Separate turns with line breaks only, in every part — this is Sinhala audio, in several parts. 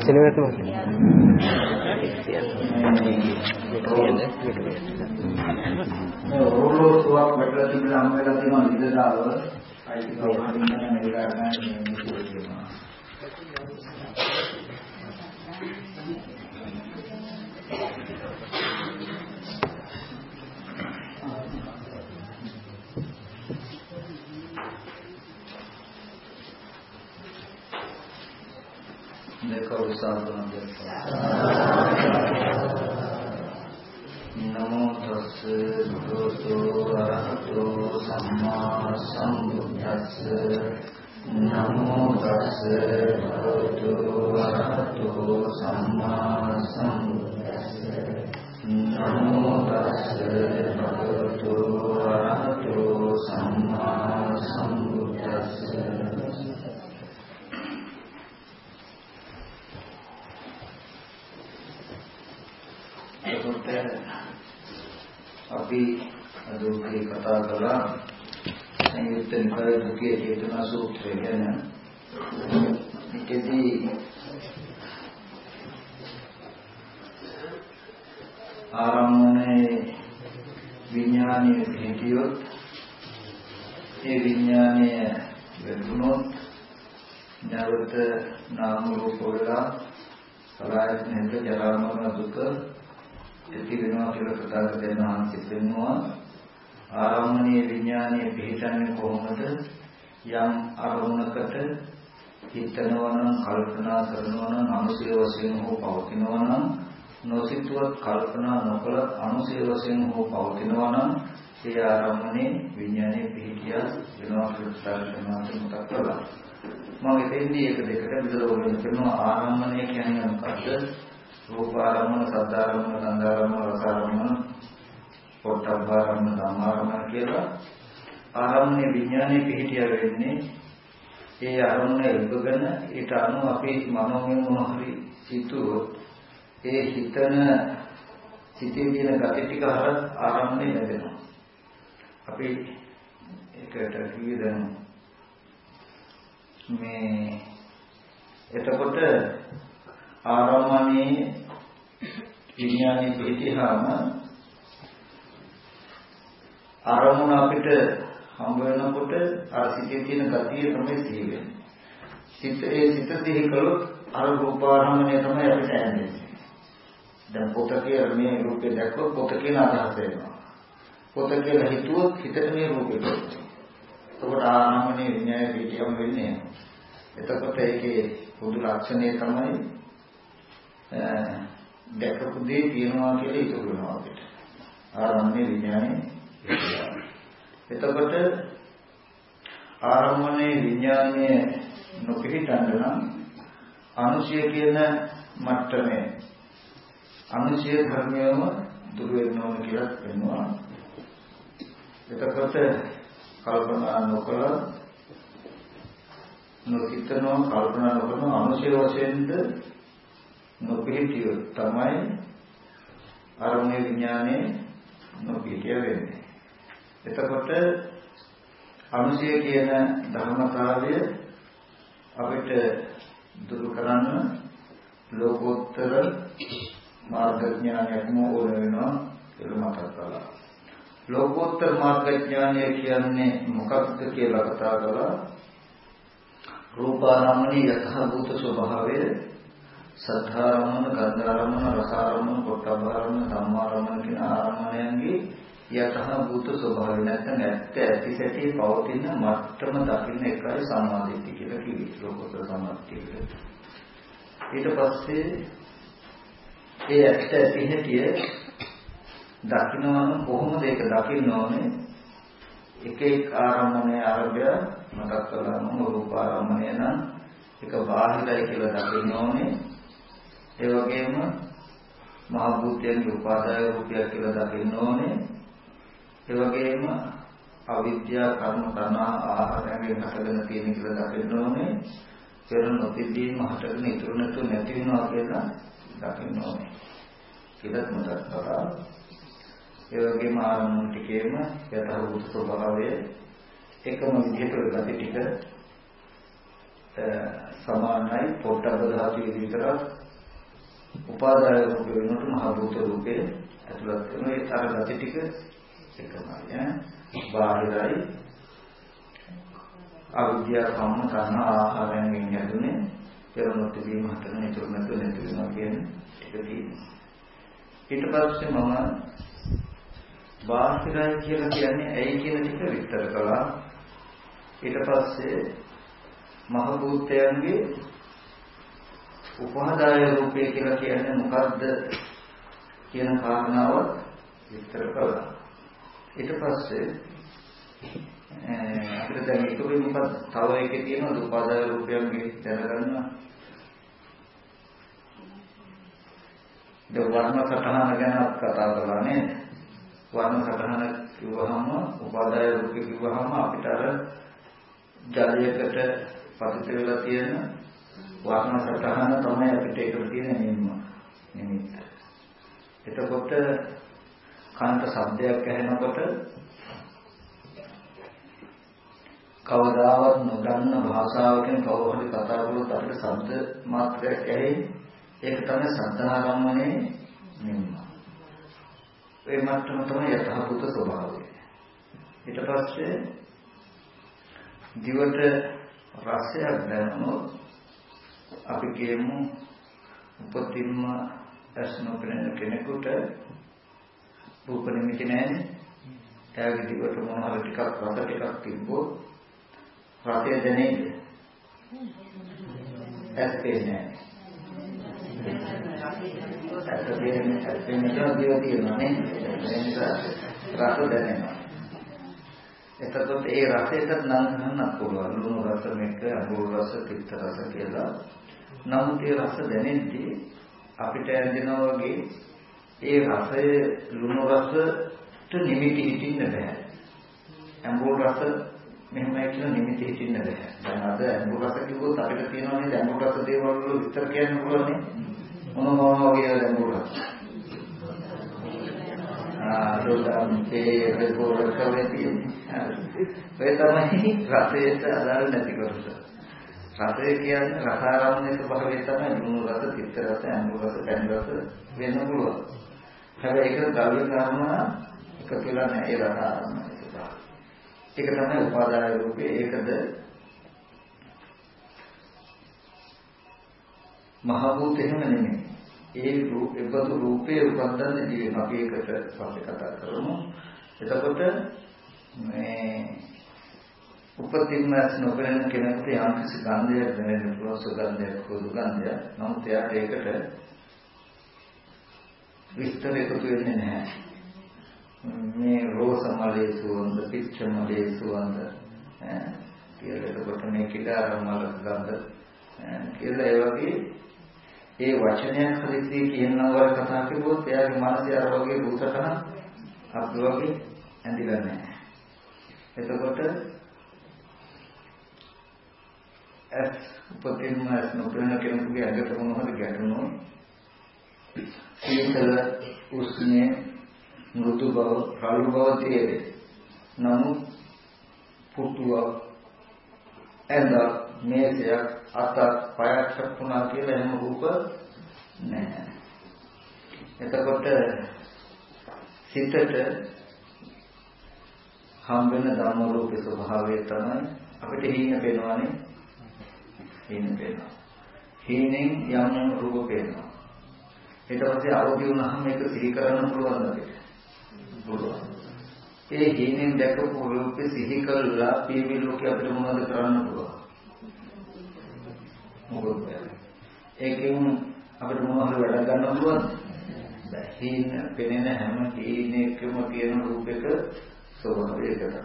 සිනමට මම
ඕලෝසුවක් වැටලා තිබුණා නම් වෙලා තියෙනවා ඉඳලාව අයිති කවුරුහරි ඉන්න මේක ගන්න මේ කියනවා කවුරු සාදුනක් නමෝ තස් භගවතු අරහතෝ සම්මා සම්බුද්දස්ස. නමෝ තස් භගවතු අරහතෝ සම්මා සම්බුද්දස්ස. නමෝ තස් භගවතු අරහතෝ අපි අද උදේ කතා කළා සංයුක්ත නිකාය දුකේ චේතනා සූත්‍රය ගැන. මේකෙදී ආරම්භනේ විඥානීය පිටියොත් ඒ විඥානය වැදුනොත් නැවත නාම රූප වල සලආයතනෙට ජරා මරණ දුක ඇති වෙනවා කියලා ප්‍රකාශයෙන් වහන්සේ පෙන්වුවා ආරම්මණීය විඥානයේ පිහිටන්නේ කොහොමද? යම් අරමුණකට හිතනවා නම් කල්පනා කරනවා නම් අනුසය වශයෙන් හෝ පවතිනවා නම් නොසිතුවත් කල්පනා නොකළ අනුසය වශයෙන් හෝ පවතිනවා නම් ඒ ආරම්මණේ විඥානයේ පිහිටියා වෙනවා කියලා ප්‍රකාශයෙන් මතක් කළා. මම එතෙන්දී එක දෙකට බෙදලා කියනවා ආරම්මණය කියන්නේ මොකක්ද රූපාරම්මන, සද්ධාරම්මන, ගන්ධාරම්මන, රසාරම්මන, පොට්ටබ්බාරම්මන, ධම්මාරම්මන කියලා ආරම්මනේ විඥානයේ පිහිටිය වෙන්නේ ඒ අරමුණ ඉබගෙන ඊට අනුව අපේ මනෝමය මොනහරි සිතුවොත් ඒ හිතන සිතේ තියෙන gati ටික හර ආරම්මනේ ලැබෙනවා. අපි ඒකට කියදෙන මේ එතකොට ආරම්මණයේ විඥානයේ පිටිහාම අරමුණ අපිට හම්බ වෙනකොට අර සිතේ තියෙන ගතිය තමයි සිහි වෙන්නේ. සිත ඒ සිත සිහි කළොත් අර රූපාරම්මණය තමයි අපිට ඇන්නේ. දැන් පොත කියලා මේ රූපේ දැක්කොත් පොත කියන අදහස එනවා. පොත කියලා හිතුවොත් හිතට මේ රූපේ එනවා. එතකොට ආරම්මණය විඥානයේ පිටියම වෙන්නේ. එතකොට ඒකේ පොදු ලක්ෂණය තමයි දැකපු දේ තියනවා කියලා ඉතුරු වෙනවා අපිට. ආරම්භයේ විඥානේ එතකොට ආරම්භයේ විඥානයේ නොපිහිටන්න නම් අනුශය කියන මට්ටමේ අනුශය ධර්මයම දුර වෙන්න ඕන කියලා වෙනවා. එතකොට කල්පනා නොකර නොසිතනවා කල්පනා නොකරන අනුශය වශයෙන්ද නොපිහිටියොත් තමයි අරමුණේ විඥානේ නොපිහිටිය වෙන්නේ. එතකොට අනුසය කියන ධර්මතාවය අපිට දුරු කරන්න ලෝකෝත්තර මාර්ග ඥානයක්ම ඕන වෙනවා කියලා මතක් කළා. ලෝකෝත්තර මාර්ග ඥානය කියන්නේ මොකක්ද කියලා කතා කළා. රූපාරම්මණී යථාභූත ස්වභාවය සද්ධාරම්මන, ගන්ධාරම්මන, රසාරම්මන, පොට්ටබ්බාරම්මන, ධම්මාරම්මන කියන ආරම්මණයන්ගේ යතහ භූත ස්වභාවය නැත්නම් ඇත්ත ඇති සැටි පවතින මට්ටම දකින්න එකයි සම්මාදිට්ඨිය කියලා කිව්වේ. ලෝකෝත්තර සම්මාදිට්ඨිය කියලා. ඊට පස්සේ ඒ ඇත්ත ඇති හැටිය දකින්නවා නම් කොහොමද ඒක දකින්න ඕනේ? එක එක ආරම්මණය ආරම්භය මතක් කළාම රූප ආරම්මණය නම් එක බාහිරයි කියලා දකින්න ඕනේ. ඒ වගේම මහ භූතයන්ගේ උපාදාය රූපයක් කියලා දකින්න ඕනේ. ඒ වගේම අවිද්‍යා කර්ම තණ්හා ආහාරයෙන් හටගෙන තියෙන කියලා දකින්න ඕනේ. පෙර නොතිදීම හටගෙන ඉතුරු නැතු නැති වෙනවා කියලා දකින්න ඕනේ. කියලා මතක් කරා. ඒ වගේම ආරම්භ ටිකේම යථාභූත ස්වභාවය එකම විදිහට ගති ටික සමානයි පොට්ටබ්බ ධාතුවේ විතරක් උපාදාය රූප වෙනකොට මහ භූත රූපේ ඇතුළත් වෙන ඒ තර ගති ටික එකමයි ඈ. බාහිරයි. අවිද්‍යාව කම්ම කරන ආහාරයෙන් යදුනේ පෙරමුත් වීම හතරන ඉතුරු නැතුව නැති වෙනවා කියන්නේ ටික තියෙනවා. ඊට පස්සේ මම බාහිරයි කියලා කියන්නේ ඇයි කියන ටික විස්තර කළා. ඊට පස්සේ මහ භූතයන්ගේ උපහාදාය රූපය කියලා කියන්නේ මොකද්ද කියන කාරණාව විස්තර කළා. ඊට පස්සේ අපිට දැන් ඒකෙ මොකද තව එකේ තියෙන උපහාදාය රූපයන්ගේ දැනගන්න. ද වර්ණ සටහන ගැන කතා කරලා නේද? වර්ණ සටහන කිව්වහම උපහාදාය රූප කිව්වහම අපිට අර ජලයකට පතිත වෙලා තියෙන වර්ණ සටහන තමයි අපිට ඒකට තියෙන නිම්ම නිමිත්ත. එතකොට කාන්ත શબ્දයක් ඇහෙනකොට කවදාවත් නොදන්න භාෂාවකින් කවුරු හරි කතා කළොත් අපිට ශබ්ද මාත්‍රයක් ඇහෙයි. ඒක තමයි සද්ධාරම්මනේ නිම්ම. ඒ මට්ටම තමයි යථාභූත ස්වභාවය. ඊට පස්සේ දිවට රසයක් දැනුනොත් අපි කියමු උපතින්ම ඇස් නොපෙනෙන කෙනෙකුට රූප නිමිති නැහැනේ. එයාගේ දිවට මොන හරි ටිකක් රස ටිකක් තිබ්බොත් රසය දැනෙයිද? ඇස් පේන්නේ ඇස් පේන්නේ ඇස් පේන්නේ දිව තියෙනවා නේ. ඒ නිසා රස දැනෙනවා. එතකොට ඒ රසයට නම් ගන්නත් පුළුවන්. ලුණු රස මේක, අඹුරු රස, පිත්ත රස කියලා නමුත් ඒ රස දැනෙද්දී අපිට ඇඳෙනවා වගේ ඒ රසය ලුණු රසට නිමිති හිටින්න බෑ. ඇඹුල් රස මෙහෙමයි කියලා නිමිති හිටින්න බෑ. දැන් අද ඇඹුල් රස කිව්වොත් අපිට තියෙනවානේ ඇඹුල් රස දේවල් වල විස්තර කියන්න පුළුවන් නේ. මොන මොන වගේ ඇඹුල් රස. ආ දොඩම්පේ රෙකෝඩ් කරලා තියෙන්නේ. ඒ තමයි රසයට අදාළ නැති කොටස. රසය කියන්නේ රසාරම්මනේ ස්වභාවය තමයි ලුණු රස, තිත්ත රස, ඇඹුල් රස, පැණි රස වෙන්න පුළුවන්. හැබැයි ඒක ද්‍රව්‍ය කර්ම එක කියලා නැහැ ඒ රසාරම්මනේ ස්වභාවය. ඒක තමයි උපාදාය රූපේ ඒකද මහ භූත එහෙම නෙමෙයි. ඒ රූප එබඳු රූපේ උපන්දන්නේ ජීවන අපි ඒකට පස්සේ කතා කරමු. එතකොට මේ උපතින්ම නොපෙනෙන කෙනෙකුට යම් කිසි ගන්ධයක් දැනෙන්න පුළුවන් සුගන්ධයක් හෝ දුගන්ධයක්. නමුත් එයාට ඒකට විස්තර එකතු වෙන්නේ නැහැ. මේ රෝස මලේ සුවඳ, පිච්ච මලේ සුවඳ ඈ කියලා එතකොට මේ කිඩාර මල ගන්ධ කියලා ඒ වගේ ඒ වචනයක් හරිදී කියනවා කතා කරුවොත් එයාගේ මනසේ අර වගේ රූපකන අප්පු වගේ ඇඳිලා නැහැ. එතකොට ඇස් උපතින්ම ඇස් නොපෙනෙන කෙනෙකුගේ ඇඟට මොනවද ගැටුණොත් සීතල උෂ්ණය මෘදු බව රළු බව තියෙන්නේ. නමුත් පුටුව ඇඳ මේසයක් අත පයක් සක්ුණා කියලා එහෙම රූප නැහැ. එතකොට සිතට හම් වෙන ධම්ම රූපේ ස්වභාවය තමයි අපිට හීන පේනවානේ හීන පේනවා. හීනෙන් යම් රූප පේනවා. ඊට පස්සේ අවදි වුණාම මේක සිහි කරන්න පුළුවන් අපිට. පුළුවන්. ඒ හීනෙන් දැකපු රූපේ සිහි කළා පියවි ලෝකේ අපිට මොනවද කරන්න පුළුවන්? මොකද ඒකෙන් අපිට මොනවද වැඩ ගන්න පුළුවන්? හීන පෙනෙන හැම හීනෙකම තියෙන රූපයක ස්වභාවය ඒක තමයි.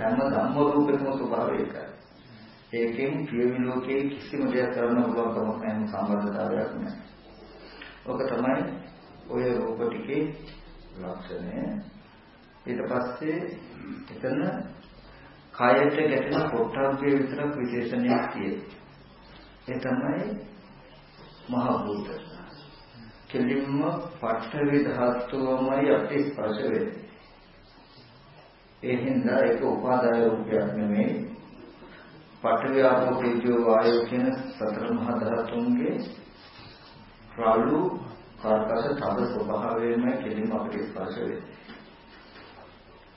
හැම ධම්ම රූපයකම ස්වභාවය ඒකයි. ඒකෙන් පියවි ලෝකයේ කිසිම දෙයක් කරන්න පුළුවන් කමක් නැහැ සම්බන්ධතාවයක් නැහැ. ඔක තමයි ඔය රූප ටිකේ ලක්ෂණය. ඊට පස්සේ එතන කායයට ගැටෙන පොට්ටබ්බේ විතරක් විශේෂණයක් තියෙනවා. ඒ තමයි මහ භූත. කෙලින්ම පඨවි ධාතුවමයි අපි ස්පර්ශ වෙන්නේ. ඒ හින්දා ඒක උපාදාය රූපයක් නෙමෙයි පඨවි ආපෝ තේජෝ වායෝ කියන සතර මහා ධාතුන්ගේ රළු කාර්කස තද ස්වභාවයෙන්ම කෙලින්ම අපිට ස්පර්ශ වෙන්නේ.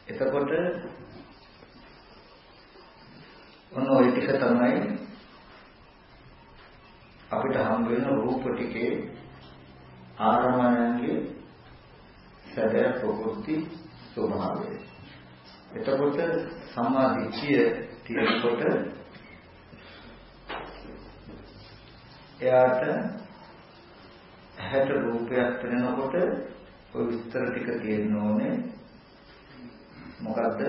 එතකොට ඔන්න ওই ටික තමයි අපිට හම් වෙන රූප ටිකේ ආරමණයන්ගේ සැබෑ ප්‍රකෘති ස්වභාවය. එතකොට සම්මා දිට්ඨිය තියෙනකොට එයාට ඇහැට රූපයක් වෙනකොට ওই විස්තර ටික තියෙන්න ඕනේ. මොකද්ද?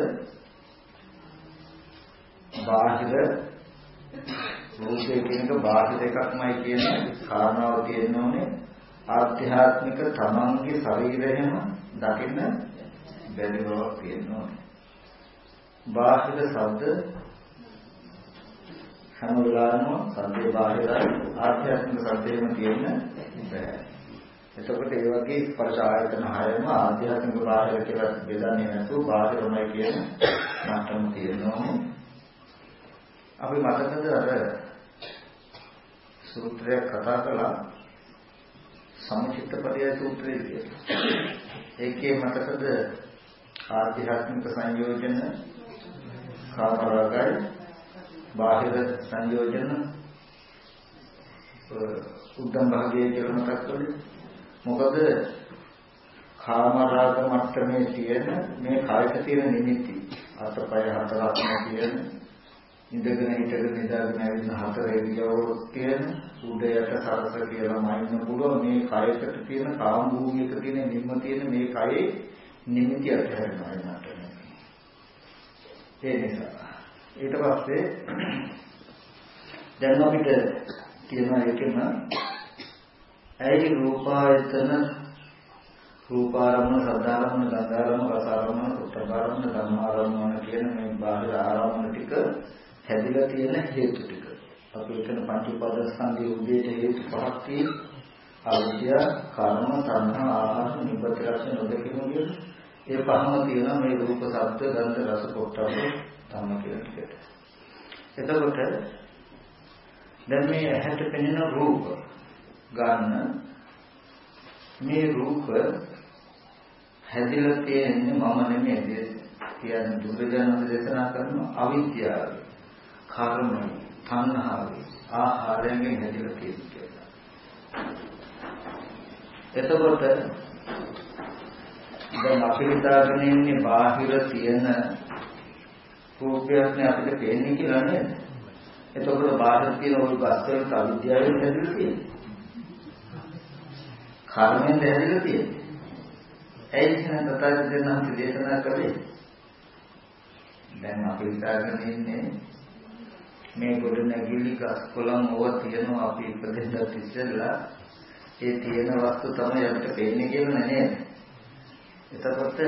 බාහිර රූපය කියන එක බාහිර එකක්මයි කියන කාරණාව තියෙන්න ඕනේ. ආධ්‍යාත්මික තමන්ගේ ශරීරයම දකින්න බැරි බවක් තියෙන්න ඕනේ. බාහිර ශබ්ද හැම වෙලාවෙම සද්දේ බාහිරයි ආධ්‍යාත්මික සද්දේම තියෙන්න බෑ. එතකොට ඒ වගේ ස්පර්ශ ආයතන හයම ආධ්‍යාත්මික බාහිර කියලා බෙදන්නේ නැතුව බාහිරමයි කියන මට්ටම තියෙනවා. අපි මතකද අර සූත්‍රයක් කතා කළා සමුචිත්තපදයේ සූත්‍රය කියලා. ඒකේ මතකද ආධ්‍යාත්මික සංයෝජන කාමරාගයි බාහිර සංයෝජන උද්දම් භාගයේ කියලා මතක් කළේ. මොකද කාමරාග මට්ටමේ තියෙන මේ කායක තියෙන නිමිති අතපය හතරක්ම තියෙන ඉඳගෙන හිටගෙන නිදාගෙන ඇවිත් හතර ඉරියව්ව තියෙන උඩයට සරස කියලා මයින්න පුළුවන් මේ කයකට තියෙන කාම භූමියක තියෙන නිම්ම තියෙන මේ කයේ නිමිති අතහැරෙනවා නට ඒ නිසා ඊට පස්සේ දැන් අපිට තියෙන එකම ඇයි රූපායතන රූපාරම්මන සද්ධාරම්මන ගන්ධාරම්මන රසාරම්මන පුත්තකාරම්මන ධම්මාරම්මන කියන මේ බාහිර ආරම්මන ටික හැදිලා තියෙන හේතු ටික. අපි කියන පංච උපාදානස්කන්ධයේ උදේට හේතු පහක් තියෙන අවිද්‍යාව, කර්ම, තණ්හා, ආහාර, නිබ්බත රස නොදකිනු කියන ඒ පහම තියෙන මේ රූප, ශබ්ද, ගන්ධ, රස, පොට්ටබ්බ ධම්ම කියන ටිකට. එතකොට දැන් මේ ඇහැට පෙනෙන රූප ගන්න මේ රූප හැදිලා තියෙන්නේ මම නෙමෙයි කියන්නේ දුර්ජනන්ද දේශනා කරන අවිද්‍යාවයි කර්මයි තණ්හාවයි ආහාරයෙන් හැදිලා තියෙන්නේ කියලා. එතකොට දැන් අපි හිතාගෙන ඉන්නේ බාහිර තියෙන රූපයක්නේ අපිට පේන්නේ කියලා නේද? එතකොට බාහිර තියෙන ওই ගස්වලට අවිද්‍යාවෙන් හැදිලා තියෙන්නේ. කර්මෙන් හැදිලා තියෙන්නේ. ඇයි කියන තථාගතයන් වහන්සේ දේශනා කළේ? දැන් අපි හිතාගෙන ඉන්නේ මේ ගොඩ නැගිලි ගස් කොළන් ඕවා තියෙනවා අපි ඉපදෙන්නත් ඉස්සෙල්ලා ඒ තියෙන වස්තු තමයි අපිට පේන්නේ කියලා නේද? එතකොට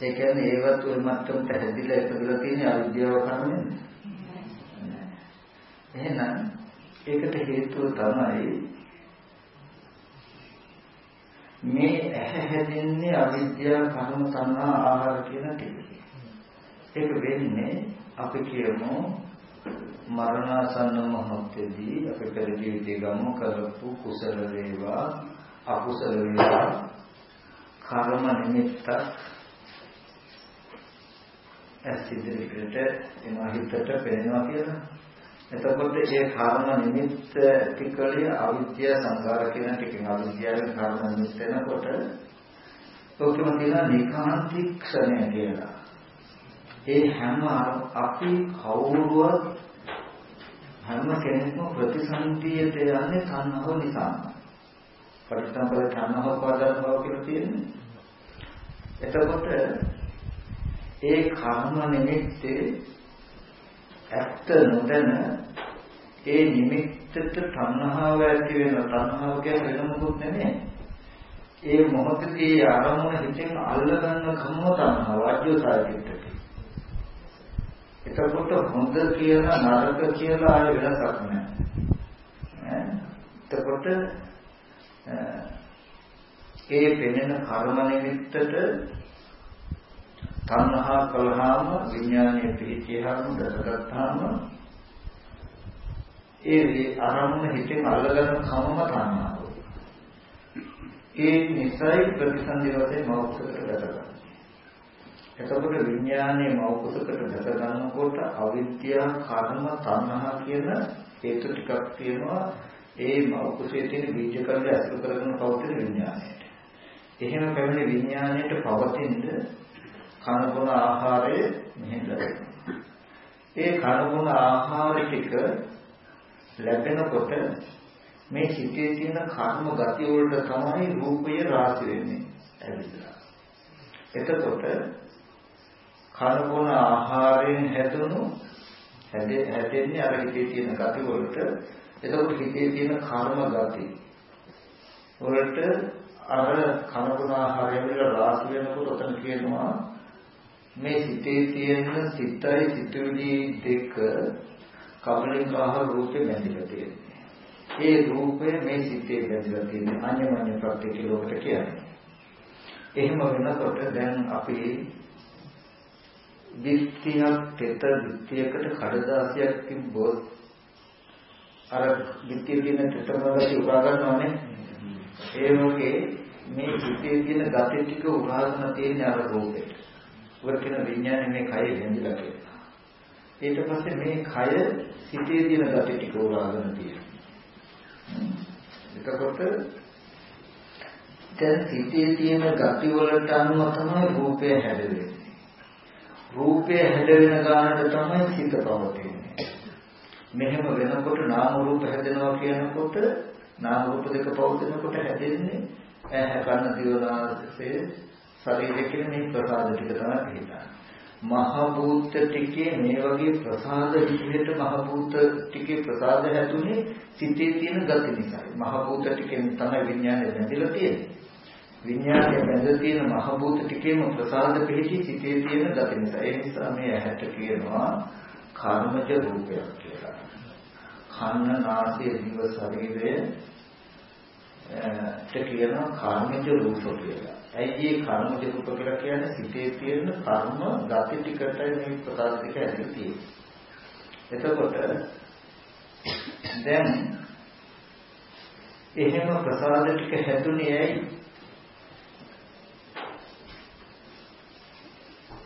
ඒ කියන්නේ ඒවත් ওই මට්ටමට හැදිලා ඉපදලා තියෙන අවිද්‍යාව කර්මෙන්. එහෙනම් ඒකට හේතුව තමයි මේ ඇහැ හැදෙන්නේ අවිද්‍යාව කර්ම තණ්හා ආහාර කියන ටික. ඒක වෙන්නේ අපි කියමු මරණාසන්න මොහොතේදී අපි පෙර ජීවිතේ ගමු කරපු කුසල වේවා අකුසල වේවා කර්ම නිමිත්තක් ඇස් ඉදිරියට එනවා හිතට පේනවා කියලා. එතකොට ඒ කර්ම නිමිත්ත ටිකලිය අවිද්‍යා සංකාර කියන ටිකෙන් අවිද්‍යාවෙන් කර්ම නිමිත්ත වෙනකොට ඔකම කියන නිකාන්තික්ෂණය කියලා. ඒ හැම අපි කවුරුවත් හැම කෙනෙක්ම ප්‍රතිසන්දියට යන්නේ තණ්හාව නිසා. පරිසම්පද තණ්හාව පාදනවා කියලා තියෙන්නේ. එතකොට ඒ කර්ම නිමිත්තේ ඇත්ත නොදැන ඒ නිමිත්තට තණ්හාව ඇති වෙන තණ්හාව කියන්නේ වෙන මොකුත් නෙමෙයි. ඒ මොහොතේ ආරමුණ හිතෙන් අල්ල ගන්න කම තණ්හාව අජ්ජෝසාරිට. එතකොට හොඳ කියලා නරක කියලා ආය වෙනසක් නැහැ. එතකොට ඒ පෙනෙන කර්ම නිමිත්තට තණ්හා කලහාම විඥානයේ පිහිටියාම දැකගත්තාම ඒ අරමුණ හිතෙන් අල්ලගන්න කමම තණ්හාව. ඒ නිසයි ප්‍රතිසන්දි වශයෙන් මෞඛ්‍යකට දැකගන්න. එතකොට විඥානයේ මෞඛ්‍යකට දැක ගන්නකොට අවිද්‍යාව, කර්ම, තණ්හා කියන හේතු ටිකක් තියෙනවා. ඒ මෞඛ්‍යයේ තියෙන බීජ කර්ම අසුර කරගෙන පවතින විඥානයට. එහෙම පැමිණි විඥාණයට පවතින කනබුන ආහාරය මෙහෙම ලැබෙනවා. ඒ කනබුන ආහාර ටික ලැබෙනකොට මේ සිතේ තියෙන කර්ම ගති වලට තමයි රූපය රාශි වෙන්නේ ඇවිල්ලා. එතකොට කනබුන ආහාරයෙන් හැදුණු හැදෙන්නේ අර හිතේ තියෙන ගති වලට. එතකොට හිතේ තියෙන කර්ම ගති වලට අර කනබුන ආහාරය වල රාශි වෙනකොට උතන කියනවා මේ සිතේ තියෙන සිතයි සිතුවිලි දෙක කබලික ආහාර රූපේ බැඳිලා තියෙන්නේ. ඒ රූපය මේ සිතේ බැඳිලා තියෙන්නේ අඤ්ඤමඤ්ඤ ප්‍රත්‍ය කියලා කියන්නේ. එහෙම වෙනකොට දැන් අපි දිට්ඨියක් තෙත දිට්ඨියකට කඩදාසියක් තිබ්බොත් අර දිට්ඨිය කියන තෙතමලට උරා ගන්නවනේ. ඒ වගේ මේ සිතේ තියෙන gati ටික උරාගෙන තියෙන අර රූපෙට. වර්තින විඥානේ මේ කය බැඳිලා තියෙනවා. ඊට පස්සේ මේ කය සිතේ තියෙන gati ටික උරාගෙන තියෙනවා. එතකොට දැන් සිතේ තියෙන gati වලට අනුව තමයි රූපය හැදෙන්නේ. රූපය හැදෙන ගානට තමයි සිත පවතින්නේ. මෙහෙම වෙනකොට නාම රූප හැදෙනවා කියනකොට නාම රූප දෙක පවතිනකොට හැදෙන්නේ ඇහැ කන දිව නාසය ශරීරය කියන මේ ප්‍රසාද ටික තමයි පිළිගන්නේ. මහ භූත ටිකේ මේ වගේ ප්‍රසාද විදිහට මහ භූත ටිකේ ප්‍රසාද හැදුනේ සිතේ තියෙන ගති නිසායි. මහ භූත ටිකෙන් තමයි විඥානය බැඳිලා තියෙන්නේ. විඥානය බැඳ තියෙන මහ භූත ටිකේම ප්‍රසාද පිහිටි සිතේ තියෙන ගති නිසා. ඒ නිසා මේ ඇහැට කියනවා කර්මජ රූපයක් කියලා. කන්න නාසය දිව ශරීරය ට කියනවා කර්මජ රූප කියලා. ඇයි මේ කර්මජ රූප කියලා කියන්නේ සිතේ තියෙන කර්ම ගති ටිකට මේ ප්‍රසාද ටික ඇතුළේ තියෙන්නේ. එතකොට දැන් එහෙම ප්‍රසාද ටික හැදුනේ ඇයි?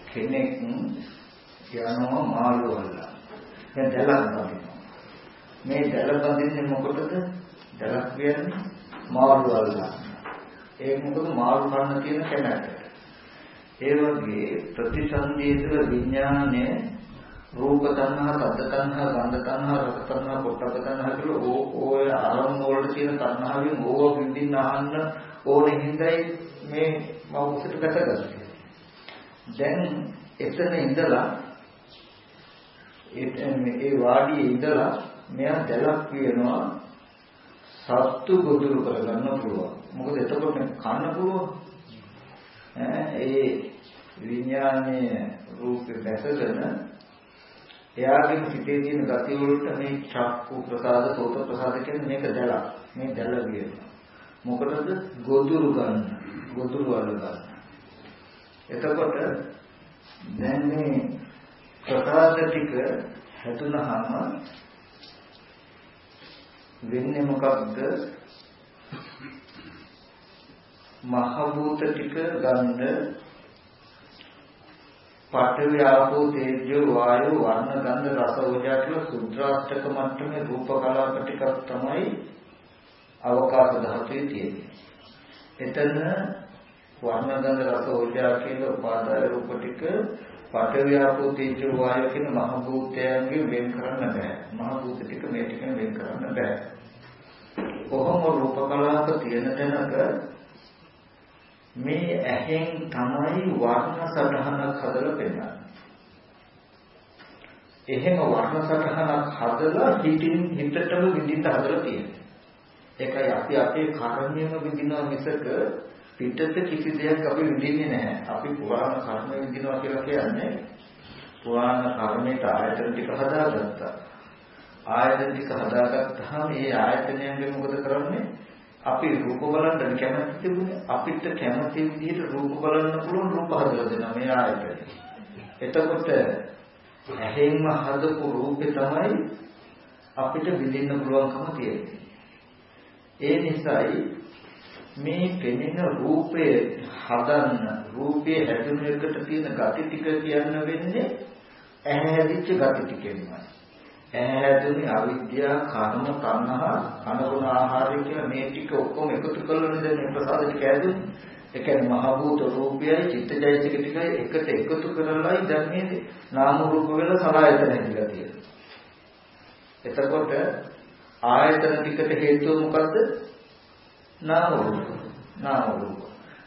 කෙනෙක් යනවා මාළු වල්ලා. දැන් දැලක් බඳිනවා. මේ දැල බඳින්නේ මොකටද? දැලක් කියන්නේ මාළු වල්ලා. ඒක මොකද මාළු කන්න තියෙන කැමැත්ත. ඒ වගේ ප්‍රතිසන්දීතර විඥානය රූප තණ්හා, සද්ද තණ්හා, ගන්ධ තණ්හා, රස තණ්හා, පොට්ටබ්බ තණ්හා කියලා ඕය ආරම්භ වලට තියෙන තණ්හාවෙන් ඕව විඳින්න අහන්න ඕනේ හිඳයි මේ මෞඛිත ගතගන්නේ. දැන් එතන ඉඳලා ඒ වාඩියේ ඉඳලා මෙයා දැලක් වෙනවා සත්තු ගොදුරු කරගන්න පුළුවන්. මොකද එතකොට කන්න පුළුවන්. ඒ විඥානයේ රූපේ දැකගෙන එයාගේ සිතේ තියෙන ගති වලට මේ චක්කු ප්‍රසාද සෝත ප්‍රසාද කියන්නේ මේක දැලක්. මේ දැල කියනවා. මොකටද? ගොදුරු ගන්න. ගොදුරු වල ගන්න. එතකොට දැන් මේ ප්‍රසාද ටික හැදුනහම වෙන්නේ මොකක්ද? මහ භූත ටික ගන්න පඨවි ආපෝ තේජෝ වායෝ වර්ණ ගන්ධ රස ඕජා කියලා සුද්ධාෂ්ටක මට්ටමේ රූප කලාප ටිකක් තමයි අවකාශ ධාතුවේ තියෙන්නේ. එතන වර්ණ ගන්ධ රස ඕජා කියන උපාදාය රූප ටික පඨවි ආපෝ තේජෝ වායෝ කියන මහ භූතයන්ගෙන් වෙන් කරන්න බෑ. මහ භූත ටික මේ ටිකෙන් වෙන් කරන්න බෑ. කොහොම රූප කලාප තියෙන තැනක මේ ඇහෙන් තමයි වර්ණ සටහනක් හදලා පෙන්නන්නේ. එහෙම වර්ණ සටහනක් හදලා හිතින් හිතටම විඳින්න හදලා තියෙනවා. ඒකයි අපි අපේ කර්මයේම විඳිනවා මිසක පිටත කිසි දෙයක් අපි විඳින්නේ නැහැ. අපි පුරාණ කර්ම විඳිනවා කියලා කියන්නේ පුරාණ කර්මයට ආයතන ටික හදාගත්තා. ආයතන ටික හදාගත්තාම මේ ආයතනයෙන් මොකද කරන්නේ? අපි රූප බලන්න කැමති තිබුණේ අපිට කැමති විදිහට රූප බලන්න පුළුවන් රූප හදලා දෙනවා මේ ආයතනය. එතකොට ඇහෙන්ම හදපු රූපේ තමයි අපිට විඳින්න පුළුවන්කම තියෙන්නේ. ඒ නිසායි මේ පෙනෙන රූපය හදන්න රූපයේ හැදුණු එකට තියෙන gati ටික කියන්න වෙන්නේ ඇහැ හැදිච්ච gati ටිකෙන්මයි. ඇහැ හැදුනේ අවිද්‍යාව, කර්ම, තණ්හා, අනුගුණ ආහාරය කියලා මේ ටික ඔක්කොම එකතු කරලා නේද මේ ප්‍රසාද ටික හැදුනේ. ඒ කියන්නේ මහ භූත රූපයයි චිත්තජයසික ටිකයි එකට එකතු කරලායි දැන් මේ නාම රූප වල සලආයතන හැදිලා තියෙන්නේ. එතකොට ආයතන ටිකට හේතුව මොකද්ද? නාම රූප. නාම රූප.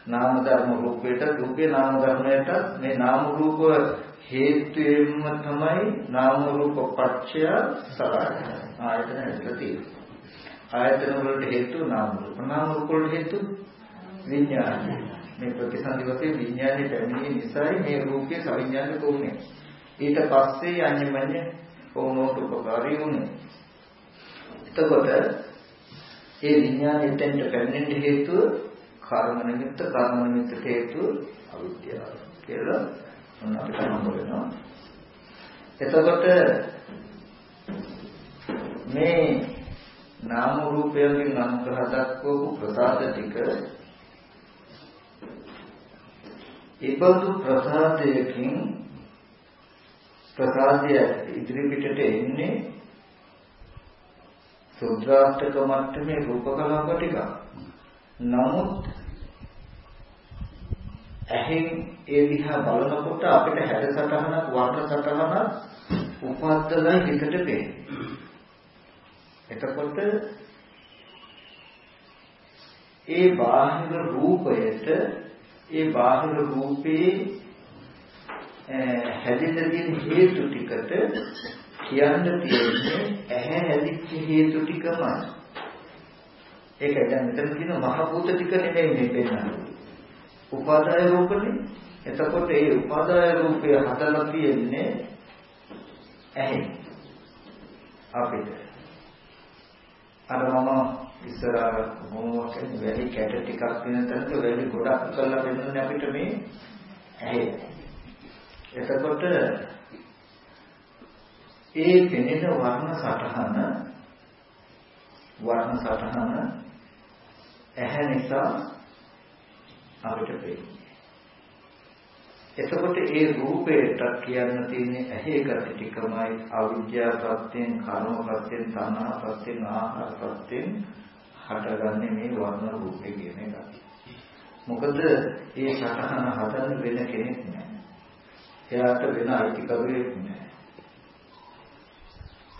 නාම ධර්ම රූපයට රූපේ නාම ධර්මයට මේ නාම රූප හේතුයෙන්ම තමයි නාම රූප පත්‍ය සලආයතන. ආයතන හැදිලා තියෙන්නේ. ආයතන වලට හේතුව නාම රූප. නාම රූප වලට හේතුව විඥානය. මේ ප්‍රතිසන්දි වශයෙන් විඥානයේ පැමිණීම නිසායි මේ රූපයේ සවිඥානික වුනේ. ඊට පස්සේ අඤ්ඤමඤ්ඤ ඕනෝට උපකාරී වුනේ. එතකොට ඒ විඥානයෙන් පැමිණෙන්න හේතුව කර්ම නිමිත්ත කර්ම නිමිත්ත හේතුව අවිද්‍යාව කියලා මොන අපිට හම්බ වෙනවා. එතකොට මේ නාම රූපයෙන් අනුග්‍රහ දක්වපු ප්‍රසාද ටික ඉබඳු ප්‍රසාදයකින් ප්‍රසාදය ඉදිරි පිටට එන්නේ සුද්ධාෂ්ටක මට්ටමේ රූප කලාප ටික. නමුත් ඇහෙන් ඒ දිහා බලනකොට අපිට හැඩ සටහනක් වර්ණ සටහනක් උපද්දලා හිතට පේනවා. එතකොට ඒ බාහිර රූපයට ඒ බාහිර රූපේ හැදෙන්න තියෙන හේතු ටිකට කියන්න තියෙන්නේ ඇහැ හැදිච්ච හේතු ටිකමයි. ඒකයි දැන් මෙතන කියන මහ භූත ටික නෙමෙයි මේ පෙන්නන්නේ. උපාදාය රූපනේ. එතකොට ඒ උපාදාය රූපය හදලා තියෙන්නේ ඇහැ. අපිට. අර මම ඉස්සර මොනවද වැලි කැට ටිකක් වෙන තැනක වැලි ගොඩක් කරලා දෙන්නේ අපිට මේ ඇහි. එතකොට ඒ පෙනෙන වර්ණ සටහන වර්ණ සටහන ඇහැ නිසා අපිට පේන්නේ. එතකොට ඒ රූපයට කියන්න තියෙන්නේ ඇහි ගති ටිකමයි අවිද්‍යාව ප්‍රත්‍යයෙන් කර්ම ප්‍රත්‍යයෙන් තණ්හා ප්‍රත්‍යයෙන් ආහාර ප්‍රත්‍යයෙන් හටගන්නේ මේ වර්ණ රූපේ කියන එක. මොකද ඒ සටහන හදන්න වෙන කෙනෙක් නැහැ. එයාට වෙන අයිතිකරුවෙක් නැහැ.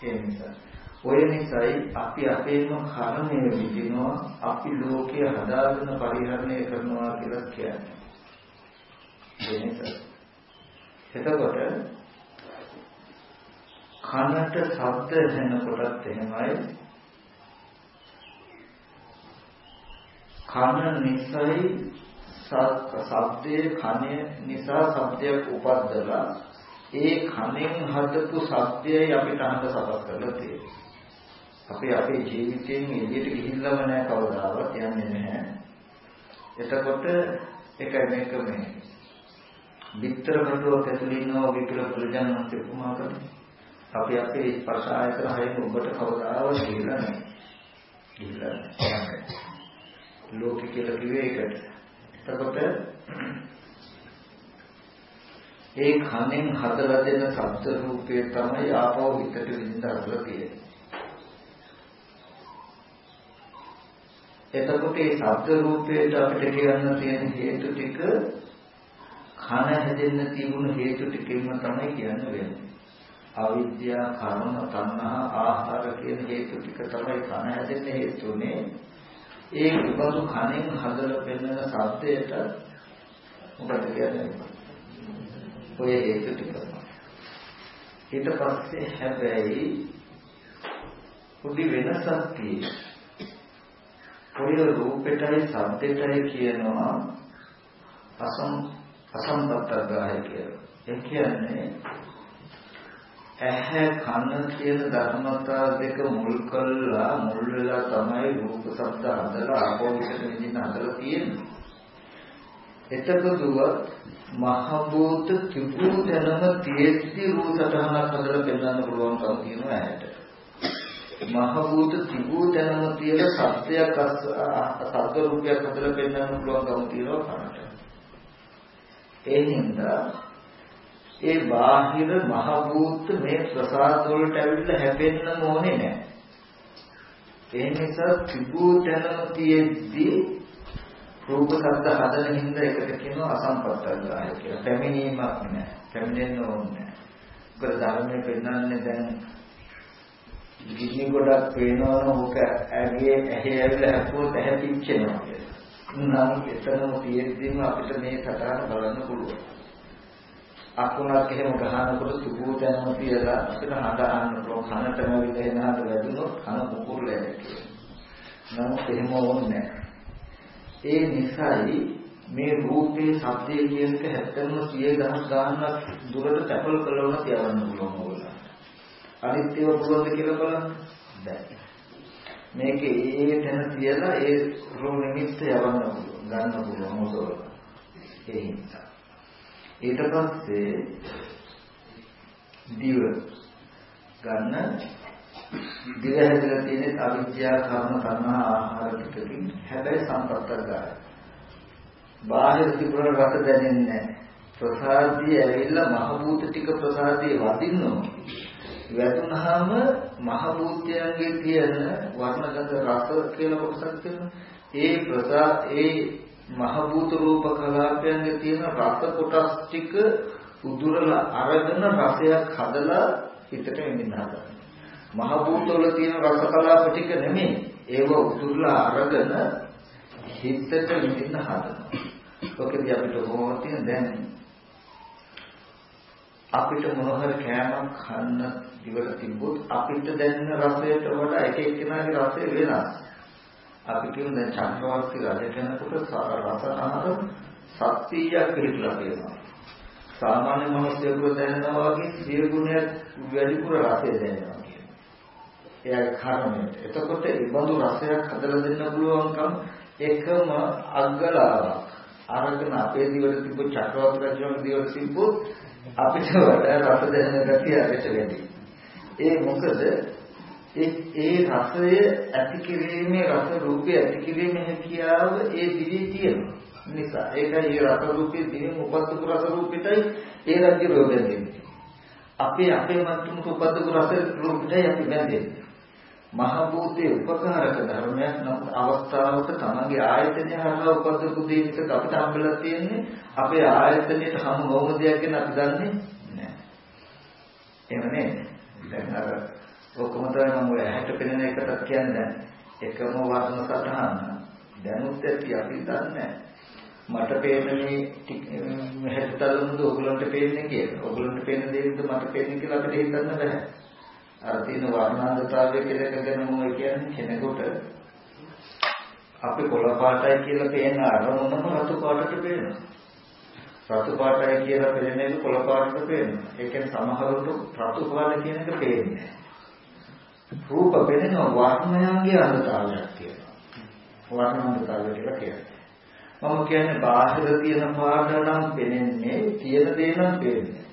ඒ නිසා ඔය නිසායි අපි අපේම කර්මය විදිනවා අපි ලෝකයේ හදාගෙන පරිහරණය කරනවා කියලා කියන්නේ. ඒ නිසා එතකොට කනට ශබ්ද ඇහෙනකොටත් එහෙමයි කන නිසයි ශබ්දයේ කනේ නිසා ශබ්දයක් උපද්දලා ඒ කනෙන් හදපු ශබ්දයයි අපිට අහන්න සකස් කරලා තියෙන්නේ. අපි අපේ ජීවිතයෙන් එළියට ගිහිල්ලාම නැහැ කවදාවත් යන්නේ නැහැ. එතකොට ඒකයි මේක මේ විතර බඩුවක් ඇතුළේ ඉන්නවා වගේ කියලා පුරුජානන්ත උපමා කරන්නේ. අපි අපේ ස්පර්ශ ආයතන හයෙන් ඔබට කවදාවත් ගිහිල්ලා නැහැ. ගිහිල්ලා නැහැ. ලෝකේ කියලා කිව්වේ ඒකට. එතකොට ඒ කනෙන් හදලා දෙන ශබ්ද රූපය තමයි ආපහු හිතට විඳලා තියෙන්නේ. එතකොට මේ ශබ්ද රූපයට අපිට කියන්න තියෙන හේතු ටික කන හැදෙන්න තිබුණු හේතු ටිකෙන්ම තමයි කියන්න වෙන්නේ. අවිද්‍යාව, කර්ම, තණ්හා, ආහාර කියන හේතු ටික තමයි කන හැදෙන්න හේතුනේ. ඒ විපතු කණෙන් හදලා පෙන්වන සත්‍යයට මොකද කියන්නේ? ඔය හේතු ටික. ඊට පස්සේ හැබැයි පොඩි වෙනසක් තියෙනවා. ඔය රූපෙටයි සද්දෙටයි කියනවා අසම් අසම්පත්තග්‍රහය කියලා. ඒ කියන්නේ ඇහැ කන කියන ධර්මතා දෙක මුල් කළා මුල් වෙලා තමයි රූප ශබ්ද හදලා ආපෝෂණ විදිහට හදලා තියෙන්නේ. එතකොටවත් මහ භූත ත්‍රිභූ ජනම තියෙද්දි රූප සටහනක් හදලා පෙන්වන්න පුළුවන්කම තියෙනවා ඇහැට. මහ භූත ත්‍රිභූ ජනම තියෙන සත්‍යයක් සත්‍ය රූපයක් හදලා පෙන්වන්න පුළුවන්කම තියෙනවා කනට. ඒ හින්දා ඒ බාහිර මහ භූත මේ ප්‍රසාද වලට ඇවිල්ලා හැපෙන්න ඕනේ නැහැ. ඒ නිසා ත්‍රිභූතනම තියෙද්දී රූප ශබ්ද හදන හින්දා එකට කියනවා අසම්පත්තග්‍රාහය කියලා. පැමිණීමක් නැහැ. පැමිණෙන්න ඕනේ නැහැ. මොකද ධර්මයේ පෙන්වන්නේ දැන් ගිනි ගොඩක් පේනවනම් ඕක ඇගේ ඇහි ඇවිල්ලා හැපුවොත් ඇහැ පිච්චෙනවා කියලා. නම් එතනම තියෙද්දිම අපිට මේ සටහන බලන්න පුළුවන්. අකුණක් එහෙම ගහනකොට සුබෝදනම කියලා අපිට හඬ අහන්න පුළුවන් කනටම විදෙන හඬ වැදුනොත් කන මුකුල් ඇදෙන්නේ. නමුත් එහෙම ඕනේ ඒ නිසායි මේ රූපේ සත්‍යය කියන එක හැත්තම සිය දහස් ගානක් දුරට තැපල් කළවන තියවන්න පුළුවන් ඕගොල්ලෝ. අනිත්‍යව පුළුවන්ද කියලා බලන්න. බැහැ. මේක ඒ තැන තියලා ඒ රූප නිමිත්ත යවන්න පුළුවන්. ගන්න පුළුවන් මොකද? ඒ හින්දා ඊට පස්සේ දිව ගන්න දිව හැදලා තියෙන අවිද්‍යා කර්ම තණ්හා ආහාර ටිකකින් හැබැයි සම්පත්තගාය. බාහිර තිබුණ රස දැනෙන්නේ ප්‍රසාදී ඇවිල්ලා මහ භූත ටික ප්‍රසාදී වදින්නෝ. වැදුනහම මහ භූතයන්ගේ තියෙන වර්ණ ගන්ධ රස කියලා කොටසක් තියෙනවා. ඒ ප්‍රසා ඒ මහ භූත රූප කලාපයන්ගේ තියෙන රස කොටස් ටික උදුරලා අරගෙන රසයක් හදලා හිතට එන්න හදනවා. මහ භූත වල තියෙන රස කලාප ටික නෙමෙයි. ඒව උදුරලා අරගෙන හිතට විඳින්න හදනවා. ඔකදී අපිට කොහොමද තියෙන දැන් අපිට මොන හරි කෑමක් කන්න ඉවර තිබ්බොත් අපිට දැනෙන රසයට වඩා එක එක්කෙනාගේ රසය වෙනස්. අපි කියමු දැන් චක්‍රවර්ති රජ කෙනෙකුට රසනහර සත්‍යයක් පිළිතුරක් දෙනවා. සාමාන්‍ය මිනිස්සුන්ට දැනෙනවා වගේ සිය ගුණයක් වැඩිපුර රසය දැනෙනවා කියන්නේ. එයාගේ කර්මයට. එතකොට ඒ බඳු රසයක් හදලා දෙන්න පුළුවන්කම් එකම අග්ගලාවක්. අරගෙන අපේ දිවට තිබ්බ චක්‍රවර්ති රජුගේ දිවට තිබ්බොත් අපිට වඩා රස දැනෙන ගතිය අපිට වැඩි. ඒ මොකද ඒ ඒ රසය ඇති කිරීමේ රස රූපය ඇති කිරීමේ හැකියාව ඒ දිවි තියෙනවා. නිසා ඒකයි ඒ රස රූපේ දිනෙන් උපත්තු රස රූපෙටයි ඒ රාජ්‍ය රෝගයෙන් අපේ අපේ මතුමුට උපත්තු රස රූපෙටයි අපි බැඳෙන්නේ. මහ භූතේ උපකාරක ධර්මයක් නම් අවස්ථාවක තමන්ගේ ආයතනය හරහා උපද්දපු දේ විතර අපිට හම්බෙලා තියෙන්නේ අපේ ආයතනයට හමු නොවන දෙයක් ගැන අපි දන්නේ නැහැ. එහෙම නේද? දැන් අර ඔක්කොම තමයි මම ඔය ඇහැට පෙනෙන එකටත් කියන්නේ එකම වර්ණ සටහන දැනුත් ඇති අපි දන්නේ මට පේන්නේ මේ හැටතලමුද ඔයගලන්ට පේන්නේ කියලා. ඔයගලන්ට පේන දේද මට පේන්නේ කියලා අපිට හිතන්න බෑ. අර තියෙන වර්ණාන්දතාවය කියලා එක ගැන මොකද කියන්නේ කෙනෙකුට අපි කොළ පාටයි කියලා පේන අරමුණම රතු පාටට පේනවා. රතු පාටයි කියලා පේන එක කොළ පාටට පේනවා. ඒ කියන්නේ සමහරවිට රතු පාට කියන එක පේන්නේ නැහැ. රූප පෙනෙන වර්ණයන්ගේ අන්තතාවයක් තියෙනවා. වර්ණාන්තතාවය කියලා කියන්නේ. මම කියන්නේ බාහිර තියෙන පාඩ නම් පෙනෙන්නේ තියෙන දේ නම් පේන්නේ.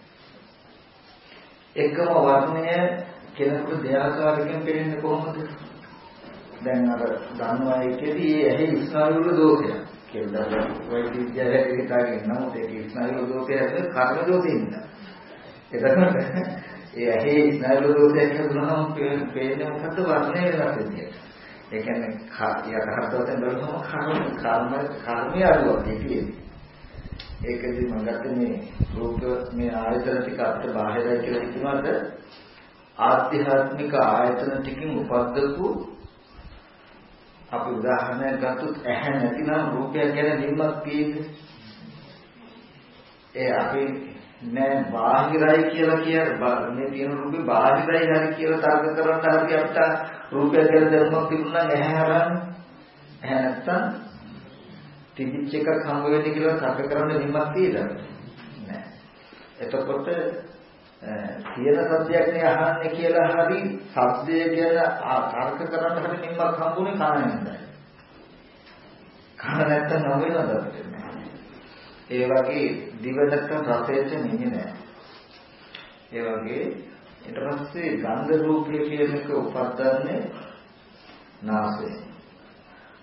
එකම වර්ණය කෙනෙකුට දෙආකාරකින් පෙනෙන්නේ කොහොමද? දැන් අර දන්නවා එකේදී ඒ ඇහි ස්නායු වල දෝෂයක් කියලා වෛද්‍ය විද්‍යාවේ හිතාගෙන නමුත් ඒක ස්නායු වල දෝෂයක් කර්ම දෝෂින්ද. එතකොට ඒ ඇහි ස්නායු දෝෂයක් හඳුනනම පේන්නේ මොකද්ද වර්ණය වෙනස් විදියට. ඒ කියන්නේ යථාර්ථයෙන් බලනම කර්ම කර්ම කර්මය අඩුවක් තියෙන්නේ. ඒකදී මම ගත්තේ මේ රූප මේ ආයතන ටික අපිට බාහිරයි කියලා හිතනවාද ආධ්‍යාත්මික ආයතන ටිකෙන් උපද්දපු අපි උදාහරණයක් ගත්තොත් ඇහැ නැතිනම් රූපයක් ගැන නිම්මක් තියෙන්නේ. ඒ අපි නෑ බාහිරයි කියලා කියන මේ තියෙන රූපේ බාහිරයි හරි කියලා තර්ක කරන්න හරි අපිට රූපය ගැන දැනුමක් තිබුණා නැහැ හරන්නේ. එහෙ නැත්තම් තිබිච්ච එකක් හම්බ වෙන්නේ කියලා තර්ක කරන්න නිමක් තියලා නෑ. එතකොට තියෙන සත්‍යයක් නේ අහන්නේ කියලා හරි සත්‍යය ගැන තර්ක කරන්න හරි නිම්මක් හම්බුනේ කාණෙන්දයි. කන නැත්තම් නොවෙනවද ඒ වගේ දිව නැත්තම් රසයට නින්නේ නැහැ. ඒ වගේ ඊට පස්සේ ගන්ධ රූපය කියන එක උපද්දන්නේ නාසයෙන්.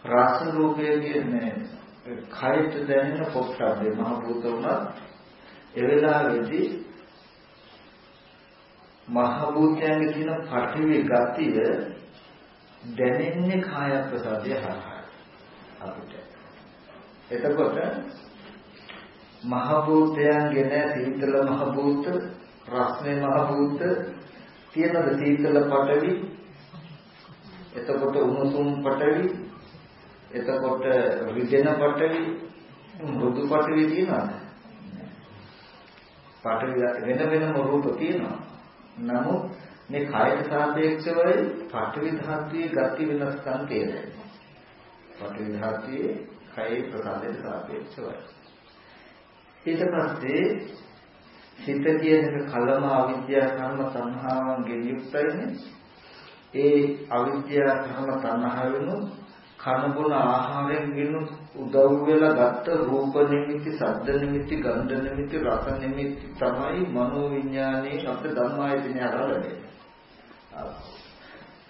රස රූපය කියන්නේ කයට දැනෙන පොට්ටබ්බේ මහ භූත උනත් ඒ වෙලාවේදී මහ භූතයන්ගේ තියෙන පටිවි ගතිය දැනෙන්නේ කාය ප්‍රසාදය හරහා අපිට. එතකොට මහ භූතයන්ගේ නැ සීතල මහ භූත, රස්නේ මහ භූත තියෙනද සීතල පටවි එතකොට උණුසුම් පටවි එතකොට රිදෙන පටවි මෘදු පටවි තියෙනවද? පටවි වෙන වෙනම රූප තියෙනවා. නමුත් මේ කයට සාපේක්ෂවයි පඨවි ධාතුවේ ගති වෙනස්කම් තේරෙන්නේ. පඨවි ධාතුවේ කයේ ප්‍රසාදයට සාපේක්ෂවයි. ඊට පස්සේ සිත කියන කලම අවිද්‍යා කර්ම සංහාවන්ගෙන් යුක්තයිනේ. ඒ අවිද්‍යා කර්ම සංහාවෙනු කනබුන ආහාරයෙන් ගෙන උදව් වෙලා ගත්ත රූප නිමිති, ශබ්ද නිමිති, ගන්ධ නිමිති, රස නිමිති තමයි මනෝ විඥානයේ අපේ ධර්මායතනය අරලන්නේ.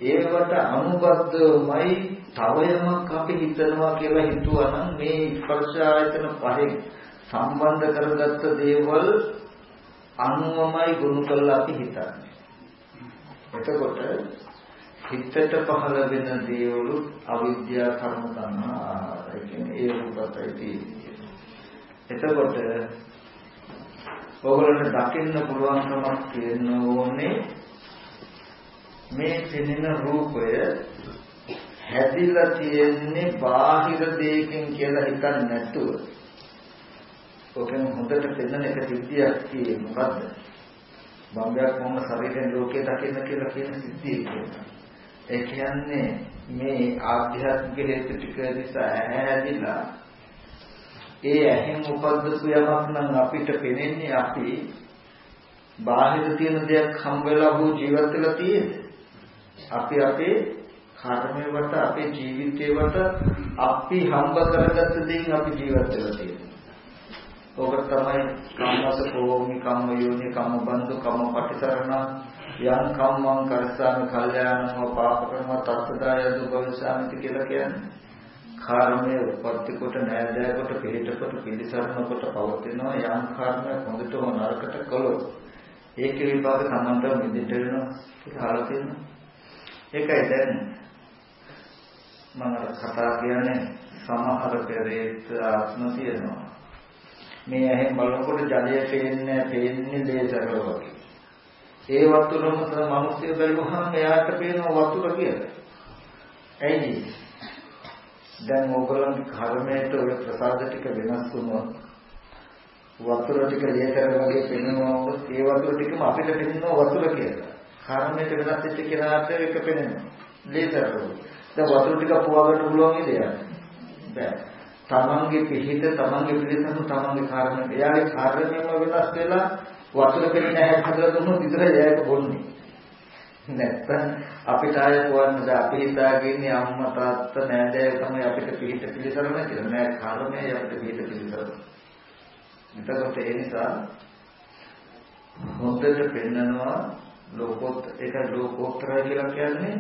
ඒවට අනුබද්ධමයි තව යමක් අපි හිතනවා කියලා හිතුවා නම් මේ ස්පර්ශ ආයතන පහෙන් සම්බන්ධ කරගත්ත දේවල් අනුවමයි ගුණ කරලා අපි හිතන්නේ. එතකොට හිතට පහළ වෙන දේවලු අවිද්‍යා කර්ම තණ්හා ආහාරය කියන්නේ ඒ රූපතයි තියෙන්නේ. එතකොට ඔයගොල්ලන්ට දකින්න පුළුවන්කමක් තියෙන්න ඕනේ මේ පෙනෙන රූපය හැදිලා තියෙන්නේ බාහිර දෙයකින් කියලා හිතන්නේ නැතුව ඔකෙන් හොඳට පෙනෙන එක සිද්ධියක් තියෙන්නේ මොකද්ද? බම්බයක් මොන ශරීරයෙන් ලෝකේ දකින්න කියලා කියන සිද්ධිය කියනවා. ඒ කියන්නේ මේ ආධ්‍යාත්මික හේතු ටික නිසා ඇහැදිලා ඒ ඇහෙන් උපද්දපු යමක් නම් අපිට පෙනෙන්නේ අපි බාහිර තියෙන දෙයක් හම් වෙලා වූ ජීවත් වෙලා තියෙන්නේ. අපි අපේ කර්මය වට අපේ ජීවිතේ වට අපි හම්බ කරගත්ත දේෙන් අපි ජීවත් වෙලා තියෙනවා. ඕක තමයි කම්මස කෝමි කම්ම යෝනි කම්ම බන්දු කම්ම පටිසරණ යං කම්මං කරස්සාමි කල්යාණං පාපකර්ම තස්සදාය දුබවිසාමිති කියලා කියන්නේ. කර්මය උපත්ති කොට නෑදෑ කොට පිළිට කොට පිළිසරණ කොට පවතිනවා යම් කර්මයක් හොඳට හෝ නරකට කළොත් ඒකේ විපාක සම්බන්ධව මිදිට වෙනවා කියලා අහලා තියෙනවා. ඒකයි දැන් මම කතා කියන්නේ සමහර පෙරේත ආත්ම තියෙනවා. මේ ඇහෙන් බලනකොට ජලය පේන්නේ පේන්නේ දේශකව වගේ ඒ වතුරම මිනිස්සු බැලුවහම එයාට පේනවා වතුර කියලා. ඇයි? දැන් ඕගොල්ලන්ගේ කර්මයට ඔය ප්‍රසාද ටික වෙනස් වුණොත් වතුර ටික ලේතර වගේ පෙනෙනවා ඒ වතුර ටිකම අපිට පෙනෙනවා වතුර කියලා. කර්මයට වෙනස් වෙච්ච කෙනාට ඒක පෙනෙනවා. ලේතර වගේ. දැන් වතුර ටික පුවගන්න පුළුවන් ඉතින්. බෑ. තමන්ගේ පිහිට තමන්ගේ පිළිසඳු තමන්ගේ කාරණේ එයාගේ කාරණේම වෙනස් වෙලා වතුර පෙන්නේ නැහැ හදලා දුන්නොත් විතරයි ඒක බොන්නේ. නැත්තම් අපිට ආය කොවන්නද අපි හිතාගෙන ඉන්නේ අම්මා තාත්තා නෑදෑයෝ තමයි අපිට පිළිට පිළිසරණ කියලා. නෑ කර්මය අපිට පිළිට පිළිසරණ. එතකොට ඒ නිසා හොඳට පෙන්නනවා ලෝකෝත් ඒක ලෝකෝත්තර කියලා කියන්නේ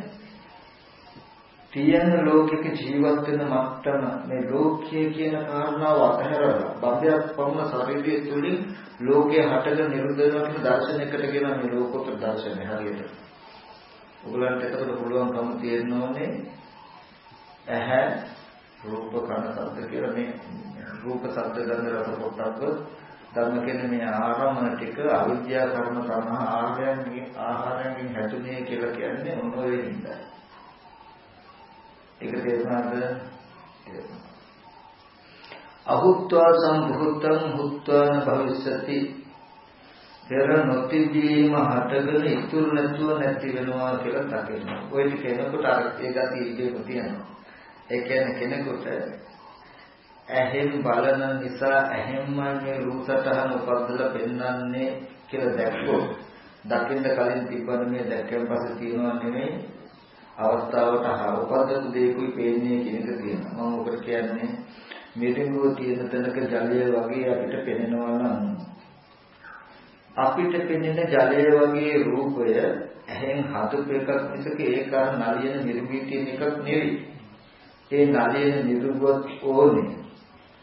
තියෙන ලෝකික ජීවත් වෙන මට්ටම මේ ලෝකයේ කියන කාරණාව අතහැරලා බබ්බයක් පමණ ශරීරය තුළින් ලෝකයේ හටගෙන නිරුද්ධ වෙනවා කියන දර්ශනයකට කියන මේ ලෝකෝත්තර දර්ශනය හරියට. ඔයගලන්ට එතකොට පුළුවන්කම තියෙන්න ඕනේ ඇහැ රූප කන ශබ්ද කියලා මේ රූප ශබ්ද ගන්ධ රස පොට්ටබ්බ ධර්ම කියන මේ ආරම්භන ටික අවිද්‍යා කර්ම තණ්හා ආහාරයෙන් ආහාරයෙන් හැදුනේ කියලා කියන්නේ මොන වෙනින්දයි. ඒක තේරුණාද? අහුත්වා සම්භූතං හුත්වාන භවිස්සති පෙර නොතිබීම හටගෙන ඉතුරු නැතුව නැති වෙනවා කියලා දකිනවා. ඔය කෙනෙකුට අර ඒ ගතිය ඉබේම තියෙනවා. ඒ කියන්නේ කෙනෙකුට ඇහෙන් බලන නිසා ඇහෙන්ම මේ රූපසටහන උපද්දලා පෙන්වන්නේ කියලා දැක්කොත් දකින්න කලින් තිබ්බන මේ දැක්කම පස්සේ තියෙනවා නෙමෙයි අවස්ථාවට උපද්දපු දෙයකුයි පේන්නේ කියන එක තියෙනවා. මම ඔකට කියන්නේ මිරිඟුව තියෙන තැනක ජලය වගේ අපිට පෙනෙනවා නම් අපිට පෙනෙන ජලය වගේ රූපය ඇහෙන් හදපු එකක් මිසක ඒක අර නලියන මිරිඟුවේ තියෙන එකක් නෙවෙයි. ඒ නලියන මිරිඟුවත් ඕනේ.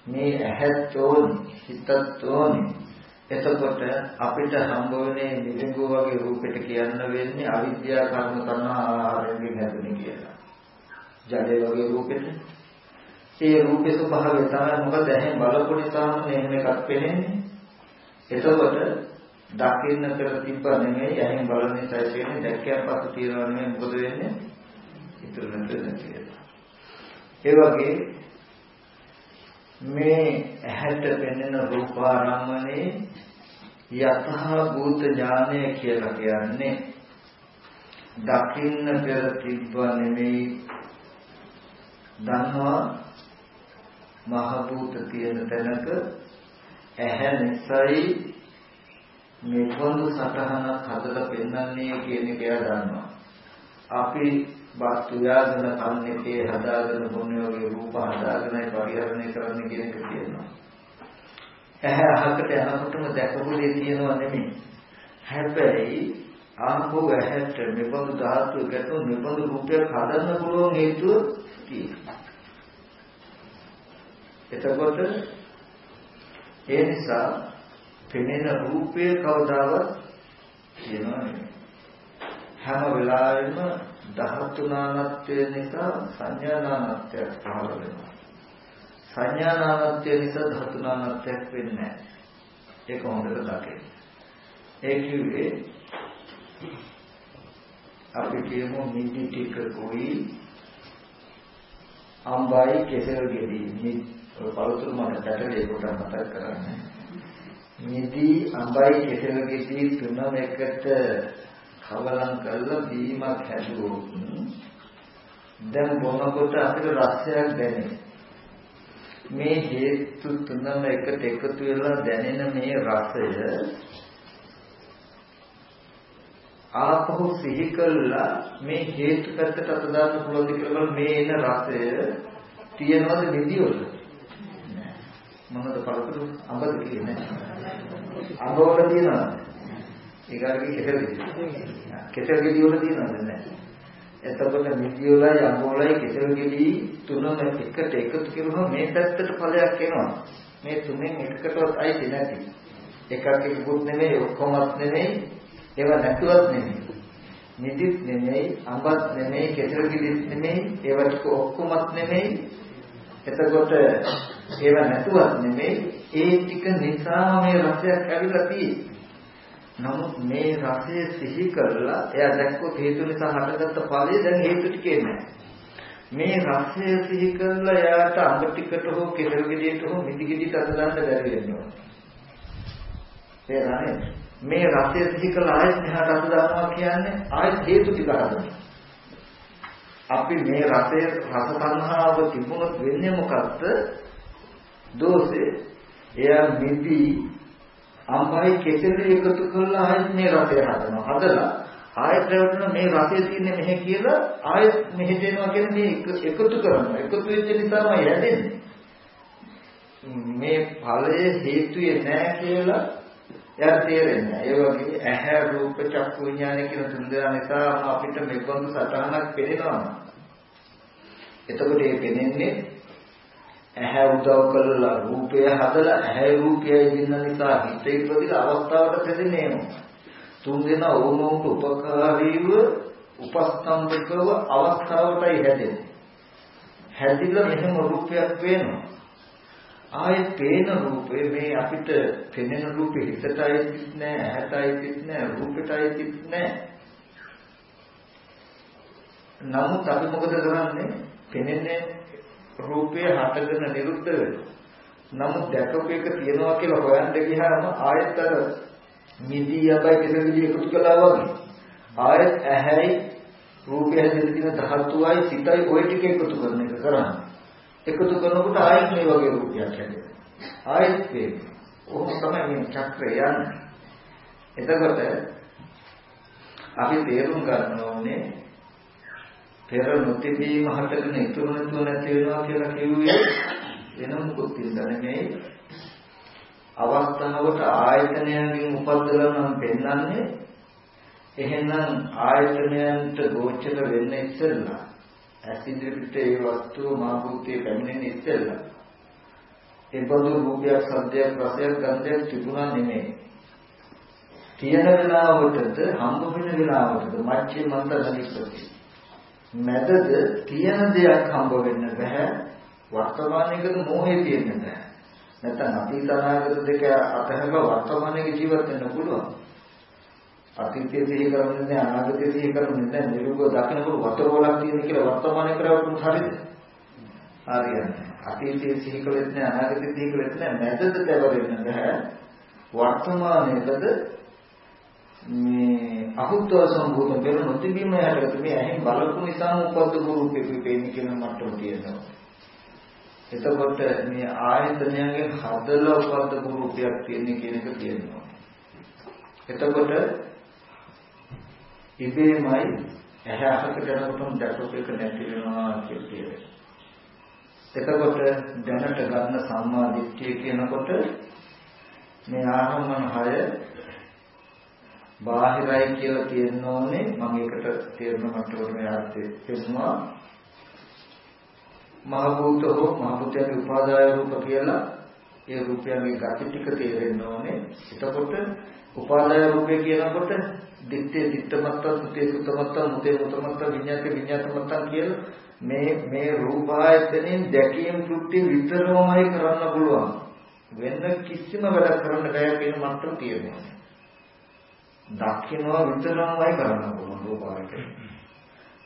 මේ ඇහත් ඕනේ, හිතත් ඕනේ. එතකොට අපිට හම්බ වෙන්නේ මිරිඟුව වගේ රූපෙට කියන්න වෙන්නේ අවිද්‍යා කර්ම තණ්හා ආහාරයෙන් හැදුනේ කියලා. ජලය වගේ රූපෙට ඒ රූපේ ස්වභාවය තමයි මොකද ඇහෙන් බලපු නිසාම එහෙම එකක් පෙනෙන්නේ. එතකොට දකින්න පෙර තිබ්බ නෙමෙයි ඇහෙන් බලන නිසා කියන්නේ දැක්කයන් පස්සේ තියනවා නෙමෙයි මොකද වෙන්නේ? ඉතුරු නැත්නම් කියලා. ඒ වගේ මේ ඇහැට පෙනෙන රූපාරම්මනේ යතහ භූත ඥානය කියලා කියන්නේ දකින්න පෙර තිබ්බ නෙමෙයි දන්නවා මහ භූත තියෙන තැනක ඇහැ නිසයි මේ පොඳු සටහනක් හදලා පෙන්වන්නේ කියන එක එයා දන්නවා. අපි වස්තු යාගෙන කන්නේකේ හදාගෙන බොන්නේ වගේ රූප හදාගෙනයි පරිහරණය කරන්න කියන එක කියනවා. ඇහැ අහකට යනකොටම දැකපු දේ තියෙනව නෙමෙයි. හැබැයි ආපෝ ඇහැට මෙබඳු ධාතු එකතු මෙබඳු රූපයක් හදන්න පුළුවන් හේතුව තියෙනවා. එතකොට ඒ නිසා පෙනෙන රූපය කවදාවත් කියනවා නෙමෙයි. හැම වෙලාවෙම ධාතුනානත්වය නිසා සංඥානානත්වයක් පහළ වෙනවා. සංඥානානත්වය නිසා ධාතුනානත්වයක් වෙන්නේ නැහැ. ඒක හොඳට දකින්න. ඒ කිව්වේ අපි කියමු නිදි ටික කොයි අම්බයි කෙසෙල් ගෙඩි පළතුරු මට පැටලේ කොට මතක් කරන්නේ. නිදි අම්බයි කෙසෙල් ගෙඩි තුනම එකට කවලම් කරලා බීමක් හැදුවොත් දැන් බොනකොට අපිට රසයක් දැනෙනවා. මේ හේතු තුනම එකට එකතු වෙලා දැනෙන මේ රසය ආපහු සිහි කළා මේ හේතු පැත්තට අත දාන්න පුළුවන් කියලා මේ එන රසය තියනවද නිදිවල මොනවද පළතුරු අඹද කියන්නේ අඹවල තියනවද? ඒගාගේ කෙසෙල් ගෙඩි. කෙසෙල් ගෙඩි වල තියෙනවද? නැහැ. එතකොට මිදි වලයි අඹ වලයි කෙසෙල් ගෙඩි තුනම එකට එකතු කරුවම මේ පැත්තට ඵලයක් එනවා. මේ තුනෙන් එකකටවත් අයිති නැති. එකක් එකකුත් නෙමෙයි ඔක්කොමත් නෙමෙයි ඒව නැතුවත් නෙමෙයි. මිදිත් නෙමෙයි අඹත් නෙමෙයි කෙසෙල් ගෙඩිත් නෙමෙයි ඒවට ඔක්කොමත් නෙමෙයි එතකොට ඒව නැතුවත් නෙමෙයි ඒ ටික නිසා මේ රසයක් ඇවිල්ලා තියෙන්නේ නමුත් මේ රසය සිහි කරලා එයා දැක්කොත් හේතු නිසා හටගත්ත ඵලය දැන් හේතු ටිකේ නැහැ. මේ රසය සිහි කරලා එයාට අඹ ටිකට හෝ කෙසල් ගෙඩියට හෝ මිදි ගෙඩියට අත දාන්න බැරි වෙනවා. තේරෙන්නේ? මේ රසය සිහි කරලා ආයෙත් මෙහාට අත දානවා කියන්නේ ආයෙත් හේතු ටික හදනවා. අපි මේ රසය රස සංහාව තිබුණොත් වෙන්නේ මොකද්ද? දෝෂේ එයා මිදි අම්බයි කෙසෙල් එකතු කරලා ආයෙත් මේ රසය හදනවා. හදලා ආයෙත් රැවටෙන මේ රසය තියෙන්නේ මෙහෙ කියලා ආයෙත් මෙහෙට එනවා කියන්නේ මේ එකතු කරනවා. එකතු වෙච්ච නිසාමයි හැදෙන්නේ. මේ ඵලය හේතුයේ නැහැ කියලා එයාට තේරෙන්නේ. ඒ වගේ ඇහැ රූප චක්කු විඥාන කියන තුන් දෙනා නිසා අපිට මෙබඳු සතහනක් පෙනෙනවා. එතකොට ඒ පෙනෙන්නේ ඇහැ උදව් කරලා රූපය හදලා ඇහැ රූපයයි දෙන්න නිසා හිත ඉපදිලා අවස්ථාවට දෙන්නේ නේනවා. තුන් දෙනා ඕනෝන්ට උපකාරීව උපස්තම්භකව අවස්ථාවටයි හැදෙන්නේ. හැදිලා මෙහෙම රූපයක් වෙනවා. ආයේ පේන රූපේ මේ අපිට පෙනෙන රූපේ හිතටයි තිත් නෑ ඇහැටයි තිත් නෑ රූපෙටයි තිත් නෑ. නමුත් අපි මොකද කරන්නේ? පෙනෙන්නේ රූපය හටගෙන නිරුද්ධ වෙනවා. නමුත් දැකපු එක තියනවා කියලා හොයන්න ගියාම ආයෙත් අර මිදී යබයි කෙසෙලි එකතු කළා වගේ ආයෙත් ඇහැයි රූපය හැදෙන්න තියෙන ධාතුවයි සිතයි ওই ටික එකතු කරන එක කරන්නේ. එකතු කරනකොට ආයෙත් මේ වගේ රූපයක් හැදෙනවා. ආයෙත් මේ කොහොම තමයි මේ චක්‍රය යන්නේ. එතකොට අපි තේරුම් ගන්න ඕනේ පෙර නොතිබීම හටගෙන ඉතුරු නැතුව නැති වෙනවා කියලා කිව්වේ වෙන මොකුත් නෙමෙයි. අවස්ථාවට ආයතනයන්ගෙන් උපද්දලා නම් පෙන්වන්නේ එහෙනම් ආයතනයන්ට ගෝචර වෙන්න ඉස්සෙල්ලා ඇසිදිරිට ඒ වස්තුව මාභූතයේ පැමිණෙන්න ඉස්සෙල්ලා ඒ බඳු රූපයක් සද්දයක් රසයක් ගන්ධයක් තිබුණා නෙමෙයි. තියෙන වෙලාවටද හම්බ වෙන වෙලාවටද මච්චේ මන්ද ගනිස්සති මැදද තියෙන දෙයක් හම්බ වෙන්න බෑ වර්තමානයේකද මොහේ තියෙන්න බෑ නැත්නම් අතීත අනාගත දෙක අතහැරලා වර්තමානයේ ජීවත් වෙන්න පුළුවන්. අතීතයේ සිහි කරන්නේ නැහැ අනාගතයේ සිහි කරන්නේ නැහැ නිරුග දකින්නකොට වතර වලක් තියෙන කියලා වර්තමානයේ කරවතුන් හරියද? හරියන්නේ. අතීතයේ සිහි කළෙත් නැහැ අනාගතයේ සිහි කළෙත් නැහැ මැදද තවරෙන්න බෑ. වර්තමානයේකද මේ අහුත්ව සම්භූත පෙර නොතිබීම යටකට මේ ඇහෙන් බලපු නිසාම උපද්ද රූපේ පිපෙන්නේ කියන මට්ටම තියෙනවා. එතකොට මේ ආයතනයන්ගෙන් හදලා උපද්දපු රූපයක් තියෙන කියන එක තියෙනවා. එතකොට ඉබේමයි ඇහැ අහකට යනකොටම දැකපු එක නැති වෙනවා කියන්නේ. එතකොට දැනට ගන්න සම්මා දිට්ඨිය කියනකොට මේ ආරම්මන හය බාහිරයි කියලා කියන්න ඕනේ මම ඒකට තේරුම මට්ටමට මේ අර්ථය පෙන්නවා මහ භූත හෝ මහ භූතයේ උපාදාය රූප කියලා ඒ රූපයන්ගේ ගති ටික තේරෙන්න ඕනේ. එතකොට උපාදාය රූපය කියනකොට දිත්තේ දිත්තමත්ත සුතේ සුතමත්ත මුතේ මුතමත්ත විඤ්ඤාතේ විඤ්ඤාතමත්ත කියලා මේ මේ රූපායතනෙන් දැකීම් කෘත්‍ය විතරමයි කරන්න පුළුවන්. වෙන කිසිම වැඩක් කරන්න බෑ කියන මට්ටම තියෙනවා. දකින්නවා විතරමයි කරන්න පුළුවන් රූපායතනෙ.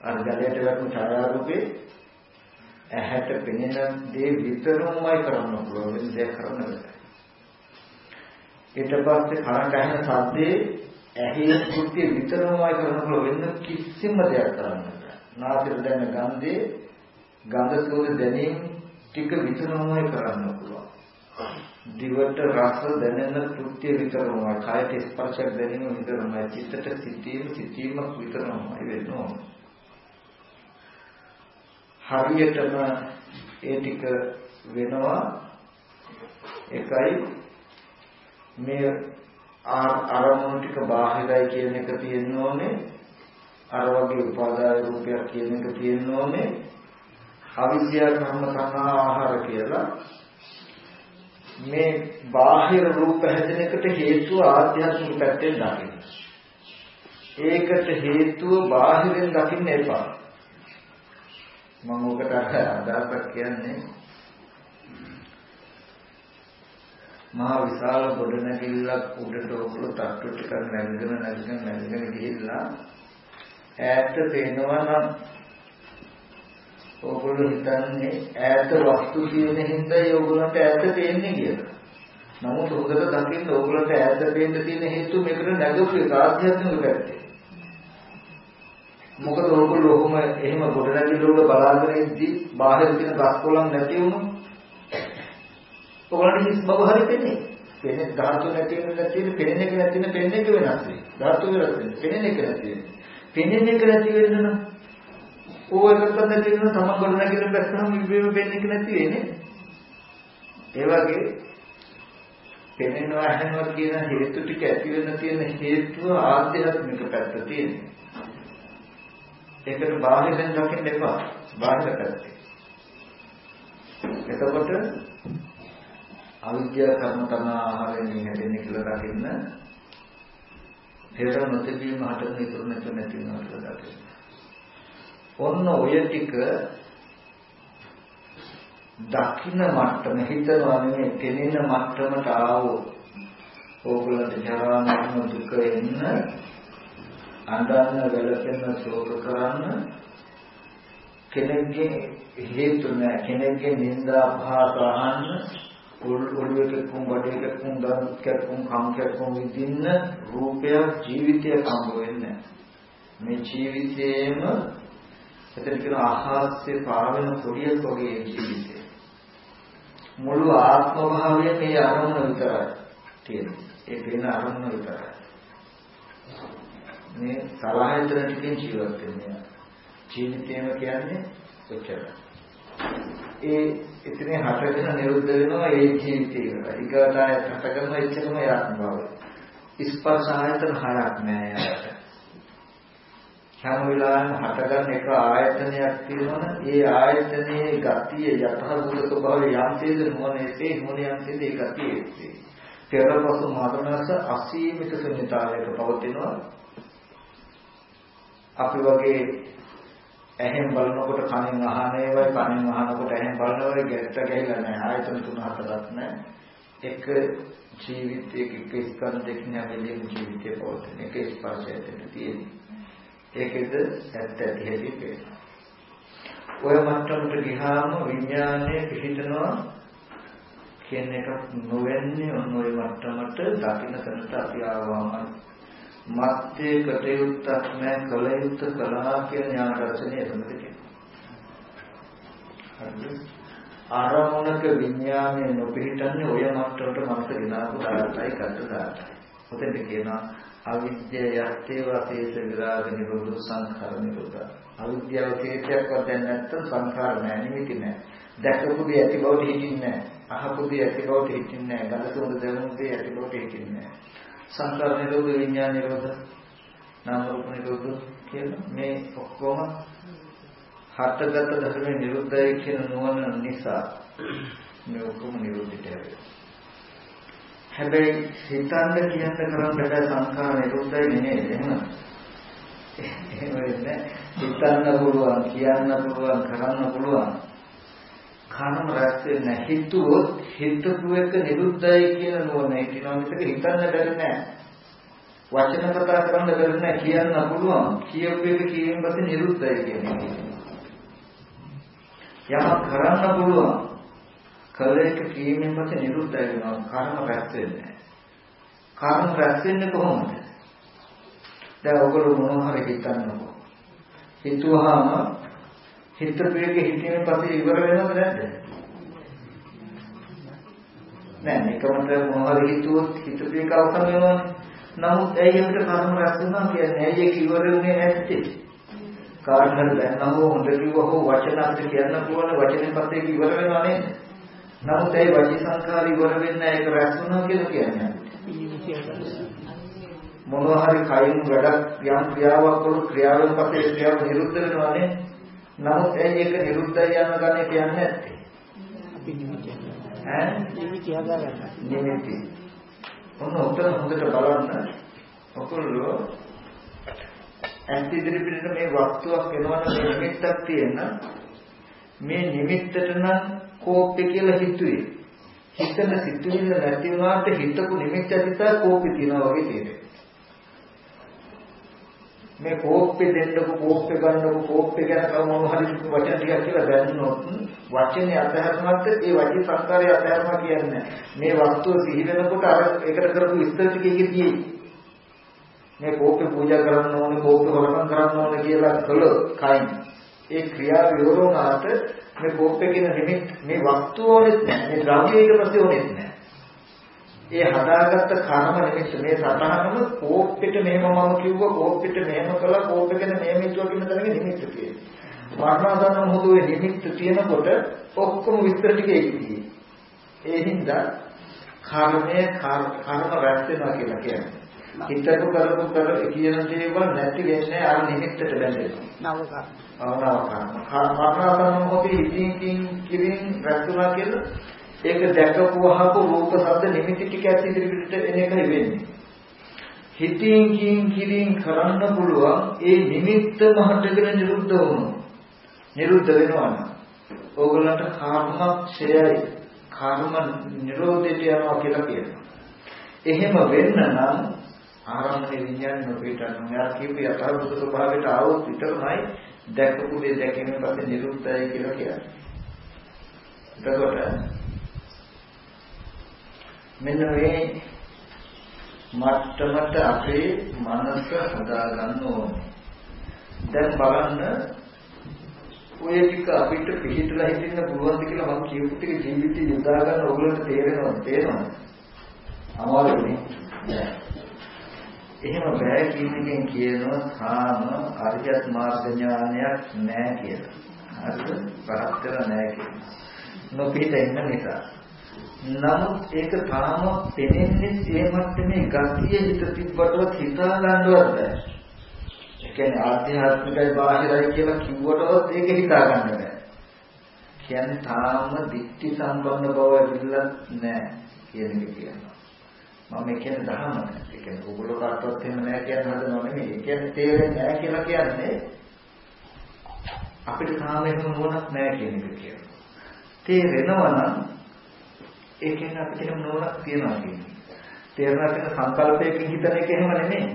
අර ජලයට වැටුණු ඡායාරූපේ ඇහැට පෙනෙන දේ විතරමයි කරන්න පුළුවන් වෙන දෙයක් කරන්න බෑ. ඊට පස්සේ කනට ඇහෙන සද්දේ ඇහි කෘත්‍ය විතරමයි කරන්න පුළුවන් වෙන කිසිම දෙයක් කරන්න බෑ. නාසයට දැනෙන ගන්ධේ ගඳ සුවඳ දැනීම ටික විතරමයි කරන්න පුළුවන්. දිවට රස දැනෙන කෘත්‍ය විතරමයි, කායට ස්පර්ශයක් දැනීම විතරමයි, චිත්තට සිතීම සිතීම විතරමයි වෙන්න ඕනේ. හරියටම ඒ ටික වෙනවා. එකයි මේ අරමුණු ටික බාහිරයි කියන එක තියෙන්න ඕනේ. අර වගේ උපාදාය රූපයක් කියන එක තියෙන්න ඕනේ. අවිද්‍යා කර්ම සංහා ආහාර කියලා මේ බාහිර රූප හැදෙන එකට හේතුව ආධ්‍යාත්මික පැත්තෙන් දකින්න. ඒකට හේතුව බාහිරෙන් දකින්න එපා. මම ඔකට අදහසක් කියන්නේ මහා විශාල ගොඩනැගිල්ලක් උඩට ඔකුල තට්ටු ටිකක් නැගගෙන නැගගෙන නැගගෙන ගිහිල්ලා ඈත පේනවා නම් ඔගොල්ලෝ හිතන්නේ ඈත වස්තු තියෙන හින්දා ඒගොල්ලන්ට ඈත පේන්නේ කියලා. නමුත් හොඳට දකින්න ඕගොල්ලන්ට ඈත පේන්න තියෙන හේතුව මේකට නැගපු එක ආධ්‍යාත්මික පැත්තේ. මොකද ඕගොල්ලෝ ඔහොම එහෙම ගොඩනැගිල්ල වල බලාගෙන ඉද්දි බාහිර තියෙන ගස් කොළන් නැති වුණොත් ඔයගොල්ලන්ට හිස් බව හරි දෙන්නේ. පෙනෙන ධාතු නැති වෙන නැති වෙන පෙනෙන එක නැති වෙන පෙනෙන එක වෙනස් වෙයි. ධාතු වෙනස් වෙයි. පෙනෙන එක නැති වෙයි. පෙනෙන එක නැති වෙන්න නම් ඕව එකක් නැති වෙන සම ගොඩනැගිල්ල බැස්සම ඉබේම පෙනෙන එක නැති වෙන්නේ. ඒ වගේ පෙනෙනවා හැනවා කියන හේතු ටික ඇති වෙන තියෙන හේතුව ආධ්‍යාත්මික පැත්ත තියෙනවා. ඒකට බාහිරෙන් දකින්න එපා. බාහිර පැත්තේ. එතකොට අවිද්‍යා කර්ම තන ආහාරයෙන් හැදෙන්නේ කියලා දකින්න පෙර නොතිබීම හටගෙන ඉතුරු නැතු නැති වෙනවා කියලා දකින්න. ඔන්න ඔය ටික දකින්න මට්ටම හිතනවා නෙමෙයි පෙනෙන මට්ටමට ආවෝ. ඕගොල්ලන්ට ජරා මරණ දුක එන්න අඬන්න වැළපෙන්න ශෝක කරන්න කෙනෙක්ගේ හේතු නැහැ කෙනෙක්ගේ නිന്ദා අපහාස අහන්න ඔළුවක කුම් බඩේක කුම් දරුත් කැක්කුම් කම් කැක්කුම් විඳින්න රූපයක් ජීවිතයක් හම්බ වෙන්නේ මේ ජීවිතේම එතන කියන ආහාස්සේ පාවෙන පොඩියක් වගේ ජීවිතය මුළු ආත්ම භාවය මේ අරමුණ විතරයි තියෙන්නේ ඒ වෙන අරමුණ විතරයි මේ සලආයතන ටිකෙන් ජීවත් වෙන්නේ. ජීවිතේම කියන්නේ ඔච්චරයි. ඒ එතන හටගෙන නිරුද්ධ වෙනවා ඒ ජීවිතේ ඉවරයි. ඊගාට හටගෙන එච්චරම යාත්ම බව. ස්පර්ශ ආයතන හරක් නෑ යාට. හැම වෙලාවෙම හටගන්න එක ආයතනයක් තියෙනවනේ ඒ ආයතනයේ ගතිය යථාභූත ස්වභාවය යම්තේද මොනේසේ මොනියම්තේද ඒ ගතිය එන්නේ. පෙරපසු මරණස අසීමිත ශුන්‍යතාවයක පවතිනවා. අපි වගේ ඇහෙන් බලනකොට කනෙන් අහන ඒවායි කනෙන් අහනකොට ඇහෙන් බලනවයි ගැට ගැහිලා නැහැ ආයතන තුන හතරක් නැහැ එක ජීවිතයක එක ස්කන්ධයකින් හැදෙන ජීවිතය පවතින එක ස්පර්ශයෙන් තියෙන්නේ ඒකෙද ඇත්ත ඇති හැටි පේනවා ඔය මට්ටමට ගියාම විඥානය පිහිටනවා කියන එක නොවෙන්නේ ඔන්න ඔය මට්ටමට දකින්න තැනට අපි ආවම මත්යේ කටයුත්තක් නැ කල යුත්ත කළා කියන ඥාන දර්ශනය එතනද තියෙනවා. ආරමුණක විඥානය නොපිහිටන්නේ ඔය මට්ටමට මනස විනාශ දායකයි කට දායකයි. ඔතෙන්ද කියනවා අවිද්‍ය යත්තේ වාසේස විරාග නිරෝධ සංඛාර නිරෝධ. අවිද්‍යාව තේජයක්වත් දැන් නැත්තම් සංඛාර නැහැ නිමිති නැහැ. දැකපු දේ ඇති බවට හිතින්නේ නැහැ. අහපු දේ ඇති බවට හිතින්නේ නැහැ. ගඳ සුවඳ දැනුම් දේ ඇති බවට හිතින්නේ නැහැ. සංකාර නිරෝධ විඥාන නිරෝධ නාම රූප නිරෝධ කියලා මේ ඔක්කොම හටගත ධර්මයේ නිරුද්ධය කියන නුවණ නිසා මේ ඔක්කොම නිරෝධිත හැබැයි හිතන්න කියන්න කරන්න බෑ සංකාර නිරෝධය නෙමෙයි එහෙම එහෙම වෙන්නේ හිතන්න පුළුවන් කියන්න පුළුවන් කරන්න පුළුවන් කනම රැස් වෙන්නේ හිතුවොත් හිතපු එක නිරුද්ධයි කියන නුවණ හිතනවා මිසක හිතන්න බැරි නෑ. වචන කතා කරන්න බැරි නෑ කියන්න පුළුවන්. කියපු එක කියීම පස්සේ නිරුද්ධයි කියන්නේ. යමක් කරන්න පුළුවන්. කල එක කියීමෙන් පස්සේ නිරුද්ධයි වෙනවා. කර්ම රැස් වෙන්නේ නෑ. කර්ම රැස් වෙන්නේ කොහොමද? දැන් ඔයගොල්ලෝ මොනවා හරි හිතන්නකෝ. හිතුවාම හිතපේක හිතීමෙන් පස්සේ ඉවර වෙනවද නැද්ද? නෑ මේකමත මොනවද හිතුවොත් හිතපේක අවසන් වෙනවනේ. නමුත් ඇයි එකට කර්ම රැස් වෙනවා කියන්නේ ඇයි ඒක ඉවර වෙන්නේ නැත්තේ? කාරණා දැනනම හොඳ කිව්ව හෝ වචන අපිට කියන්න පුළුවන් වචනෙන් පස්සේ ඒක ඉවර වෙනවා නේද? නමුත් ඇයි වචී සංකාර ඉවර වෙන්නේ ඒක රැස් වෙනවා කියලා කියන්නේ? මොනවා හරි කයින් වැඩක් යම් ක්‍රියාවක් කළොත් ක්‍රියාවෙන් පස්සේ ක්‍රියාව නිරුද්ධ වෙනවා නේද? නමුත් ඇයි ඒක නිරුද්ධයි යන ගන්නේ කියන්නේ නැත්තේ?
අපි නිමිති.
ඈ?
නිමිති හදාගන්න.
නිමිති. ඔන්න උත්තර හොඳට බලන්න. ඔකුල්ලෝ ඇන්ති ඉදිරිපිට මේ වස්තුවක් වෙනවනම් මේ නිමිත්තක් තියෙන මේ නිමිත්තට නම් කෝප්පේ කියලා හිතුවේ. හිතන සිතුවිල්ල නැති වුණාට හිතපු නිමිත්ත නිසා කෝප්පේ තියනවා වගේ තියෙනවා. මේ කෝප්පේ දෙන්නකො කෝප්පේ ගන්නකො කෝප්පේ ගැන කවම හරි වචන ටිකක් කියලා දැන්නොත් වචනේ අතහැරනත් ඒ වචී සංස්කාරය අතහැරනවා කියන්නේ මේ වස්තුව සිහි වෙනකොට අර ඒකට කරපු විස්තර ටික එකේ මේ කෝප්පේ පූජා කරන්න ඕනේ කෝප්පේ හොරකම් කරන්න ඕනේ කියලා කළොත් කයින් ඒ ක්‍රියාව විවරුණාට මේ කෝප්පේ කියන නිමිත් මේ වස්තුව ඕනෙත් නැහැ මේ ද්‍රව්‍යයක පස්සේ ඕනෙත් නැහැ ඒ හදාගත්ත කර්ම නිමිත්ත මේ සතහනම කෝප්පෙට මෙහෙම මම කිව්ව කෝප්පෙට මෙහෙම කළා කෝප්පෙ ගැන මෙහෙම හිතුවා කියන තැනක නිමිත්ත තියෙනවා. මරණාසන්න මොහොතේ නිමිත්ත තියෙනකොට ඔක්කොම විස්තර ටික ඒකයි. ඒ හින්දා කර්මය කර්ම රැස් වෙනවා කියලා කියන්නේ. හිතක කරපු කර කියන දේවල් නැති වෙන්නේ අර නිමිත්තට බැඳෙනවා.
නව කර්ම.
නව කර්ම. මරණාසන්න මොහොතේ ඉතින් කිරින් රැස් වෙනවා කියලා ඒක දැකපුවහම රූප ශබ්ද නිමිති ටික ඇස් ඉදිරියට එන එකයි වෙන්නේ. හිතින් කින් කිරින් කරන්න පුළුවන් ඒ නිමිත්ත මහටගෙන නිරුද්ධ වුණා. නිරුද්ධ වෙනවා නම් ඕගලන්ට කර්මක්ෂයයි කර්ම නිරෝධයට යනවා කියලා කියනවා. එහෙම වෙන්න නම් ආරම්භ විඥාන නොපිටන මෙයා කියපු යථාභූත ස්වභාවයට ආවොත් විතරමයි දැකපු දේ දැකීමෙන් පස්සේ නිරුද්ධයි කියලා කියන්නේ. එතකොට මෙන්න මේ මට්ටමට අපේ මනස හදාගන්න ඕනේ. දැන් බලන්න ඔය ටික අපිට පිළිහිටලා හිටින්න පුළුවන්ද කියලා මම කියපු ටික ජීවිතේ යොදා ගන්න ඕගොල්ලන්ට තේරෙනවද තේරෙනවද? අමාරුනේ. එහෙම බෑ කියන එකෙන් කියනවා තාම අරියත් මාර්ග ඥානයක් නැහැ කියලා. හරිද? පහත් කරලා නැහැ කියලා. නොපිට ඉන්න නිසා. නමුත් ඒක තාම පෙනෙන්නේ ඒ මට්ටමේ ගතිය හිත තිබ්බටවත් හිතා ගන්නවත් බෑ. ඒ කියන්නේ ආධ්‍යාත්මිකයි බාහිරයි කියලා කිව්වටවත් ඒක හිතා ගන්න බෑ. කියන්නේ තාම දික්ටි සම්බන්ධ බව ඇවිල්ලා නැහැ කියන එක කියනවා. මම කියන්නේ දහම. ඒ කියන්නේ ඔගොල්ලෝ කාටවත් එහෙම නැහැ කියන හදනව නෙමෙයි. ඒ කියන්නේ තේරෙන්නේ නැහැ කියලා කියන්නේ අපිට තාම එහෙම නුවණක් නැහැ කියන එක කියනවා. තේරෙනවා නම් ඒ කියන්නේ අපිට එහෙම නුවණක් තියනවා කියන්නේ. තේරෙනවා කියන සංකල්පයකින් හිතන එක එහෙම නෙමෙයි.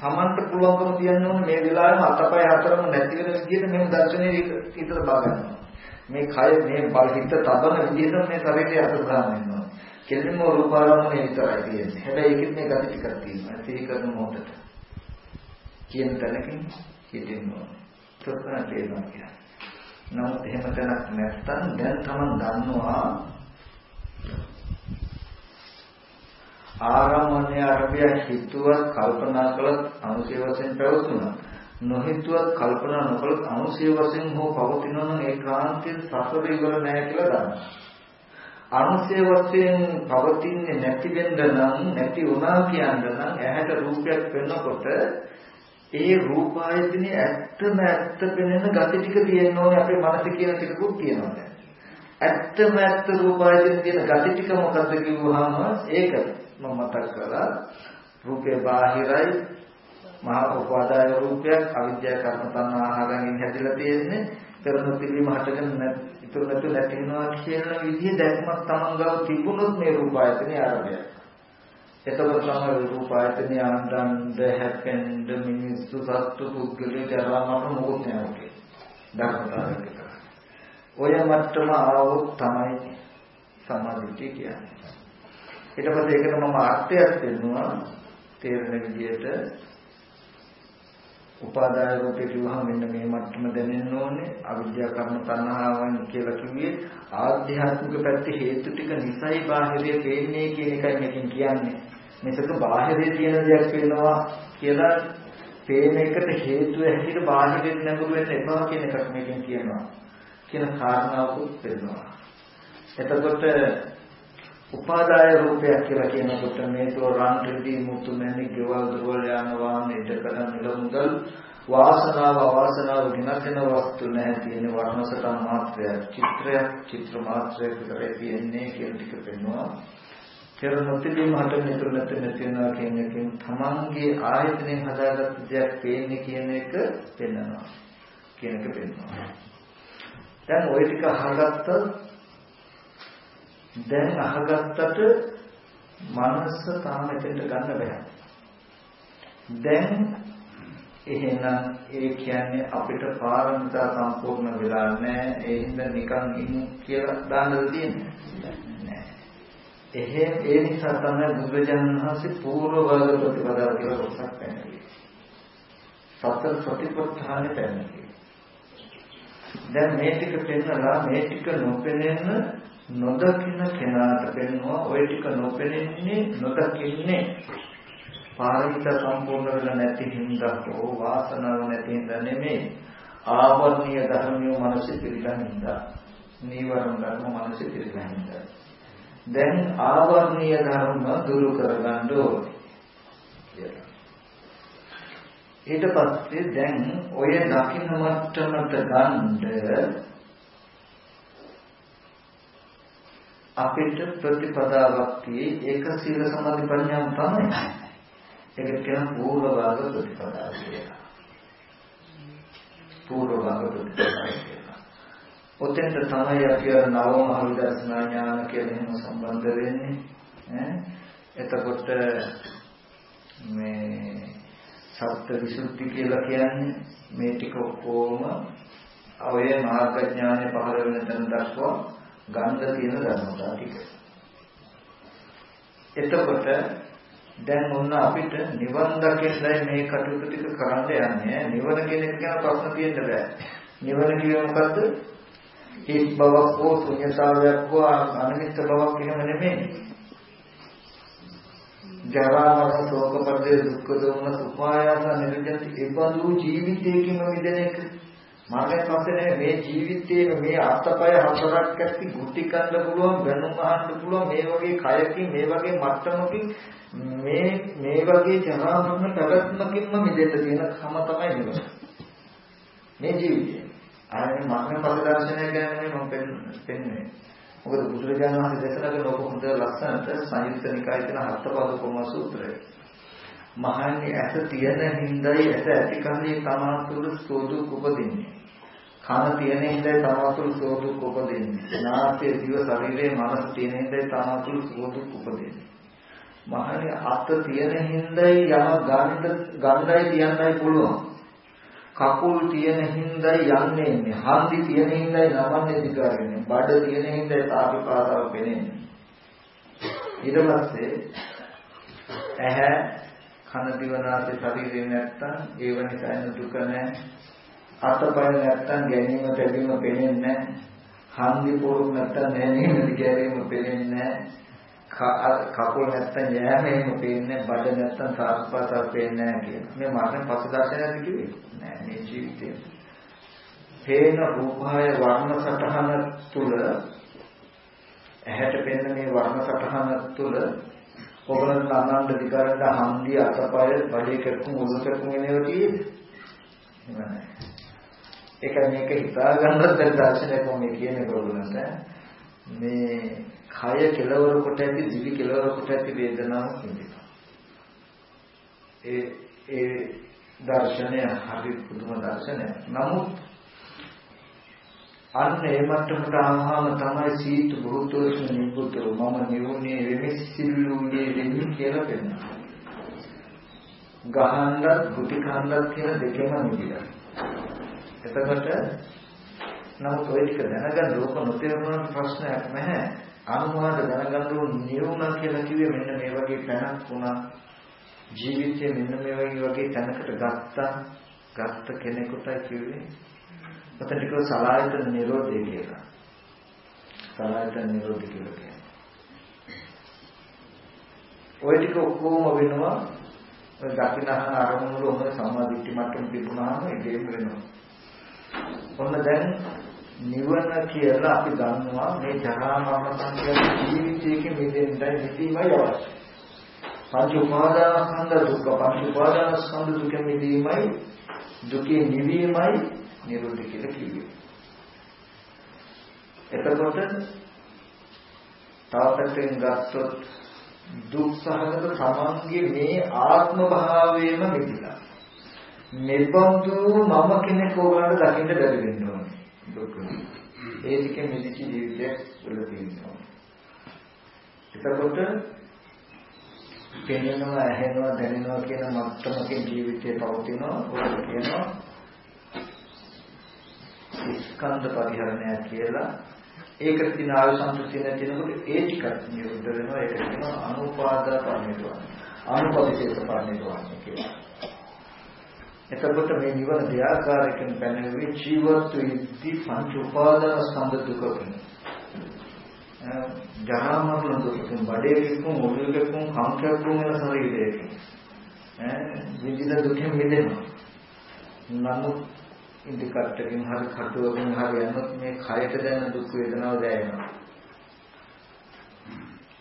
Tamanට පුළුවන්කම තියන්න ඕනේ මේ වෙලාවෙම අතපය හතරම නැති වෙන විදිහට මෙහෙම දර්ශනයේ හිතට බා ගන්නවා. මේ කය මේ බල හිත තබන විදිහට මේ ශරීරය අත ගන්න වෙනවා. කෙලින්ම රූපාරම්මණය විතරයි තියෙන්නේ. හැබැයි ඒකෙත් මේ gati ටිකක් තියෙනවා. ඒක කරන මොහොතට. කියන තැනකින් හිතෙන්න ඕනේ. තොරතුරු තේරෙනවා කියන්නේ. නමුත් එහෙම තැනක් නැත්නම් දැන් තමන් දන්නවා ආරම්මණය අරබිය හිතුවත් කල්පනා කළත් අනුසය වශයෙන් පැවතුණා. නොහිතුවත් කල්පනා නොකළත් අනුසය වශයෙන් හෝ පවතිනවා නම් ඒ ක්‍රාන්තිය සසර ඉවර නැහැ කියලා දන්නවා. අනුසය වශයෙන් පවතින්නේ නැති වෙන්න නම් නැති වුණා කියන්න නම් ඇහැට රූපයක් වෙනකොට ඒ රූප ආයතනේ ඇත්තම ඇත්ත පෙනෙන gati ටික තියෙන්න ඕනේ අපේ මනසේ කියන ටිකකුත් තියෙනවා දැන්. ඇත්තම ඇත්ත රූප ආයතනේ තියෙන gati ටික මොකද්ද කිව්වහම ඒක මම මතක් කළා. රූපේ බාහිරයි මහා උපාදාය රූපයක් අවිද්‍යා කර්ම තණ්හා ආහාරයෙන් හැදිලා තියෙන්නේ. කරනු පිළිම හටගෙන ඉතුරු නැතු නැති වෙනවා කියන විදිහ දැක්මක් තමන් ගාව තිබුණොත් මේ රූප ආයතනේ ආරම්භය. එතකොට තමයි රූප ආයතනය අන්දන්ද හැපෙන්ද මිනිස්සු සත්තු පුද්ගලයන් ජරාමරණ මොකොත් නැහැ ධර්මතාවයක. ඔය මට්ටම ආවොත් තමයි සමාධිය කියන්නේ. ඊට පස්සේ ඒකට මම අර්ථයක් දෙන්නවා තේරෙන විදිහට උපාදාය රූපේ කිව්වහම මෙන්න මේ මට්ටම දැනෙන්න ඕනේ. අවිද්‍යා කර්ම තණ්හාවන් කියලා කිව්වේ ආධ්‍යාත්මික පැත්තේ හේතු ටික නිසයි බාහිරයේ පේන්නේ කියන එකයි මේකෙන් කියන්නේ. මේක බාහිරේ තියෙන දෙයක් වෙනවා කියලා පේන එකට හේතුව හැටියට බාහිරෙන් නැඹුරු වෙන්න එපා කියන එකක් මේකෙන් කියනවා. කියන කාරණාවකුත් වෙනවා. එතකොට උපාදාය රූපයක් කියලා කියනකොට මේක රන් රිදී මුතු මැණි ගෙවල් දොරවල් යාන වාහන ඉදකඩ නිලමුදල් වාසනාව අවාසනාව විනාශන වස්තු නැහැ තියෙන වර්ණසටහන් මාත්‍රයක්. චිත්‍රයක් චිත්‍ර මාත්‍රයක් විතරයි තියෙන්නේ කියන ටික පෙන්වනවා පෙර නොතිබීම හට නිතර නැති නැති වෙනවා කියන එකෙන් තමන්ගේ ආයතනයෙන් හදාගත්ත දෙයක් පේන්නේ කියන එක පෙන්වනවා. කියන එක පෙන්වනවා. දැන් ওই ටික අහගත්ත දැන් අහගත්තට මනස තාම එතෙන්ට ගන්න බෑ දැන් එහෙනම් ඒ කියන්නේ අපිට පාරමිතා සම්පූර්ණ වෙලා නැහැ ඒ හින්දා නිකන් ඉමු කියලා දාන්නද තියෙන්නේ එහෙම ඒ නිසා තමයි බුදුරජාණන් වහන්සේ పూర్ව වර්ග ප්‍රතිපදාව කියලා කොටසක් පැනගන්නේ. සතර සතිපට්ඨානෙ පැනගන්නේ. දැන් මේ ටික පෙන්නලා මේ ටික නොපෙනෙන නොදකින්න කෙනාට පෙන්වනවා ওই ටික නොපෙනෙන්නේ නොදකින්නේ පාරමිත සම්පූර්ණ වෙලා නැති හින්දා හෝ වාසනාව නැති හින්දා නෙමෙයි ආවර්ණීය ධර්මිය මනසේ පිළිගන්න හින්දා නීවරණ ධර්ම මනසේ පිළිගන්න හින්දා දැන් ආවර්ණීය ධර්ම දුරු කරගන්න ඕනේ කියලා. ඊට පස්සේ දැන් ඔය දකින්න මට්ටමට ගන්න අපිට ප්‍රතිපදාවක් tie ඒක සීල සමාධි ප්‍රඥාව තමයි. ඒක කියන පූර්ව භාග ප්‍රතිපදාව කියලා. පූර්ව භාග ප්‍රතිපදාව ඔතෙන්ට තමයි අපි අර නවම අනුදර්ශනා ඥාන කියන එහෙම සම්බන්ධ වෙන්නේ ඈ එතකොට මේ සත්‍ය විසුද්ධි කියලා කියන්නේ මේ ටික ඔක්කොම ඔය මාර්ග ඥානෙ පහළ වෙන තැන දක්වා ගන්න තියෙන ධර්මතා ටික. එතකොට දැන් ඔන්න අපිට නිවන් දකින්නයි මේ කටයුතු ටික කරන්න යන්නේ. නිවන කියන එක ගැන ප්‍රශ්න තියෙන්න බෑ. නිවන කියන්නේ මොකද්ද? හිස් බවක් හෝ ශුන්‍යතාවයක් හෝ අනිත්‍ය බවක් එහෙම නෙමෙයි. ජරා මරණ ශෝක පරිදේ දුක්ඛ දෝමන උපායාස නිරජන්ති ඒ බඳු ජීවිතයකින් මිදෙන එක මරණය පස්සේ මේ ජීවිතයේ මේ අත්පය හතරක් ඇති ගුටි කන්න පුළුවන් බැනුම් අහන්න පුළුවන් මේ වගේ කයකින් මේ වගේ මට්ටමකින් මේ මේ වගේ ජරා මරණ පැවැත්මකින්ම මිදෙන්න තියෙන කම තමයි නිවන. මේ ජීවිතය ආයේ මරණ පස්සේ දර්ශනය ගැන මම පෙන්නේ මොකද බුදුරජාණන් වහන්සේ දේශනා කරන ඔබ හොඳ ලස්සනට සංයුක්ත නිකායේ තියෙන හත්පාද කොම සූත්‍රය. මහන්නේ ඇස තියෙන හිඳයි ඇස ඇති කන්නේ තමා තුළ සෝදුක් උපදින්නේ. කන තියෙන හිඳයි තමා තුළ සෝදුක් උපදින්නේ. නාසය දිව ශරීරයේ මනස තියෙන හිඳයි තමා තුළ සෝදුක් උපදින්නේ. මහන්නේ අත තියෙන හිඳයි යම ගන්ධ ගන්ධයි තියන්නයි පුළුවන්. කකුල් තියෙන හිඳයි යන්නේ ඉන්නේ. හන්දි තියෙන හිඳයි නමන්නේ දිගාරන්නේ. බඩ තියෙන හිඳයි තාපි පාතාව පෙනෙන්නේ. ඊට පස්සේ ඇහැ කන දිවනාසය ශරීරේ නැත්තම් ඒව නිසා එන දුක නැහැ. අතපය නැත්තම් ගැනීම තැබීම පෙනෙන්නේ නැහැ. හන්දි පොරු නැත්තම් නැනීම දිගෑරීම පෙනෙන්නේ නැහැ. කකුල් නැත්තම් යෑමේම පේන්නේ බඩ නැත්තම් සාස්පාසල් පේන්නේ නැහැ කියන. මේ මාතෙන් පසු දර්ශනයද කිව්වේ? නෑ මේ ජීවිතේ. හේන රූපය වර්ණ සටහන තුල ඇහැට පෙනෙන මේ වර්ණ සටහන තුල ඔබලන් අනන්ත විකාරණ හන්දිය අතපය බඩේ කරකුම් උදු කරකුම් එනවා තියෙන්නේ. නෑ. ඒක මේක හිතා ගන්නත් දැන් දර්ශනය කොහොමද කියන්නේ ඔයගොල්ලන්ට මේ කය කෙලවර කොට ඇති දිවි කෙලවර කොට ඇති වේදනාව කියනවා. ඒ ඒ දර්ශනය හරි පුදුම දර්ශනයක්. නමුත් අන්න ඒ මට්ටමට ආවම තමයි සීතු බුරුතෝෂ්ණ නිබුතෝ මම නිවුනේ වෙමි සිල්ලුනේ වෙමි කියලා පෙන්නනවා. ගහන්නත් ගුටි කන්නත් කියන දෙකම නිදිලා. එතකොට නමුත් ඔය ටික දැනගන්න ලෝක නොතේරුණා ප්‍රශ්නයක් නැහැ. අනුමාන දැනගන්න ඕන නිවුණා කියලා කිව්වේ මෙන්න මේ වගේ තැනක් වුණා. ජීවිතේ මෙන්න මේ වගේ වගේ තැනකට ගත්තා. ගත්ත කෙනෙකුට කිව්වේ ඔතන ටික සලායතන නිරෝධය කියලා. සලායතන නිරෝධය කියලා කියන්නේ. ওই ටික ඔක්කොම වෙනවා ඔය දකින්නහන අරමුණු වල හොඳ සමාධිත්‍ය මට්ටම තිබුණාම ඒකේම වෙනවා. ඔන්න දැන් නිවන කියලා අපි දන්නවා මේ ජරා මරණ සංඛ්‍යාව ජීවිතයේ මිදෙන්නයි මිදීමයි අවශ්‍ය. පංච උපාදානස්කන්ධ දුක්ඛ පංච උපාදානස්කන්ධ දුක මිදීමයි දුකේ නිවීමයි නිරෝධ කියලා කිව්වේ. එතකොට තාපයෙන් ගත්තොත් දුක් සහගත තමන්ගේ මේ ආත්ම භාවයම මිදිලා. නිබඳු මම කෙනෙක් ඕගලන්ට දකින්න බැරි වෙන්න ඕනේ. දුක. ඒ දෙකෙන් මිදිච්ච ජීවිතයක් වල තියෙනවා. එතකොට පෙනෙනවා ඇහෙනවා දැනෙනවා කියන මට්ටමකින් ජීවිතේ පවතිනවා. ඔය කියනවා ස්කන්ධ පරිහරණය කියලා ඒකට තියෙන ආයසන්තු තියෙන තියෙනකොට ඒ ටිකක් නිරුද්ධ වෙනවා ඒක කියනවා අනුපාදා පරිණිරවාණ අනුපදිශේෂ පරිණිරවාණ කියලා. එතකොට මේ නිවන දෙආකාරයකින් පැනෙන්නේ ජීවත්ව ඉති පංච උපාදාන ස්කන්ධ දුකකින්. ජරා මරණ දුකකින් බඩේකින් මොළයකින් කංකකින් වෙන ශරීරයකින්. ඈ විවිධ දුකින් මිදෙනවා. නමුත් ඉන්දි කට්ටකින් හරි කටුවකින් හරි යනොත් මේ කයට දැනෙන දුක් වේදනාව දැනෙනවා.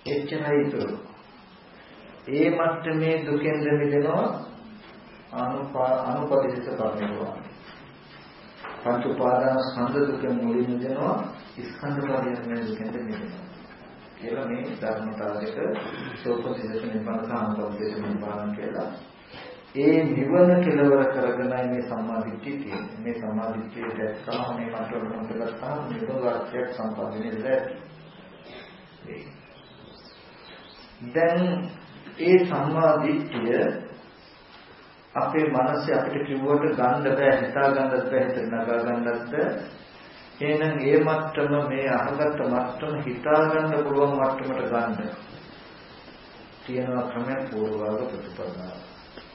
එච්චරයි ඉතුරු. ඒ මට්ටමේ දුකෙන් මිදෙනවා අනුපා අනුපදිත කරනවා. පංච උපාදාන ස්කන්ධ දුකෙන් මුලින් මිදෙනවා ස්කන්ධ පරිහරණය දුකෙන් මිදෙනවා. කියලා මේ ධර්මතාවයක සෝපසිදක නිබ්බාන සාමපෞද්ගලික නිබ්බාන කියලා ඒ නිවන කෙලවර කරගෙනයි මේ සම්මාදිට්ඨිය තියෙන්නේ. මේ සම්මාදිට්ඨිය දැක්කම මේ මට්ටමට ගත්තාම නිරෝධාර්ථයක් සම්පාදනය වෙයි. දැන් ඒ සම්මාදිට්ඨිය අපේ මනසේ අපිට කිව්වට ගන්න බෑ හිතා ගන්නත් බෑ හිත නගා ගන්නත් බෑ එහෙනම් ඒ මට්ටම මේ අහගත්ත මට්ටම හිතා ගන්න පුළුවන් මට්ටමට ගන්න තියෙනවා ක්‍රමයක් පූර්වාග ප්‍රතිපදාව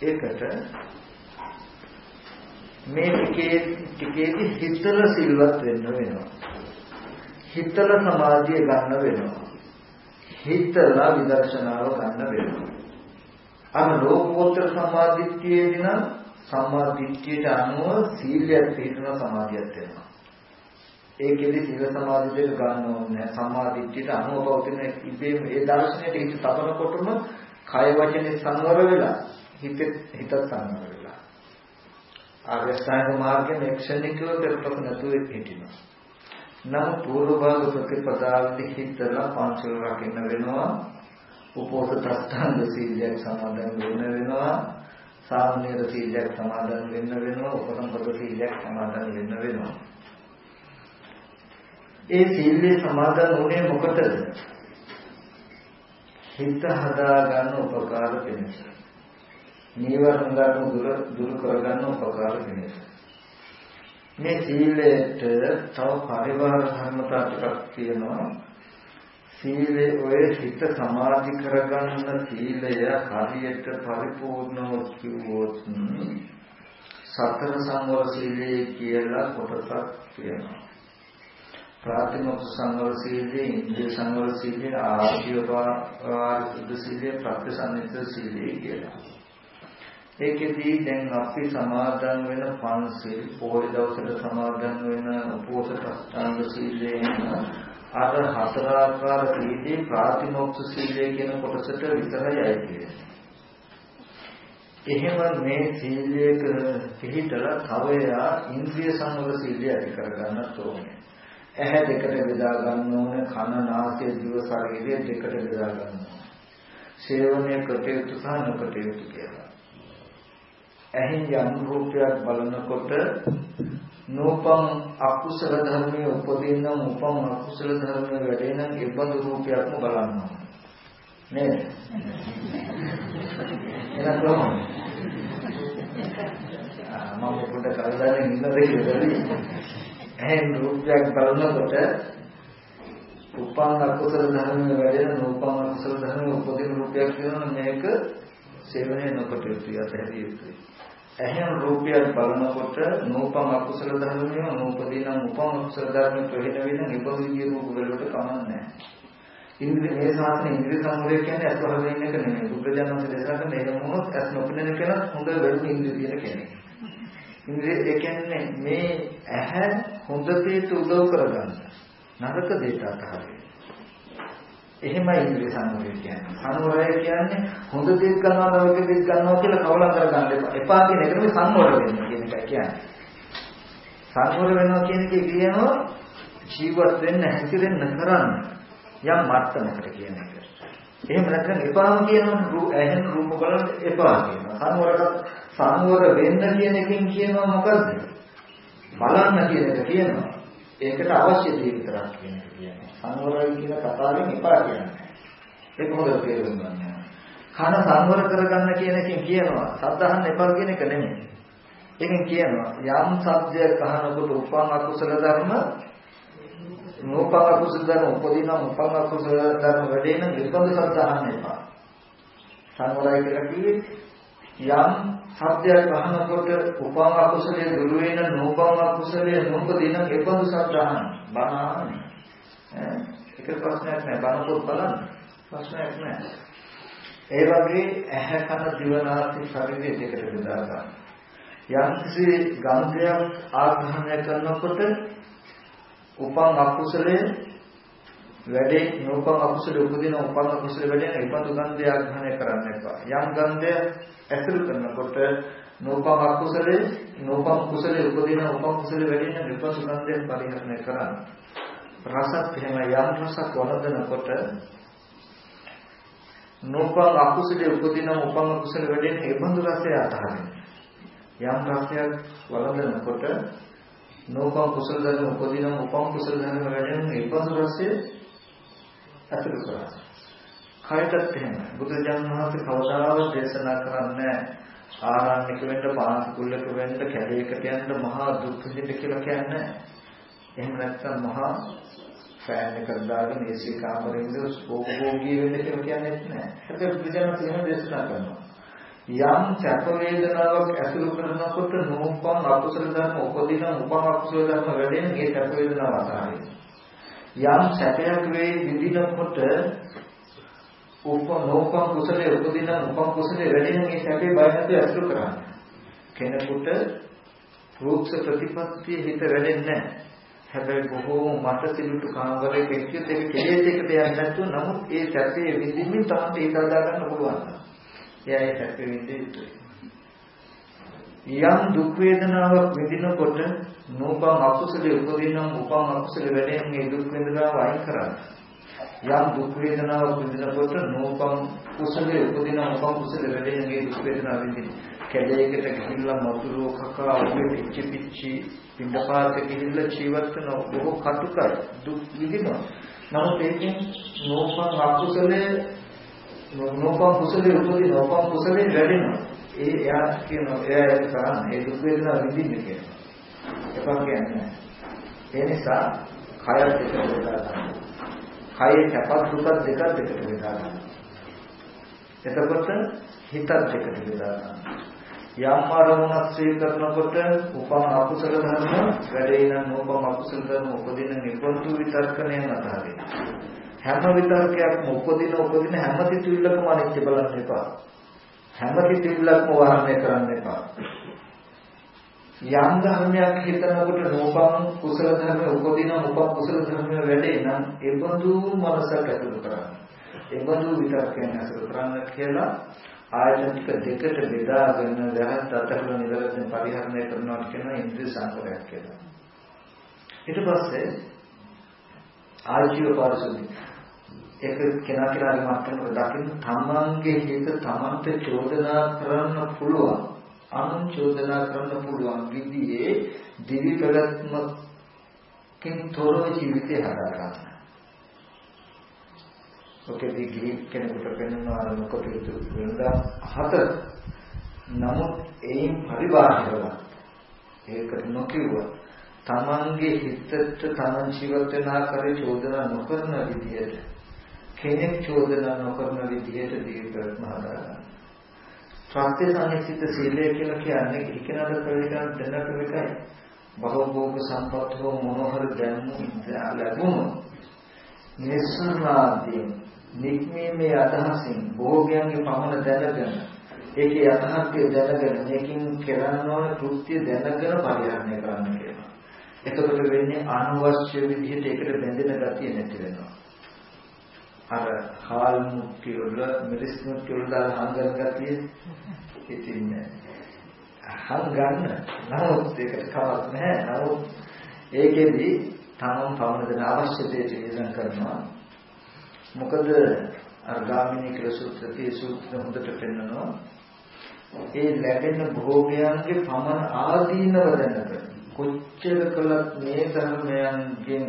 ඒකට මේ ටිකේ ටිකේදී හිතල සිල්වත් වෙන්න වෙනවා. හිතල සමාධිය ගන්න වෙනවා. හිතලා විදර්ශනාව ගන්න වෙනවා. අර ලෝකෝත්තර සම්මාදිට්ඨියේදී නම් සම්මාදිට්ඨියට අනුව සීලයක් පිළිතුන සමාධියක් වෙනවා. ඒකෙදි සීල සමාධි දෙක ගන්න ඕනේ සම්මාදිට්ඨියට අනුව පවතින ඉබේම ඒ දර්ශනයට හිත තබනකොටම කය වචනේ සංවර වෙලා හිත හිතත් සංවර වෙලා. ආර්ය ශ්‍රාවක මාර්ගයෙන් එක්ෂණිකව පෙරපත නැතුව හිටිනවා. නම් පූර්ව භාග ප්‍රතිපදාවේදී හිතලා පංචල රකින්න වෙනවා. උපෝසත අෂ්ටාංග සීලයක් සමාදන් වෙන්න වෙනවා. සාමනීර සීලයක් සමාදන් වෙන්න වෙනවා. උපසම්පද සීලයක් සමාදන් වෙන්න වෙනවා. ඒ සීලේ සමාදන් වුණේ මොකටද? හිත හදා ගන්න උපකාර වෙනස. නීවරණ ගන්න දුර දුරු කර ගන්න උපකාර වෙනස. මේ සීලයට තව පරිවාර ධර්මතා ටිකක් තියෙනවා. සීලේ ඔය හිත සමාධි කරගන්න සීලය හරියට පරිපූර්ණව කිව්වොත් සතර සංවර සීලය කියලා කොටසක් තියෙනවා. ප්‍රාථමික සංවර සීලය, ඉන්ද්‍රිය සංවර සීලය, ආජීවපාර සුද්ධ සීලය, ප්‍රත්‍යසන්නිත සීලය කියලා. ඒකෙදී දැන් අපි සමාදන් වෙන පන්සිල් පොහොය දවසට සමාදන් වෙන උපෝසත අෂ්ටාංග සීලයෙන් අර හතර ආකාර සීලේ ප්‍රාතිමොක්ෂ සීලය කියන කොටසට විතරයි අයිති එහෙම මේ සීලයක පිළිතලා තව යා ඉන්ද්‍රිය සංවර සීලය ඇති කරගන්නත් ඕනේ. ඇහැ දෙකට බෙදා ගන්න ඕනේ, කන, නාසය, දිව, ශරීරය දෙකට බෙදා ගන්න ඕනේ. සේවනය කටයුතු සහ නොකටයුතු කියලා. ඇහෙන් යම් රූපයක් බලනකොට නූපම් අකුසල ධර්මයේ උපදින්න උපම් අකුසල ධර්මයේ වැඩේ නම් ඒ බඳු රූපයක්ම බලන්න. නේද? එහෙනම් කොහොමද? මම පොඩ්ඩක් කල්දාගෙන ඉන්න දෙයක් ඇහෙන් රූපයක් බලනකොට උපම් අකුසල ධර්මයේ වැඩෙන නූපම් අකුසල ධර්මයේ උපදින රූපයක් කියනවා මේක සේවනය නොකොට යුතුයි අතහැරිය යුතුයි. ඇහෙන රූපයක් බලනකොට නූපම් අකුසල ධර්මය නූපදීනම් උපම් අකුසල ධර්ම ප්‍රහේත වෙන නිබඳුගේ රූප වලට කමන්නේ ඉන්ද්‍රිය මේ සාසන ඉන්ද්‍රිය සංවරය කියන්නේ අස් වහගෙන ඉන්න එක නෙමෙයි. බුද්ධජනක දේශනා කරන එක මොනොත් අස් නොපෙනෙන කෙනා හොඳ වැඩි ඉන්ද්‍රිය තියෙන කෙනෙක්. ඉන්ද්‍රිය ඒ කියන්නේ මේ ඇහැ හොඳ දේට උදව් කරගන්න. නරක දේට අතහරින්න. එහෙමයි ඉන්ද්‍රිය සංවරය කියන්නේ. සංවරය කියන්නේ හොඳ දෙයක් ගන්නවා නරක දෙයක් ගන්නවා කියලා කවලම් කරගන්න එපා. එපා කියන එක නෙමෙයි සංවර වෙන්න කියන එකයි කියන්නේ. සංවර වෙනවා කියන එකේ කියනවා ජීවත් වෙන්න හැසිරෙන්න කරන්න යම් මට්ටමකට කියන එක. එහෙම නැත්නම් එපාම කියනවා ඇහෙන රූප බලන්න එපා කියනවා. සංවරකට සංවර වෙන්න කියන එකෙන් කියනවා මොකද්ද? බලන්න කියන එක කියනවා. ඒකට අවශ්‍ය දේ විතරක් කියන එක කියනවා. සංවරයි කියන කතාවෙන් එපා කියන්නේ. ඒක හොඳට තේරුම් ගන්න. කන සංවර කරගන්න කියන එකෙන් කියනවා සද්ධාහන්න එපා කියන එක නෙමෙයි. ඒකෙන් කියනවා යම් සබ්දයක් අහනකොට උපන් අකුසල ධර්ම නූපන් අකුසල ධර්ම උපදින උපන් අකුසල ධර්ම වැඩේ නම් විපන්ද සද්ධාහන්න එපා. සංවරයි කියලා කිව්වේ යම් සබ්දයක් අහනකොට උපන් අකුසලයේ දුරු වෙන නූපන් අකුසලයේ නූපදින විපන්ද සද්ධාහන්න බණානේ ඒක ප්‍රශ්නයක් නෑ. බලනකොට බලන්න. ප්‍රශ්නයක් නෑ. ඒ වගේ ඇහැ කන දිව නාසය ශරීරය දෙකට බෙදා ගන්න. යම්කිසි ගන්ධයක් ආග්‍රහණය කරනකොට උපන් අකුසලයේ වැඩේ නූපන් අකුසලයේ උපදින උපන් අකුසලයේ වැඩේ ඉපතු ගන්ධය ආග්‍රහණය කරන්න එපා. යම් ගන්ධය ඇසුරු කරනකොට නූපන් අකුසලයේ නූපන් කුසලයේ උපදින උපන් කුසලයේ වැඩේ ඉපතු ගන්ධය පරිහරණය කරන්න. රසත් එහෙම යම් රසක් වළඳනකොට නෝපං අකුසලයේ උපදින උපං අකුසල වැඩෙන ඒ බඳු රසය අතහරින්න. යම් රසයක් වළඳනකොට නෝපං කුසල ධර්ම උපදින උපං කුසල ධර්ම වැඩෙන ඒ බඳු රසය අතුරු කරා. කයටත් එහෙම බුදුජානක මහත්මයා කවදාවත් දේශනා කරන්නේ ආරණ්‍යක වෙන්න පාන්කුල්ලක වෙන්න කැලේකට යන්න මහා දුක් විඳින්න කියලා කියන්නේ. එහෙම නැත්නම් මහා ෆෑන් එකක් දාගෙන AC කාමරේ ඉඳලා ස්පෝකෝගී වෙන්න කියලා කියන්නේ නැහැ. හැබැයි බුදුදහම තියෙන දේශනා කරනවා. යම් චක වේදනාවක් ඇසුරු කරනකොට නෝපං අකුසල ධර්ම උපදින උපම අකුසල ධර්ම වැඩෙන මේ චක වේදනාව අතහරින්න. යම් සැපයක් වේ විඳිනකොට උපනෝපම් කුසලයේ උපදින උපම් කුසලයේ වැඩෙන මේ සැපේ බය නැතුව ඇසුරු කරන්නේ. කෙනෙකුට රූක්ෂ ප්‍රතිපත්තිය හිත වැඩෙන්නේ නැහැ. හැබැයි බොහෝ මට සිලුට කාමවලේ කෙච්චිත් ඒක කෙලෙස් එකට යන්නේ නැතුව නමුත් ඒ සැපේ විඳින්මින් තමයි ඒක හදා ගන්න පුළුවන්. එයා ඒ සැපේ විඳින්නේ. යම් දුක් වේදනාවක් විඳිනකොට නෝපම් අකුසලයේ උපදිනම් උපම් අකුසල වැඩෙන මේ දුක් වේදනාව අයින් කරන්නේ. යම් දුක් වේදනාවක් විඳිනකොට නෝපම් කුසලයේ උපදින උපම් කුසල වැඩෙන මේ දුක් වේදනාව විඳින කැලේකට ගිහිල්ලා මතුරු කකා ඔබේ පිච්චි පිච්චි පින්දපාත ගිහිල්ලා ජීවත් වෙන බොහෝ කටුකයි දුක් විඳිනවා. නමුත් ඒකෙන් නෝපම් අකුසලයේ නෝපම් කුසලයේ උපදින නෝපම් කුසලයේ වැඩෙනවා. ඒ එයා කියනවා එයා ඒක කරන්නේ ඒ දුක් වේදනාව විඳින්න කියනවා එපා කියන්නේ ඒ නිසා කයත් එක වෙලා ගන්නවා. කයේ කැපත් දුකත් දෙකක් දෙකට බෙදා ගන්න. එතකොට හිතත් දෙකට බෙදා ගන්න. යම් ආරමුණක් ශ්‍රී කරනකොට උපම අකුසල ධර්ම වැඩේ නම් උපම අකුසල ධර්ම උපදින නිබඳු විතර්කණය නැතහරි. හැම විතර්කයක්ම උපදින උපදින හැම සිතුවිල්ලකම අනිත්‍ය බලන්න එපා. හැම සිතුවිල්ලක්ම වහරණය කරන්න එපා. යම් ධර්මයක් හිතනකොට නෝපම් කුසල ධර්ම උපදින උප කුසල ධර්ම වැඩේ නම් ඒ බඳු මනසක් ඇතුළු කරන්න. ඒ බඳු විතරකයන් ඇතුළු කරන්න කියලා ආයතන ටික දෙකට බෙදාගෙන දැහත් අතරල නිරවැරදිව පරිහරණය කරනවා කියන ඉන්ද්‍රිය සංකරයක් කියලා. ඊට පස්සේ ආජීව පාරිශුද්ධි ඒක කෙනා කෙනාගේ මට්ටමකට දකින්න තමන්ගේ හිත තමන්ට චෝදනා කරන්න පුළුවන් අනුන් චෝදනා කරන්න පුළුවන් විදිහේ දිවි ප්‍රගත්මකින් තොරව ජීවිතය හදා ගන්න. ඔකේදී ගිහි කෙනෙකුට පෙන්වනවා අර මොකද වෙනදා හතර. නමුත් ඒන් පරිබාහිරව ඒකට නොකියුව තමන්ගේ හිතට තමන් ජීවත් වෙන ආකාරයේ චෝදනා නොකරන විදිහට කෙනෙක් චෝදනා නොකරන විදිහට දිවි ප්‍රගත්ම හදා ගන්න. ප්‍රත්‍ය සංහිත සීලය කියලා කියන්නේ ඉගෙනද ප්‍රවේදන දැනට එකයි. බහෝභෝග සම්පත් හෝ මොනහර දැනු ලැබුණු නිස්සනාදී නික්මීමේ අදහසින් භෝගයන්ගේ පමණ දැනගෙන ඒකේ යථාර්ථය දැනගෙන මේකින් කරන්න ඕන කෘත්‍ය දැනගෙන පරිහරණය කරන්න කියනවා. එතකොට වෙන්නේ අනවශ්‍ය විදිහට ඒකට බැඳෙන ගතිය නැති වෙනවා. අර හාල් මුක්ටි වල මිරිස් මුක්ටි වල දාලා හංගන ගතිය ඉතින් හංගන්න නමුත් ඒකට කවක් නැහැ නමුත් ඒකෙදි තමන් පවන දෙන අවශ්‍ය දෙයට වියදම් කරනවා මොකද අර ගාමිණී කියලා සූත්‍රයේ සූත්‍ර හොඳට පෙන්නනවා ඒ ලැබෙන භෝගයන්ගේ පමණ ආදීනව දැනගන්න කොච්චර කළත් මේ ධර්මයන්ගෙන්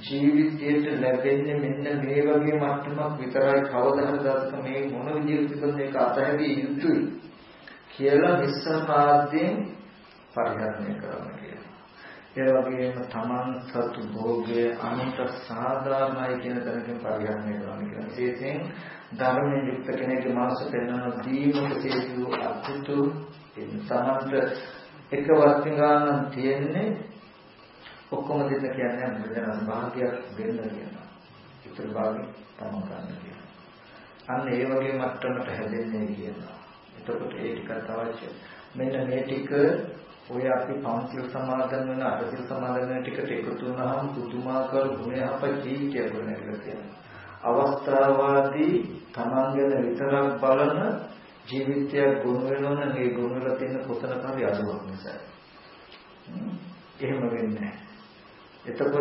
ජීවිතයට ලැබෙන්නේ මෙන්න මේ වගේ මට්ටමක් විතරයි කවදා හරි මේ මොන විදිහකද මේක අතහැරිය යුතුයි කියලා නිස්සාරාද්යෙන් පරිහරණය කරන්න කියලා. ඒ වගේම තමන් සතු භෝගයේ අනුන්ට සාධාරණයි කියන තැනකින් පරිහරණය කරන්න කියලා. විශේෂයෙන් ධර්මයේ යුක්ත කෙනෙක්ගේ මානස පෙන්වන දීමක හේතු අත්තු තමන්ට එක වර්තිගානක් තියෙන්නේ ඔක්කොම දෙන්න කියන්නේ බුදුදහම භාගයක් දෙන්න කියනවා. ඉතුරු භාගෙ තමන් ගන්න කියනවා. අන්න ඒ වගේ මට්ටමට හැදෙන්නේ කියනවා. එතකොට ඒ ටිකත් අවශ්‍යයි. මෙන්න මේ ටික ඔය අපි පන්සිල් සමාදන් වෙන අටසිල් සමාදන් වෙන ටිකට එකතු වුණාම පුදුමාකාර ගුණයහප ජීවිතයක් වෙනවා කියනවා. අවස්ථාවාදී තමන් ගැන විතරක් බලන ජීවිතයක් ගුණ වෙනවනම් ඒ ගුණ වල තියෙන කොතනක හරි අඩුවක් නිසා. එහෙම වෙන්නේ නැහැ. එතකොට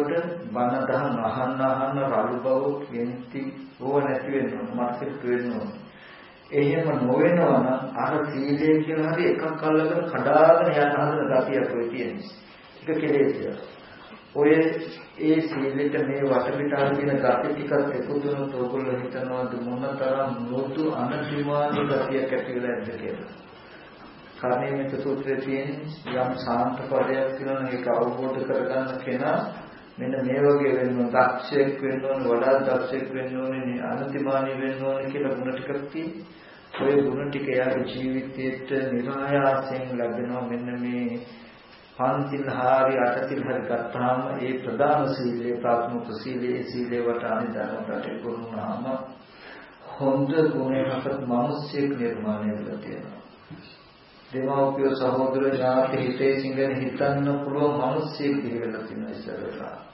බණ දහම් අහන්න අහන්න රළු බව කෙන්ති ඕව නැති වෙනවා මාර්කට් වෙනවා එහෙම නොවෙනවා නම් අර සීලය කියලා හරි එකක් අල්ලගෙන කඩාගෙන යන හදන ගතියක් ඔය තියෙනවා ඒක කෙලෙසිය ඔය ඒ සීලෙට මේ වටපිටාව තියෙන gati ටිකක් එකතු වෙනත් ඕගොල්ලෝ හිතනවාද මොනතරම් මෘදු අනතිමානී ගතියක් ඇති වෙලා ඇද්ද කියලා. කර්ණීයමිත සූත්‍රයේ තියෙන යම් සාන්ත පදයක් තියෙනවා ඒක අවබෝධ කරගන්න කෙනා මෙන්න මේ වගේ වෙන්න ඕන දක්ෂයෙක් වෙන්න ඕන වඩා දක්ෂයෙක් වෙන්න ඕනේ අනතිමානී වෙන්න ඕනේ කියලා ගුණ ටිකක් තියෙනවා. ඔය ගුණ ටික යාගේ ජීවිතයට નિરાයාසයෙන් ලැබෙනවා මෙන්න මේ පන්තිල් හරි අටතිල් හරි ගත්තාම ඒ ප්‍රධාන සීලේ ප්‍රාථමික සීලේ සීලේ වට අනිදානට ගුණාම හොඳ ගුණයකට මිනිස්සෙක් නිර්මාණය වෙලා තියෙනවා. දෙමව්පිය සහෝදර ඥාති හිතේ සිංගන හිතන්න පුළුවන් මිනිස්සෙක් පිළිවෙලා තියෙනවා ඉස්සරහට.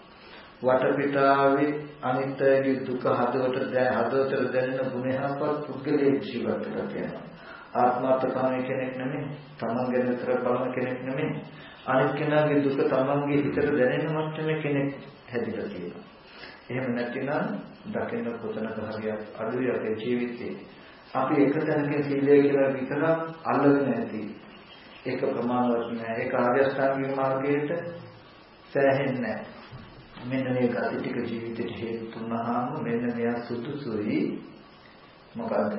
වටපිටාවේ අනිත්‍යයේ දුක හදවත දැන හදවතට දැනෙන ගුණයහපත් පුද්ගලයෙක් ජීවත් වෙලා තියෙනවා. ආත්මාර්ථකාමී කෙනෙක් නෙමෙයි, තමන් ගැන විතර බලන කෙනෙක් නෙමෙයි. අනිත් කෙනාගේ දුක තමන්ගේ හිතට දැනෙන මට්ටමේ කෙනෙක් හැදිලා තියෙනවා. එහෙම නැතිනම් දකින්න කොතනක හරියක් අඩුයි අපේ ජීවිතේ. අපි එක තැනක සීලය කියලා විතරක් අල්ලගෙන නැති. ඒක ප්‍රමාණවත් නෑ. ඒක ආර්ය අෂ්ටාංගික මාර්ගයට සෑහෙන්නේ නෑ. මෙන්න මේ ගති ටික ජීවිතේට හේතු වුණාම මෙන්න මෙයා සුදුසුයි මොකද?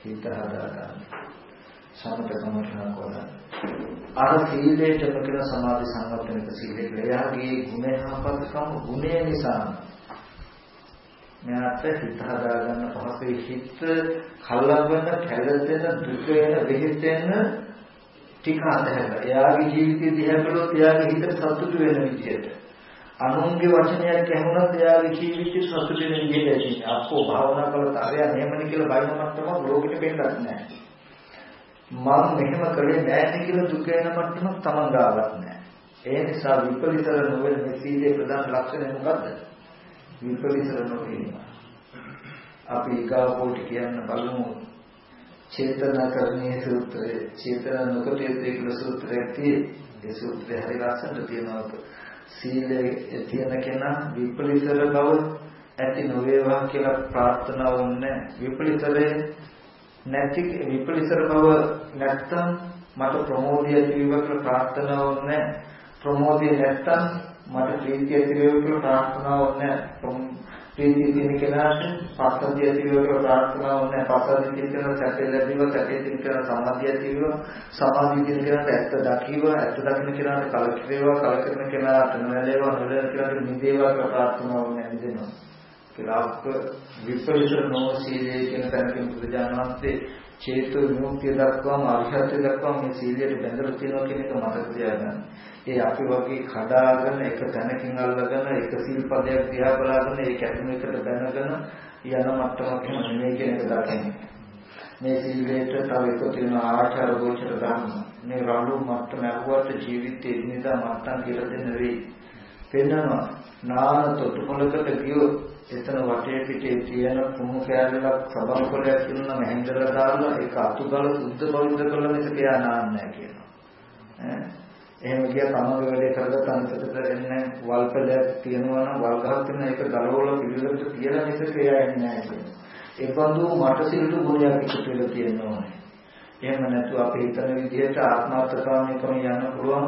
හිත හදාගන්න. සමත සමතන කරන. අර සීලයට ප්‍රකන සමාධි සංවර්ධනක සීලය එයාගේ ගුණ යහපත්කම ගුණය නිසා මෙයාට හිත හදාගන්න පහසුයි. හිත කලබන කැළදෙන දුක වෙන වෙහෙතෙන ටික අතහැරලා. එයාගේ ජීවිතය දිහා බලුවොත් එයාගේ හිත සතුටු වෙන විදියට. අනුන්ගේ වචනයක් ඇහුණත් එයාගේ ජීවිතේ සතුටු වෙන විදියට ඇති අපෝ භාවනා කළත් අරයා මෙහෙමනේ කියලා බයින මට්ටමක් ලෝකෙට පෙන්නත් නැහැ. මම මෙහෙම කළේ නැහැ කියලා දුක වෙන මට්ටමක් තමන් ගාවත් නැහැ. ඒ නිසා විපරිතර නොවන මේ සීලේ ප්‍රධාන ලක්ෂණය මොකද්ද? විපරිසර නොවීම. අපි ඊගාව කොට කියන්න බලමු චේතනාකරණීය සූත්‍රය චේතන නොකටියතේ කියලා සූත්‍රයක් තියෙන්නේ. ඒ සූත්‍රය හරි ලස්සනට තියෙනවා. සීලයේ තියෙන කෙනා විපරිසර බව ඇති නොවේවා කියලා ප්‍රාර්ථනා වුන්නේ විපරිසරේ නැති විපරිසර බව නැත්තම් මට ප්‍රමෝදය ඇති වේවා කියලා ප්‍රාර්ථනා වුන්නේ ප්‍රමෝදය නැත්තම් මට ප්‍රීතිය ඇති වේවා කියලා ප්‍රාර්ථනාවක් නැහැ. ප්‍රීතිය තියෙන කෙනාට පස්සද්ධිය ඇති වේවා කියලා ප්‍රාර්ථනාවක් නැහැ. පස්සද්ධිය තියෙන කෙනාට සැපේ ලැබීම, සැපේ තියෙන කෙනාට සමාධිය ඇති වේවා, සමාධිය තියෙන කෙනාට ඇත්ත දකිව, ඇත්ත දකින කෙනාට කලකිරේවා, කලකිරෙන කෙනාට නොවැළේවා, නොවැළෙන කෙනාට නිදේවා කියලා ප්‍රාර්ථනාවක් නැහැ නිදෙනවා. කියලා අප විපරිසර නොසීලේ කියන තැනකින් බුදුජානනාන්සේ චේතෝ විමුක්තිය දක්වාම අරිහත්ත්‍ය දක්වාම මේ සීලයට බැඳලා තියෙනවා කියන එක මතක තියාගන්න. ඒ අපි වගේ කඩාගෙන එක තැනකින් අල්ලගෙන එක සිල්පදයක් දිහා බලාගෙන ඒක ඇතුළු එකට බැනගෙන යන මට්ටමක් එහෙම නෙමෙයි කියන එක දකින්න. මේ සීලයට තව එකතු වෙන ආචාර ගෝචර ධර්ම මේ රළු මට්ටම ඇහුවට ජීවිතේ ඉදිනදා මට්ටම් කියලා දෙන්න වෙයි. පෙන්නනවා නාන තොටුපලකට ගියොත් එතන වටේ පිටේ තියෙන කුණු කෑල්ලක් සබන් කොලයක් තියෙනවා මහෙන්දලා දාලා ඒක අතුගල සුද්ධ බවින්ද කළ මිස කියා නාන්නේ කියනවා. ඈ එහෙම ගියා තමගේ වැඩේ කරගත්ත අන්තිමට එන්නේ වල්පලයක් තියෙනවා නම් වල් ගහක් තියෙන එක දලවල පිළිවෙලට තියලා මිසක එයා එන්නේ නැහැ කියනවා. ඒ බඳු මට සිල්තු ගුණයක් එකතු වෙලා තියෙනවා. එහෙම නැතුව අපි හිතන විදිහට ආත්මාර්ථකාමීකම යන්න පුළුවන්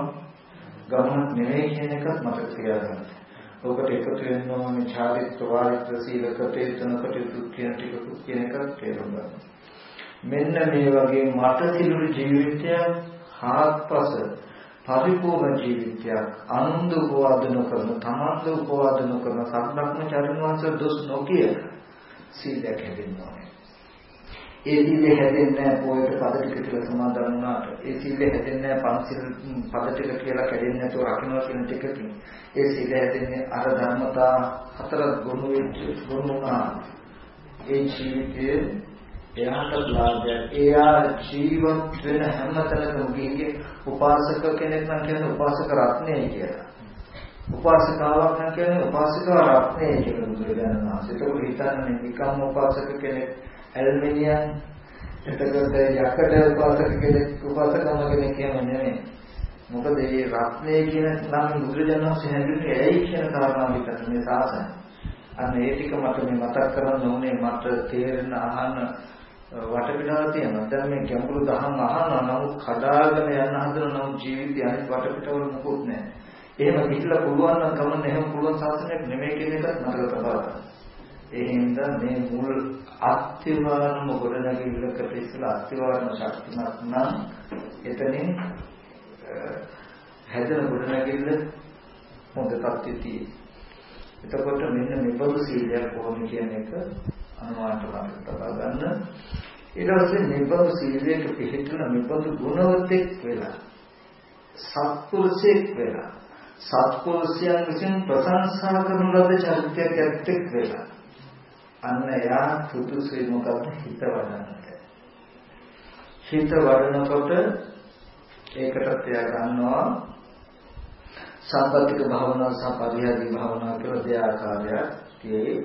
ගමනක් නෙවෙයි කියන එකත් මතක තියාගන්න. ඔකට එකතු වෙන්න ඕනේ චාරිත්‍ර වාරිත්‍ර සීල කටයුතු කටයුතු කියන ටික කියන එක තේරුම් ගන්න. මෙන්න මේ වගේ මට සිල්ලු ජීවිතයක් හාත්පස පරිපූර්ණ ජීවිතයක් අනුන්ද උපවාද නොකරන තමන්ද උපවාද නොකරන සම්බ්‍රහ්මචාරින් වහන්සේ දොස් නොකිය සීලයක් හැදෙන්න ඕනේ. ඒ සීලය හැදෙන්නේ පොයට පද ටික කියලා සමාදන් වුණාට ඒ සීලය හැදෙන්නේ පන්සිල් පද ටික කියලා කැඩෙන්නේ නැතුව රකින්නවා කියන ටිකකින් ඒ සීලය හැදෙන්නේ අර ධර්මතා හතර ගුණ වෙච්ච ගුණ වුණා ඒ ජීවිතයේ එයාට ලාභයක්. එයා ජීවත් වෙන හැමතැනකම ගිහින් උපාසක කෙනෙක් නම් කියන්නේ උපාසක රත්නය කියලා. උපාසිකාවක් නම් කියන්නේ උපාසිකා රත්නය කියලා බුදුරජාණන් වහන්සේ. ඒක හිතන්නේ නිකම් උපාසක කෙනෙක් ඇල්මිනියම් එතකොට යකඩ උපාසක කෙනෙක් උපාසකම කෙනෙක් කියම නෙමෙයි. මොකද මේ රත්නය කියන නම් බුදුරජාණන් වහන්සේ හැදුවේ ඇයි කියන කාරණාව විතර මේ සාසන. අන්න ඒ ටික මට මේ මතක් කරගන්න ඕනේ මට තේරෙන අහන්න වටපිටාව තියෙනවා. දැන් මේ ගැඹුරු දහම් අහනවා නමුත් කඩාගෙන යන හදන නමුත් ජීවිතය අනිත් වටපිටවල මොකුත් නැහැ. එහෙම හිතලා පුළුවන් නම් කමන්න එහෙම පුළුවන් සාසනයක් නෙමෙයි කියන එකත් මතක තබා ගන්න. ඒ හින්දා මේ මුල් අත්‍යවාරම ගොඩනැගිල්ලකට ඉස්සලා අත්‍යවාරම ශක්තිමත් නම් එතනින් හැදෙන ගොඩනැගිල්ල හොඳ තත්ත්වයේ එතකොට මෙන්න මෙබඳු සීලයක් කොහොම කියන එක අනුමානට මතක තබා ගන්න. ඊට පස්සේ නිබඳු සීලයක පිළිතුර නිබඳු ගුණවතෙක් වෙලා සත්පුරුෂයෙක් වෙලා සත්පුරුෂයන් විසින් ප්‍රශංසා කරන ලද චරිතයක් ඇත්තෙක් වෙලා අන්න එයා සුදුසුයි මොකද්ද හිත වඩන්නට. හිත වඩනකොට ඒකටත් එයා ගන්නවා සම්පත්තික භාවනාව සහ පරිහාදී භාවනාව කියලා දෙආකාරයක් තියෙයි.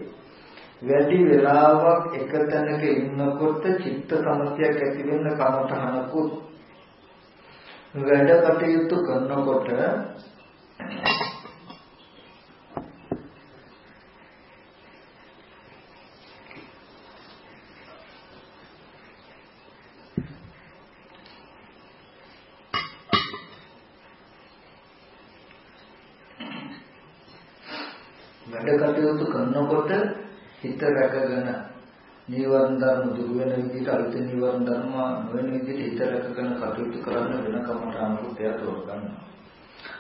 වැඩි වෙලාවක් එක තැනක ඉන්නකොට චිත්ත සමස්තයක් ඇති වෙන කමතහනකුත් වැඩ කටයුතු කරනකොට වැඩ කටයුතු කරනකොට හිත රැකගෙන නීවරණ ධර්ම දුරු වෙන විදිහට අලුත් නීවරණ ධර්ම නොවන විදිහට හිත රැකගෙන කටයුතු කරන්න වෙන කමට අනුකූලය තෝරගන්න.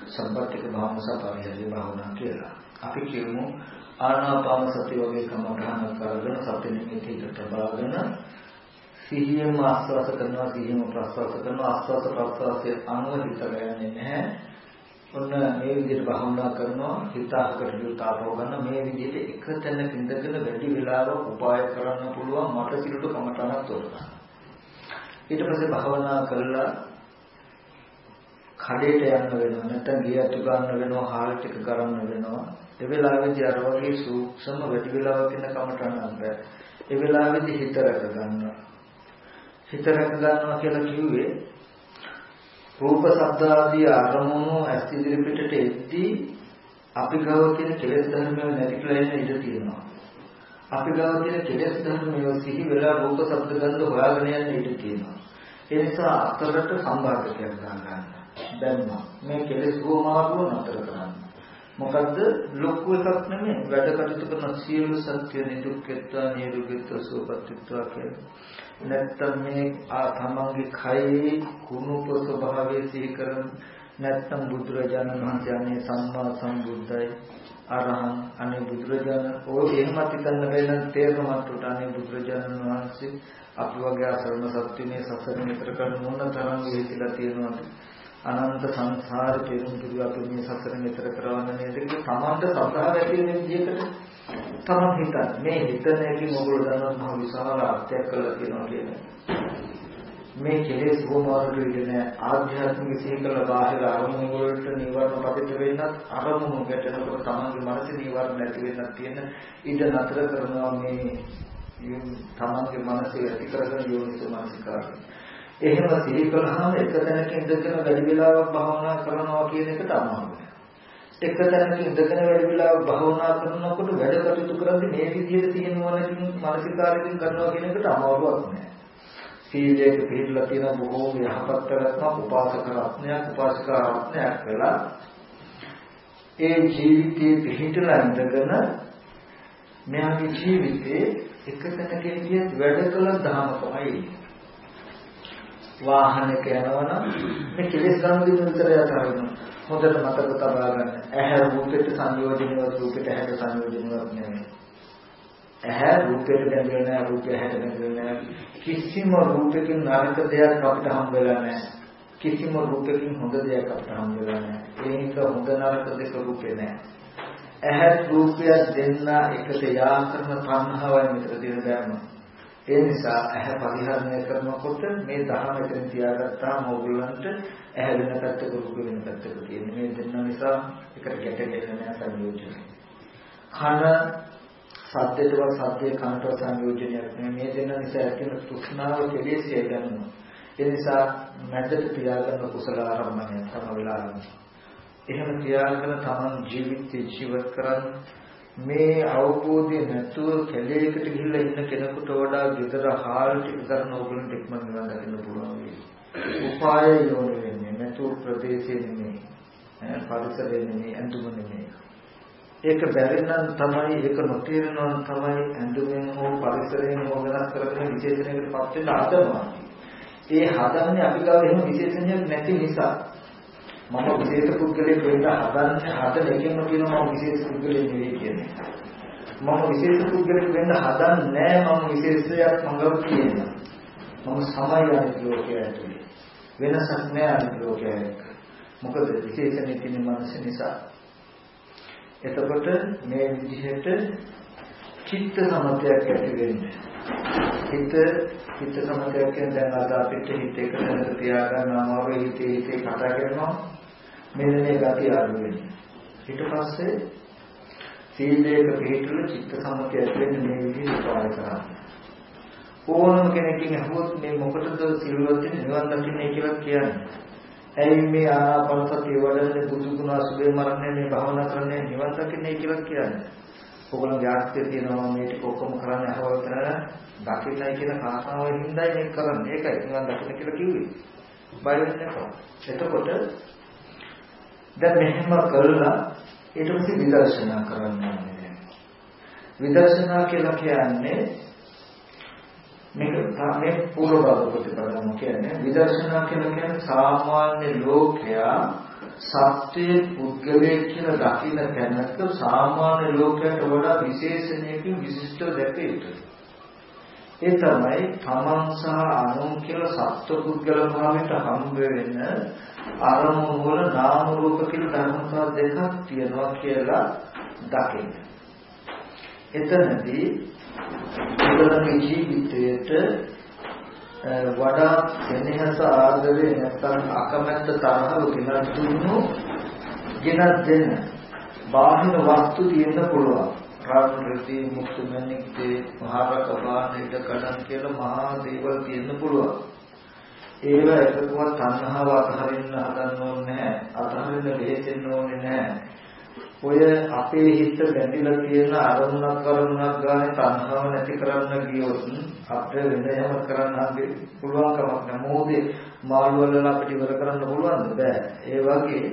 සම්පත්තික භාවනා සපරිහරි භාවනා කියලා. අපි කියමු ආනාපාන සති වගේ කමඨාන කරගෙන සති නිමිති හිතට බාගෙන සිහියම ආස්වාස කරනවා සිහියම ප්‍රස්වාස කරනවා ආස්වාස ප්‍රස්වාසයේ අනුව හිත ගන්නේ නැහැ ඔන්න මේ විදිහට භාවනා කරනවා හිතහකට යොතාවව ගන්න මේ විදිහට එක තැනක ඉඳගෙන වැඩි වෙලාවක් උපාය කරන්න පුළුවන් මට සිරුට කමටනක් තෝරගන්න. ඊට පස්සේ භාවනා කරලා කඩේට යන්න වෙනවා නැත්නම් ගියතු ගන්න වෙනවා හාල් ටික ගන්න වෙනවා ඒ වෙලාවේදී අර වගේ සූක්ෂම වැඩි වෙලාවක් ඉන්න කමටනක් බෑ. ඒ වෙලාවේදී හිත රැක ගන්නවා. හිත රැක ගන්නවා කියලා කිව්වේ රූප ශබ්ද ආදී අරමුණු ඇස් ඉදිරිපිටට එද්දී අපි ගාව තියෙන කෙලෙස් ධර්මය නැති කියලා එන්න ඉඩ තියෙනවා. අපි ගාව තියෙන කෙලෙස් ධර්මය සිහි වෙලා රූප ශබ්ද ගන්ධ හොයාගෙන යන්න ඉඩ තියෙනවා. ඒ නිසා අතරට සම්බාධකයක් ගන්න. දැන් මේ කෙලෙස් ගෝමාරුව නතර කරන්න. මොකද්ද ලොකු එකක් නෙමෙයි වැඩ කටයුතු කරන සියලු සත්‍ය නිදුක්කත්වා නිරුගත්ව සුවපත්ත්වා කියන්නේ. නැත්තම් මේ තමන්ගේ කයේ කුණුප ස්වභාවය සිහි කරන නැත්තම් බුදුරජාණන් වහන්සේ අනේ සම්මා සම්බුද්දයි අරහං අනේ බුදුරජාණන් ඕක එහෙමත් හිතන්න බැහැ නම් තේරෙන්නට අනේ බුදුරජාණන් වහන්සේ අපි වගේ අසරණ සත්‍යනේ සසර මෙතර කරන මොන තරම් වේතිලා තියෙනවද? අනන්ත සංසාර කෙරුම් කිරු අපි මේ සසර මෙතර කරවන්න නේද? කියලා තමන්ට සද්ධාව ඇති වෙන විදිහකට තමන් හිතන්නේ මේ හිතන එකකින් ඔයගොල්ලෝ දන්නවා මහ විශාල අර්ථයක් කරලා තියෙනවා කියන්නේ. මේ කෙලෙස් භූමාවලට ඉන්නේ ආධ්‍යාත්මික සීකල බාහිර අරමුණු වලට නිවර්ණ පදිත වෙන්නත් අරමුණු ගැටෙනකොට තමන්ගේ මනසේ නිවර්ණ නැති වෙන්නත් තියෙන ඊට නතර කරනවා මේ තමන්ගේ මනසේ ඇති කරගෙන යෝනිසෝ මානසිකාරය. එහෙම සීකලහම එක තැනක ඉඳගෙන වැඩි වෙලාවක් භාවනා කරනවා කියන එකට අමාරුයි. එක තැනක ඉඳගෙන වැඩි වෙලාවක් භාවනා කරනකොට වැඩ කටයුතු කරද්දී මේ විදිහට තියෙන මොනකින් මානසිකාරයෙන් කරනවා කියන එකට අමාරුවක් නෑ. සීලයක පිළිපදලා තියෙන බොහෝ යහපත් කරත්ම උපාසක රත්නයක් උපාසික රත්නයක් වෙලා ඒ ජීවිතයේ පිහිටලා ඉඳගෙන මෙයාගේ ජීවිතේ එක තැනක ඉඳියත් වැඩ කළ දහම තමයි වාහනයක යනවනම් මේ කෙලෙස් ගන්න දින විතර යතරනවා හොඳට මතක තබා ගන්න. ඇහැ රූපෙට සංයෝජනවත් රූපෙට ඇහැට සංයෝජනවත් නෙමෙයි. ඇහැ රූපෙට බැඳෙන්නේ නැහැ, රූපය ඇහැට බැඳෙන්නේ නැහැ. කිසිම රූපකින් නරක දෙයක් අපිට හම් වෙලා නැහැ. කිසිම රූපකින් හොඳ දෙයක් අපිට හම් වෙලා නැහැ. ඒ නිසා හොඳ නරක දෙක රූපේ නැහැ. ඇහැ රූපය දෙන්න එකට යා කරන තණ්හාවයි මෙතන තියෙන ධර්ම. ඒ නිසා ඇහැ පරිහරණය කරනකොට මේ දහම එතන තියාගත්තාම ඕගොල්ලන්ට ඇහැ වෙන පැත්තක රූප වෙන පැත්තක තියෙන මේ දෙන්න නිසා එකට ගැට ගැහෙන්නේ නැහැ සංයෝජනය. කන සද්දේටවත් සද්දේ කනටවත් සංයෝජනයක් නෙමෙයි මේ දෙන්න නිසා ඇතිවන තෘෂ්ණාව කෙලෙසිය ගන්නවා. ඒ නිසා මැදට තියාගන්න කුසල ආරම්භණය තම වෙලාවම. එහෙම තියාගෙන තමන් ජීවිතේ ජීවත් කරන්නේ මේ අවබෝධය නැතුව කැලේකට ගිහිල්ලා ඉන්න කෙනෙකුට වඩා ගෙදර හාල් ටික කරන ඕගොල්ලන්ට ඉක්මන් නිවන් දකින්න පුළුවන් වෙයි. උපාය යොමු වෙන්නේ නැතුව ප්‍රදේශයේ නෙමෙයි. ඈ පරිසරයේ නෙමෙයි අඳුම නෙමෙයි. ඒක බැරි නම් තමයි ඒක නොතේරෙනවා තමයි ඇඳුමෙන් හෝ පරිසරයෙන් හෝ වෙනස් කරගෙන විශේෂණයකට පත් වෙන්න හදනවා. ඒ හදන්නේ අපි ගාව එහෙම විශේෂණයක් නැති නිසා. මම විශේෂ පුද්ගලයෙක් වෙන්න හදන්නේ හදන එකෙන්ම කියනවා මම විශේෂ පුද්ගලයෙක් නෙවෙයි කියන්නේ. මම විශේෂ පුද්ගලයෙක් වෙන්න හදන්නේ මම විශේෂයක් මඟව කියනවා. මම සමය අනිත් ලෝකයේ ඇතුලේ. වෙනසක් නෑ අනිත් ලෝකයේ. මොකද විශේෂණේ තියෙන මනස නිසා. එතකොට මේ විදිහට චිත්ත සමතයක් ඇති වෙන්නේ. හිත හිත සමතයක් කියන්නේ දැන් අද අපිට හිත එක තැනක තියාගන්න අමාරුයි හිතේ හිතේ කතා කරනවා මෙන්න මේ gati අඩු වෙන්නේ. ඊට පස්සේ සීලයක පිළිතුරු චිත්ත සමතය ඇති වෙන්නේ මේ විදිහට උපාය කරන්නේ. ඕනම කෙනකින් අහුවොත් මේ මොකටද සිල්වත් නිවන් දකින්නේ කියලා කියන්නේ. ඇයි මේ ආනාපාන සතිය වඩන්නේ බුදු ගුණ අසුබේ මරන්නේ මේ භාවනා කරන්නේ නිවන් දකින්නේ කියලා කියන්නේ. ඔයගොල්ලෝ යාත්‍රේ තියෙනවා මේ ටික ඔක්කොම කරන්න අහවල් කරලා දකින්නයි කියන කාරණාවෙන් හින්දායි මේක කරන්නේ. ඒකයි නිවන් දකින්න කියලා කිව්වේ. බය වෙන්නේ නැහැ. එතකොට දැන් මෙහෙම කළා ඊට පස්සේ විදර්ශනා කරන්න ඕනේ. විදර්ශනා කියලා කියන්නේ මේක තමයි පූර්ව භාග ප්‍රතිපදාව කියන්නේ විදර්ශනා කියලා කියන්නේ සාමාන්‍ය ලෝකයා සත්‍ය පුද්ගලයෙක් කියලා දකින්න තැනක සාමාන්‍ය ලෝකයට වඩා විශේෂණයකින් විශිෂ්ට දැක යුතුයි. ඒ තමයි තමන් සහ අනුන් කියලා සත්ව පුද්ගල භාවයට හම්බ වෙන අරමුණු වල නාම රූප කියලා ධර්මතා දෙකක් තියෙනවා කියලා දකින්න. එතනදී ඒගොල්ලන්ගේ ජීවිතයට වඩා සෙනෙහස ආදරේ නැත්නම් අකමැත්ත තරහව ගෙනත් දුන්නු ගෙනත් දෙන්න බාහිර වස්තු තියෙන්න පුළුවන්. රාග රති මුක්ත මනිකේ මහරක බාහිර කඩන් කියලා මහා දේවල් තියෙන්න පුළුවන්. ඒව එකකවත් තණ්හාව අතහරින්න හදන්න ඕනේ නැහැ. අතහරින්න දෙහෙන්න ඕනේ නැහැ. ඔය අපේ හිත බැඳිලා තියෙන අරමුණක් කරමුණක් ගානේ තණ්හාව නැති කරන්න ගියොත් අපිට වෙන යමක් කරන්න හම්බෙ පුළුවන් කමක් නැහැ. මොහොතේ මාළු වල අපිට ඉවර කරන්න පුළුවන්ද? බෑ. ඒ වගේ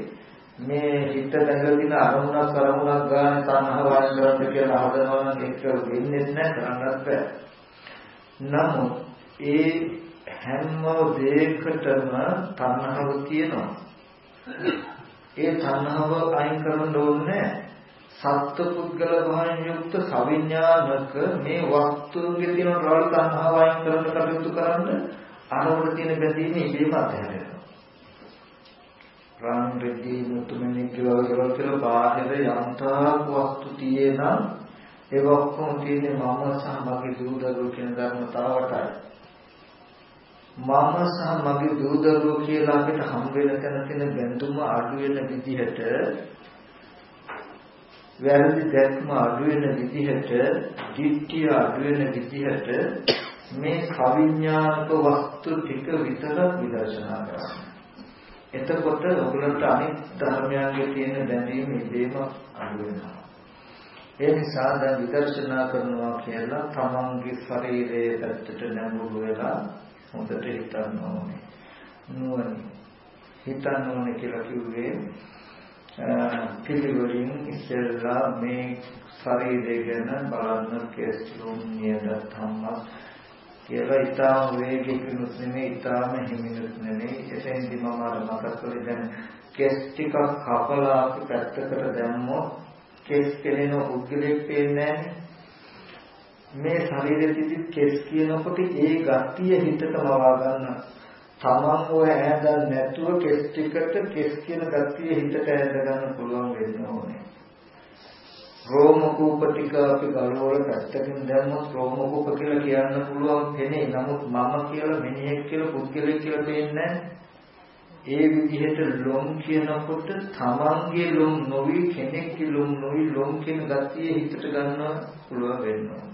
මේ හිත බැඳලා තියෙන අරමුණක් කරමුණක් ගානේ තණ්හාව වයින් කරන්න කියලා හදනවා නම් ඒක වෙන්නේ නැහැ කරන්නත් බෑ. නමුත් ඒ හැම දෙයකටම තණ්හාව තියෙනවා. ඒ තණ්හාව අයින් කරන්න ඕනේ සත්පුද්ගල භාවයෙන් යුක්ත සවිඥානික මේ වස්තුන්ගේ තියෙන රවල් තණ්හාව අයින් කරන්න කටයුතු කරන්න අරමුණ තියෙන බැඳීම ඉබේම අතහැරෙනවා. රාම රෙද්දී මුතුමනි කියලා කියලා බාහිර යන්තාක් වස්තු තියෙනම් ඒ ඔක්කොම තියෙන්නේ මම සහ මගේ දූ දරුවෝ කියන ධර්මතාවටයි. මම සහ මගේ දූ දරුවෝ කියලා අපිට හම් වෙන තැන තියෙන බැඳුම අඩු වෙන විදිහට වැරදි දැක්ම අඩු වෙන විදිහට දිට්ඨිය අඩු වෙන විදිහට මේ කවිඥානික වස්තු ටික විතරක් විදර්ශනා කරන්න. එතකොට ඔයගලන්ට අනිත් ධර්මයන්ගේ තියෙන බැඳීම ඉබේම අඩු වෙනවා. ඒ නිසා දැන් විදර්ශනා කරනවා කියලා තමන්ගේ ශරීරයේ පැත්තට නැඹුරු වෙලා හොඳට හිතන්න ඕනේ. නුවණ හිතන්න ඕනේ කියලා කිව්වේ පිළිවෙලින් ඉස්සෙල්ලා මේ ශරීරය ගැන බලන්න කෙස්ලුම් නියද ධම්ම කියලා ඊටාම වේගිකුත් නෙමෙයි ඊටාම හිමිනුත් නෙමෙයි එතෙන්දි මම අර මතක් කළේ දැන් කෙස් ටිකක් කපලා අපි පැත්තකට දැම්මොත් කෙස් කෙලෙන උද්ගලෙක් පේන්නේ නැහැ මේ ශරීරෙදි කෙස් කියනකොට ඒ ගතිය හිතට ලවා ගන්න. තමන් ඔය ඈඳන් නැතුව කෙස් ටිකට කෙස් කියන ගතිය හිතට ඈඳ ගන්න පුළුවන් වෙන්න ඕනේ. රෝම කූප ටික අපි ගලවල පැත්තකින් දැම්මොත් රෝම කූප කියලා කියන්න පුළුවන් කෙනේ. නමුත් මම කියලා මිනිහෙක් කියලා පුද්ගලෙක් කියලා දෙන්නේ ඒ විදිහට ලොම් කියනකොට තමන්ගේ ලොම් නොවි කෙනෙක්ගේ ලොම් නොවි ලොම් කියන ගතිය හිතට ගන්න පුළුවන් වෙනවා.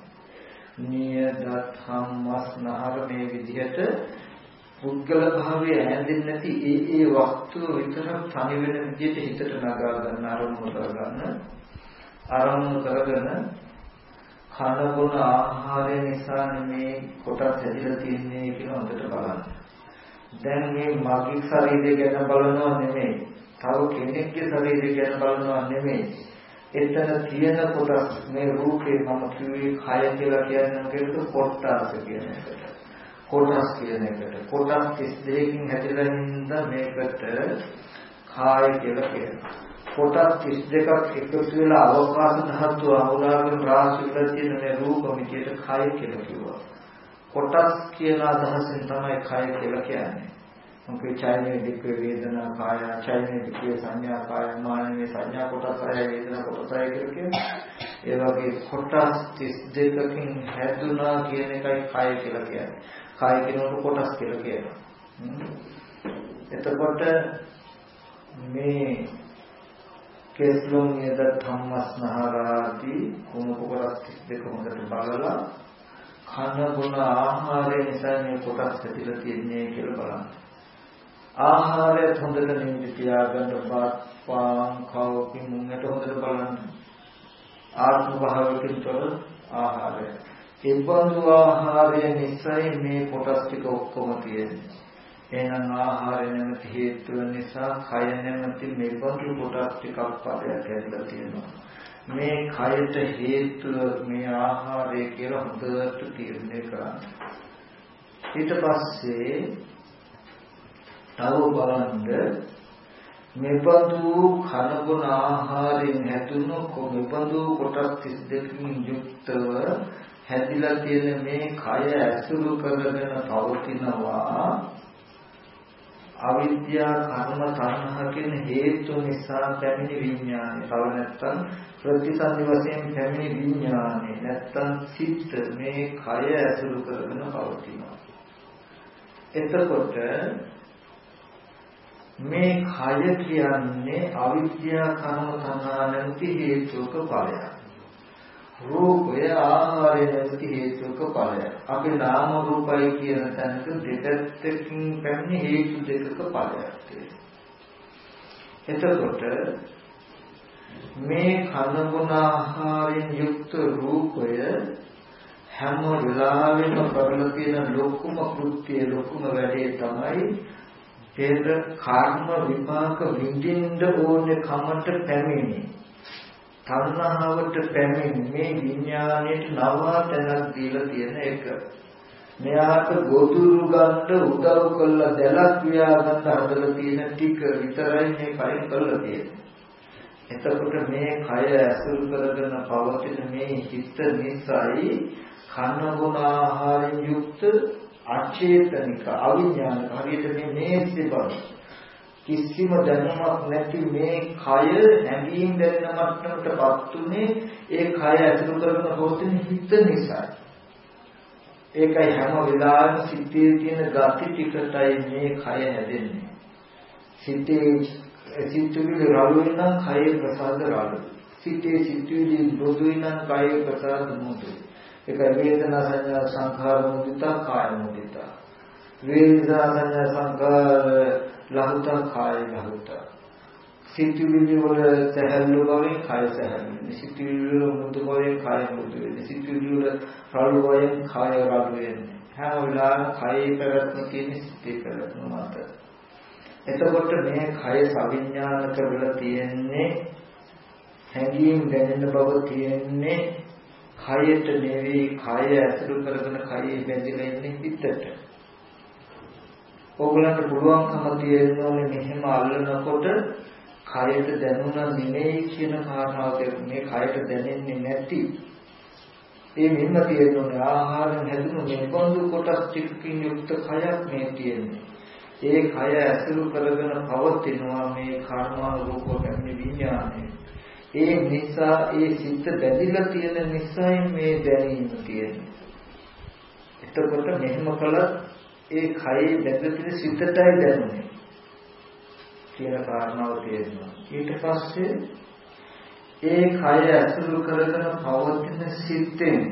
නියදත් හම්මස් නහර මේ විදිහට පුද්ගල භාවයේ ඇඳෙන්නේ නැති ඒ ඒ වස්තු විතරක් තනි වෙන විදිහට හිතට නගා ගන්න ආරම්භ කරගන්න ආරම්භ කරගෙන කන බොන ආහාරය නිසා මේ කොටස් හැදිලා තියන්නේ කියලා හොඳට බලන්න. දැන් මේ මගේ ශරීරය ගැන බලනවා නෙමෙයි. තව කෙනෙක්ගේ ශරීරය ගැන බලනවා නෙමෙයි. එතන තියෙන කොටස් මේ රූපේ මම කිව්වේ කය කියලා කියන්නේ මොකද කොටස් කියන එකට. කොටස් කියන එකට. කොටස් 32කින් හැදෙලා ඉඳ මේකට කාය කියලා කියනවා. කොටස් 32ක් එකතු වෙලා අවකාශ ධාතු අහුලාගෙන රාශියකට තියෙන මේ රූප මිත්‍යයට කය කියලා කිව්වා. කොටස් කියන අදහසෙන් තමයි කය කියලා කියන්නේ. මොකද ඡායනේ දික්ක වේදනා කාය ඡායනේ දික්ක සංඥා කාය මානමේ සංඥා කොටසය වේදනා කොටසය කියලා කියන්නේ ඒ වගේ කොටස් 32කින් හැදුනා කියන එකයි කය කියලා කියන්නේ. කය කියනකොට කොටස් කියලා කියනවා. එතකොට මේ කේස්ලොන් යද ධම්මස්නහරාදී කුණු කොටස් 32 හොඳට බලලා කන බොන ආහාරය නිසා මේ කොටස් ඇතිලා තියෙන්නේ කියලා බලන්න. ආහාරය හොඳට නිමිති තියාගන්න බත් පාන් කව්පි මුංගට හොඳට බලන්න. ආත්ම භාවයකින් තොර ආහාරය. ඒබඳු ආහාරය නිසායි මේ කොටස් ටික ඔක්කොම තියෙන්නේ. එහෙනම් ආහාරය නැමැති හේතුව නිසා කය නැමැති මේ බඳු කොටස් ටිකක් පදයක් ඇදලා තියෙනවා. මේ කයට හේතුව මේ ආහාරය කියලා හොඳට තීරණය කරන්න. ඊට පස්සේ තව බලන්න මෙබඳු කනබුන ආහාරයෙන් හැදුණු මෙබඳු කොටස් 32කින් යුක්තව හැදිලා තියෙන මේ කය ඇසුරු කරගෙන පවතිනවා අවිද්‍යා කර්ම තණ්හා කියන හේතු නිසා පැමිණි විඥානය. තව නැත්තම් ප්‍රතිසන්දි වශයෙන් පැමිණි විඥානය. නැත්තම් සිත් මේ කය ඇසුරු කරගෙන පවතිනවා. එතකොට මේ කය කියන්නේ අවිද්‍යා කර්ම තණ්හා නැති හේතුක ඵලයක්. රූපය ආහාරය නැති හේතුක ඵලයක්. අපි නාම රූපයි කියන තැනක දෙපැත්තකින් පැමිණි හේතු දෙකක ඵලයක් එතකොට මේ කනගුණ ආහාරයෙන් යුක්ත රූපය හැම වෙලාවෙම කරලා තියෙන ලොකුම කෘත්‍ය ලොකුම වැඩේ තමයි පෙර කර්ම විපාක විඳින්න ඕනේ කමට පැමිණි. තණ්හාවට පැමිණි මේ විඥාණයට නවතනක් දීලා තියෙන එක. මෙයාට ගොදුරු ගන්න උදව් කළා දැලක් ව්‍යාගන්න හදලා තියෙන ටික විතරයි මේ කයින් කරලා තියෙන්නේ. එතකොට මේ කය ඇසුරු කරගෙන පවතින මේ හිත නිසායි කන්න ගුණ ආහාරයෙන් යුක්ත අචේතනික අවිඥානික හරියට මේ මේස්සේ බව කිසිම දැනුමක් නැති මේ කය හැඟීම් දැනෙන මට්ටමටපත් උනේ ඒ කය ඇතුළු කරගෙන පවතින හිත නිසා. ඒකයි හැම වෙලාවෙම සිතේ තියෙන gati ටිකටයි මේ කය හැදෙන්නේ. සිතේ සිතුවිලි රළු වෙනම් කය ප්‍රසාද රළු. සිතේ සිතුවිලි මෘදුයි නම් කය ප්‍රසාද මෘදුයි ඒක වේදනා සංඥා සංඛාර මුදිතා කාය මුදිතා. වේදනා සංඥා සංඛාර ලහුතා කාය ලහුතා. සිතුවිලි වල සැහැල්ලු බවෙන් කාය සැහැල්ලු සිතුවිලි වල මුදු බවෙන් කාය මුදු වෙන්නේ. සිතුවිලි වල රළු බවෙන් කාය රළු වෙන්නේ. හැම වෙලාවෙම කායේ පැවැත්ම තියෙන සිතේ පැවැත්ම මත. එතකොට මේ කය සවිඥානික වෙලා තියෙන්නේ හැඟීම් දැනෙන බව තියෙන්නේ කයට නෙවෙයි කය ඇසුරු කරගෙන කයේ බැඳිලා ඉන්නේ හිතට. ඕගලන්ට පුළුවන්කම තියෙනෝනේ මෙහෙම අල්ලනකොට කයට දැනුණා නෙමෙයි කියන කාරණාව මේ කයට දැනෙන්නේ නැති. ඒ මෙන්න තියෙනෝනේ ආහාරයෙන් හැදුණු මේ බඳු කොටස් ටිකකින් යුක්ත කයක් මේ තියෙන්නේ. ඒ කය ඇසුරු කරගෙන පවතිනවා මේ කර්මානුරූප පැමිණි විඥානය. ඒ නිසා ඒ සිත් බැඳිලා තියෙන නිසායි මේ දැනීම තියෙන්නේ. එතකොට මෙහෙම කළත් ඒ කයේ බැඳලා තියෙන සිතටයි දැනුනේ. කියන කාරණාව තේරෙනවා. ඊට පස්සේ ඒ කය ඇසුරු කරගෙන පවතින සිතෙන්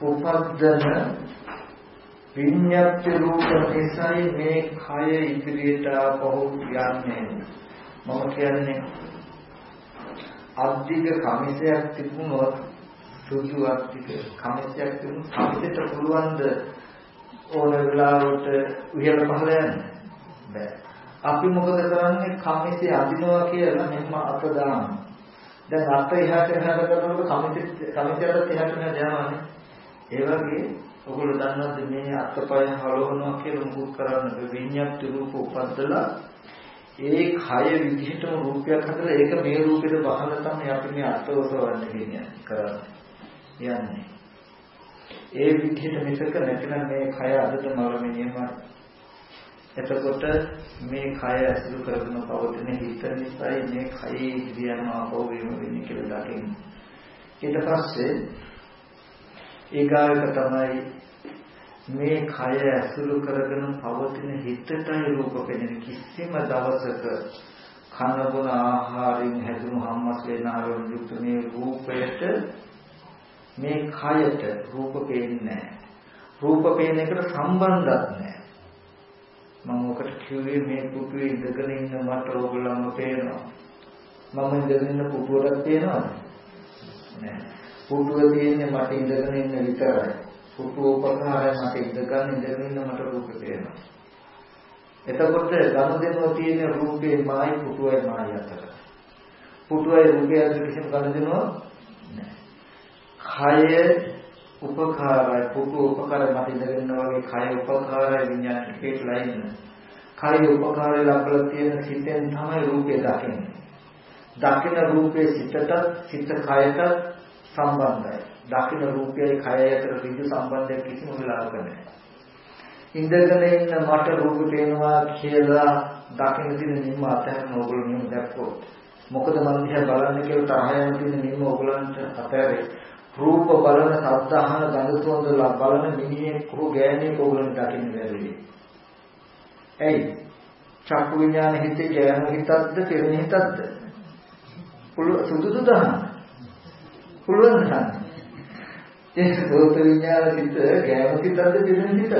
උපද්දන විඤ්ඤාති රූප නිසායි මේ කය ඉදිරියට ආපහු යන්නේ. මම කියන්නේ අද්දික කමිසයක් තිබුණොත් සුදු අද්දික කමිසයක් තිබුණොත් කමිසෙට පුළුවන් ද ඕන වෙලාවට උයල පහල යන්න? බෑ. අපි මොකද කරන්නේ? කමිසේ අදිනවා කියලා මෙහෙම අත දානවා. දැන් අත එහාට එහාට කරනකොට කමිසේ කමිසයට එහාට මෙහාට යනවානේ. ඒ වගේ ඔගොල්ලෝ දන්නවද මේ අත්පය හලවනවා කියලා මුකුත් කරන්න විඤ්ඤාති රූප උපද්දලා ඒ කය විදිහටම රූපයක් හදලා ඒක මේ රූපෙට බහලා තමයි අපි මේ අත්වසවන්න කියන්නේ කරන්නේ. යන්නේ ඒ විදිහට මිසක නැතිනම් මේ කය අදට මරමිනියම එතකොට මේ කය ඇසුරු කරගෙන පවතින හිත නිසායි මේ කයේ ඉදිරියම ආපහු වීම වෙන්නේ කියලා දකින්න. ඊට පස්සේ ඊගායක තමයි මේ කය ඇසුරු කරගෙන පවතින හිතටයි රූප පෙනෙන කිසිම දවසක කන බොන ආහාරයෙන් හැදුණු හම්මස් වේනාවෙන් යුක්ත මේ රූපයට මේ කයට රූප පේන්නේ නැහැ. රූප පේන එකට සම්බන්ධයක් නැහැ. මම ඔකට කිව්වේ මේ පුටුවේ ඉඳගෙන ඉන්න මට ඕගොල්ලන්ව පේනවා. මම ඉඳගෙන ඉන්න පුටුවට පේනවද? නෑ. පුටුව තියෙන්නේ මට ඉඳගෙන ඉන්න විතරයි. පුටුව උපකාරය මට ඉඳගෙන ඉඳගෙන ඉන්න මට රූප පේනවා. එතකොට ගනුදෙනුව තියෙන රූපේ මායි පුටුවයි මායි අතර. පුටුවයි රූපය අතර කිසිම ගනුදෙනුවක් නැහැ. කය උපකාරය පුතු උපකාරය මත ඉඳගෙන වගේ කය උපකාරය විඥාන පිටලා ඉන්න. කය උපකාරය ලබලා තියෙන සිතෙන් තමයි රූපය දකින්නේ. දකින රූපයේ සිතට සිත කයට සම්බන්ධයි. දකින රූපයයි කයයි අතර ඍජු සම්බන්ධයක් කිසිම වෙලාවක නැහැ. ඉඳගෙන ඉන්න මට රූප පේනවා කියලා දකින දින නිම්ම අතහැරන ඕගොල්ලෝ නියම දැක්කොත් මොකද මම දිහා බලන්න කියලා තරහ යන දින නිම්ම ඕගොල්ලන්ට අතහැරේ රූප බලන ශබ්ද අහන ගඳ සුවඳ බලන මිනිහෙක් හෝ ගෑණියෙක් ඕගලන්ට දකින්න බැරි ඇයි? චක්කු විඥාන හිතේ ගෑනු හිතක්ද කෙරෙන හිතක්ද? පුළු සුදුසු දහන. පුළුවන් දහන. ඒ සෝත විඥාන හිත ගෑනු හිතක්ද කෙරෙන හිතක්ද?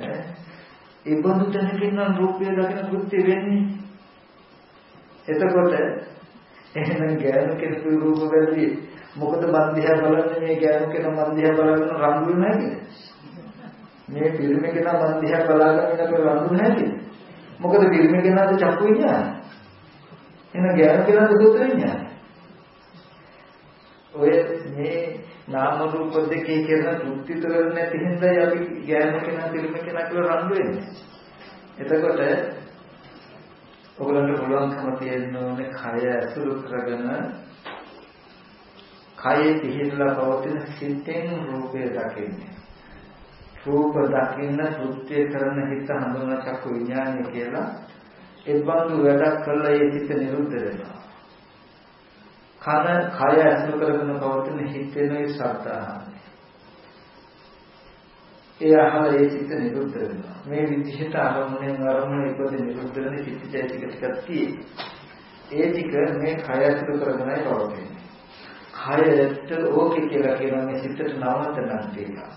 ඈ ඒ බඳු තැනකින් නම් රූපය දකින කෘත්‍ය වෙන්නේ. එතකොට එහෙනම් ගෑනු කෙනෙකු රූප බැලුවේ මොකද මන් දිහා බලන්නේ මේ ගෑනු කෙනා මන් දිහා බලාගෙන රණ්ඩු නැහැද? මේ පිරිමි කෙනා මන් දිහා බලාගෙන ඉන්නකොට රණ්ඩු නැහැද? මොකද පිරිමි කෙනාද චක්කු විඤ්ඤාණ. එහෙනම් ගෑනු කෙනාද දුක් විඤ්ඤාණ. ඔය මේ නාම රූප දෙකේ කියන තෘප්ති කරන්නේ නැති හින්දායි අපි ගෑනු කෙනා පිරිමි කෙනා කියලා රණ්ඩු වෙන්නේ. එතකොට ඔයගලන්ට පුළුවන්කම තියෙන්න ඕනේ කය ඇසුරු කරගෙන කයේ පිහිටලා පවතින සිතෙන් රූපය දකින්නේ. රූප දකින්න කෘත්‍ය කරන හිත හඳුනන චක්කු විඥානය කියලා එබඳු වැඩක් කළා ඒ සිත නිරුද්ධ වෙනවා. කන කය ඇසුරු කරගෙන පවතින හිතේනේ ශබ්දාහන්නේ. ඒ අහල ඒ සිත නිරුද්ධ වෙනවා. මේ විදිහට අරමුණෙන් අරමුණ ඉපද නිරුද්ධ වෙන චිත්තචෛතසික ටිකක් තියෙයි. ඒ ටික මේ කය ඇතුළු කරගෙනයි පවතින්නේ. කයට ඕකේ කියලා කියන මේ සිතට නවතනක් තියෙනවා.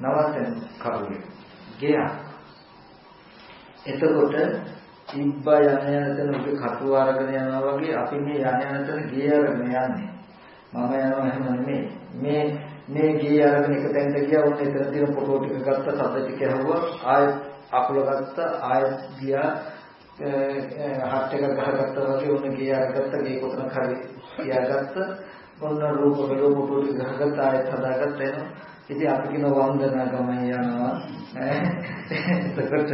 නවතන කරුවේ. ගියා. එතකොට ඉබ්බා යන යන තැන උගේ කටුව අරගෙන යනවා වගේ අපි මේ යන යන තැන ගිය අරගෙන යන්නේ. මම යනවා එහෙම නෙමෙයි. මේ මේ ගේ අරගෙන එක තැනට ගියා. උන් එතන තියෙන ෆොටෝ ටික ගත්ත සද්ද ටික ඇහුවා. ආයෙත් අකුල ගත්ත ආයෙත් ගියා. හට් එකක් ගහගත්තා වගේ උන් ගේ අරගත්ත. ගේ කොතනක හරි තියාගත්ත ඔන්න රූප වල ෆොටෝ ටික ගහගත්ත ආයෙත් හදාගත්ත එනවා. ඉතින් අපි කියන වන්දනා ගමන් යනවා. එතකොට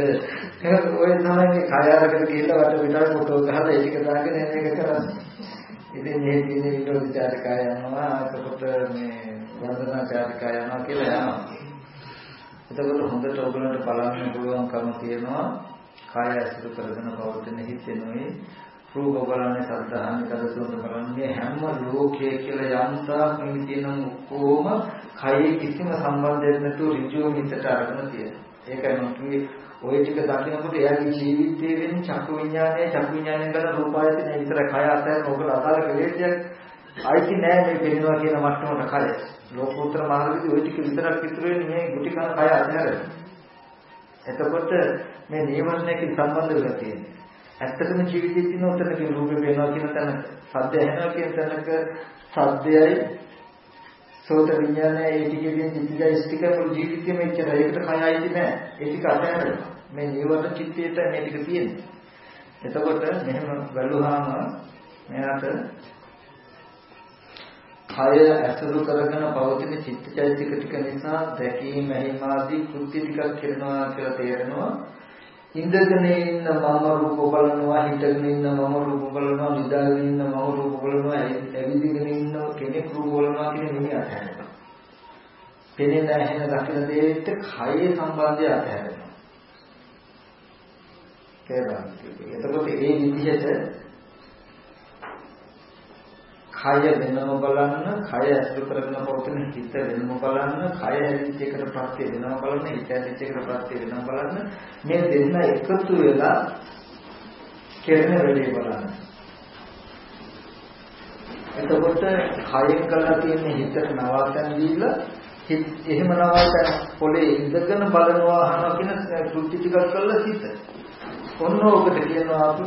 ඔය තමයි මේ කය අරගෙන ගිහිල්ලා වට පිටාර ෆොටෝ ගහලා ඒක දාගෙන එන එක කරන්නේ. ඉතින් මේ දිනේ විනෝදිතාරකය යනවා. එතකොට මේ වන්දනා චාරිකා යනවා කියලා යනවා. එතකොට හොඳට ඔයගලන්ට බලන්න පුළුවන්කම තියෙනවා. කාය ඇසුරු කරගෙන පවතින හිතෙනුයි රූප බලන්නේ සද්ධාහන කදසොත් බලන්නේ හැම ලෝකයේ කියලා යම්තා මේ තියෙන ඔක්කොම කයේ කිසිම සම්බන්ධයක් නැතුව ඍජුව හිතට අරගෙන තියෙනවා. ඒකයි මම කිව්වේ ඔය ටික දකිනකොට එයාගේ ජීවිතයේ වෙන චක්කු විඥානය චක්කු විඥානයෙන් කරන රූපායතන විතර කය අතර මොකද අදාළ කෙලෙස්යක් අයිති නෑ මේ පෙන්නවා කියන මට්ටමට කය. ලෝකෝත්තර මාර්ගයේදී ওই ටික විතරක් ඉතුරු වෙන්නේ මේ ගුටි කන කය අතර. එතකොට මේ නියමණයකින් සම්බන්ධ වෙලා තියෙන්නේ. ඇත්තටම ජීවිතයේ තියෙන උතරකින් රූපේ පේනවා කියන තැන, සද්ද ඇහෙනවා කියන තැනක සද්දයයි සෝත විඥානයයි ඒ ටිකකින් චිත්තජය ස්ටික මුළු ජීවිතේම එච්චර ඒකට කය අයිති නෑ. ඒ ටික අතහැරලා. මේ නිවන චිත්තයට මේ ටික තියෙන්නේ. එතකොට මෙහෙම බැලුවාම මෙයාට කය ඇසුරු කරගෙන පවතින චිත්තචෛතසික ටික නිසා දැකීම එහිමාදී කෘත්‍ය ටිකක් කරනවා කියලා තේරෙනවා. ඉඳගෙන ඉන්න මම රූප බලනවා හිටගෙන ඉන්න මම රූප බලනවා නිදාගෙන ඉන්න මම රූප බලනවා ඇවිදගෙන ඉන්න කෙනෙක් රූප බලනවා කියන මෙහි අතහැරෙනවා. පෙනෙන ඇහෙන දකින දෙයට කයේ සම්බන්ධය අතහැරෙනවා. කියලා. එතකොට මේ විදිහට කය වෙනම බලන්න, කය ඇසුරු කරගෙන පවතින හිත වෙනම බලන්න, කය හැදිච්ච එකට ප්‍රත්‍ය වෙනම බලන්න, හිත හැදිච්ච එකට ප්‍රත්‍ය වෙනම බලන්න. මේ දෙන්න එකතු වෙලා කෙරෙන වෙලේ බලන්න. එතකොට කයෙන් කරලා තියෙන හිතට නවාතන් දීලා එහෙම නවාතන් පොලේ ඉඳගෙන බලනවා අහනවා කියන ත්‍ෘටි ටිකක් කරලා හිත. ඔන්න ඔබට කියනවා අපි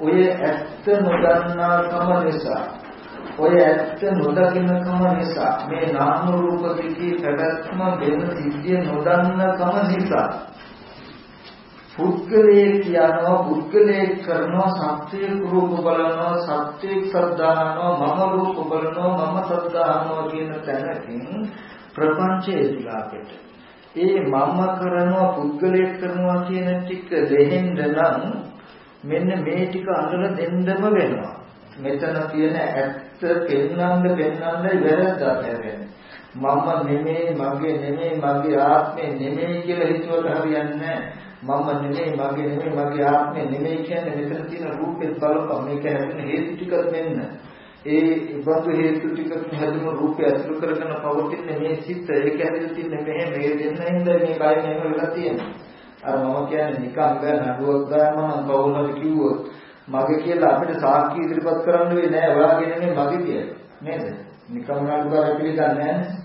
ඔය ඇත්ත නොදන්නාකම නිසා ඔය ඇත්ත නොදකින්නකම නිසා මේ නාම රූප දෙකේ පැවැත්ම වෙන සිද්ධිය නොදන්නකම නිසා. පුද්ගලයේ කියනවා පුද්ගලයේ කරනවා සත්‍යයේ රූප බලනවා සත්‍යයේ සද්ධානවා මම රූප බලනවා මම සද්ධානවා කියන තැනකින් ප්‍රපංචයේ දිලාපෙට ඒ මම කරනවා පුද්ගලයේ කරනවා කියන ටික දෙහෙන්න නම් මෙන්න මේ ටික අඳුර දෙන්නම වෙනවා. මෙතන තියෙන ඇත්ත පෙන්වන්න පෙන්වන්න වැරද්දක් හැරෙන්නේ මම නෙමෙයි මගේ නෙමෙයි මගේ ආත්මේ නෙමෙයි කියලා හිතුවට හරියන්නේ මම නෙමෙයි මගේ නෙමෙයි මගේ ආත්මේ නෙමෙයි කියන්නේ මෙතන තියෙන රූපෙත් බලපන්. මේක හැදෙන හේතු ටිකක් මෙන්න. ඒ ඉබඳු හේතු ටිකක් හැදුණු රූපය අතුරු කරගෙන පවතින මේ සිත්. ඒක හැදෙලා තින්නේ මෙහෙම මේ දෙන්නින්ද මේ කය මෙහෙම වෙලා තියෙන්නේ අර මම කියන්නේ නිකන් ගන්න නඩුවක් ගාම කවුරු හරි කිව්වොත් මගේ කියලා අපිට සාක්ෂි ඉදිරිපත් කරන්න වෙන්නේ නැහැ. ඔයාගේ නෙමෙයි මගේ කියලා. නේද? නිකම් නඩුකාරය පිළිගන්නේ නැහැ.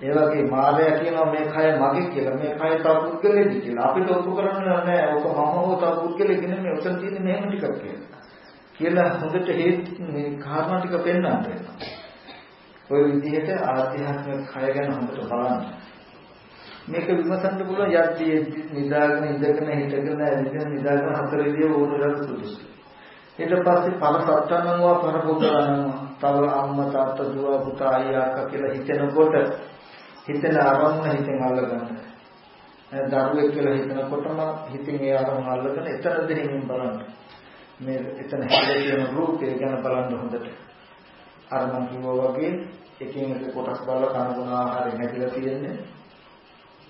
ඒ වගේ මායя කියනවා මේ කය මගේ කියලා. මේ කය තව පුද්ගලෙක් කියලා. අපිට ඔප්පු කරන්න නැහැ. ඔක මම හෝ තව පුද්ගලෙක් නෙමෙයි. ඔතන තියෙන්නේ මෙහෙම ටිකක් කියලා. කියලා හොඳට හේත් මේ කාරණා ටික පෙන්වන්න වෙනවා. ඔය විදිහට ආධ්‍යාත්මික කය ගැන හොඳට බලන්න. මේක විමසන්න පුළුවන් යද්දී නිදාගෙන ඉඳගෙන හිටගෙන ඇවිදින නිදාගෙන හතර විදිය ඕනකට සුදුසුයි. ඊට පස්සේ ඵල සත්‍යනම්වා පරපෝකරනවා. තව අම්මා තාත්තා දුව පුතා අයියා අක්කා කියලා හිතනකොට හිතන ආරම්භ හිතෙන් අල්ලගන්න. දරුවෙක් කියලා හිතනකොටම හිතින් ඒ ආරම්භ අල්ලගෙන එතන දෙහිමින් බලන්න. මේ එතන හැදෙන රූපය ගැන බලන්න හොඳට. අර මම කිව්වා වගේ එකින් එක කොටස් බලලා කන බොන ආහාරය නැතිලා තියෙන්නේ.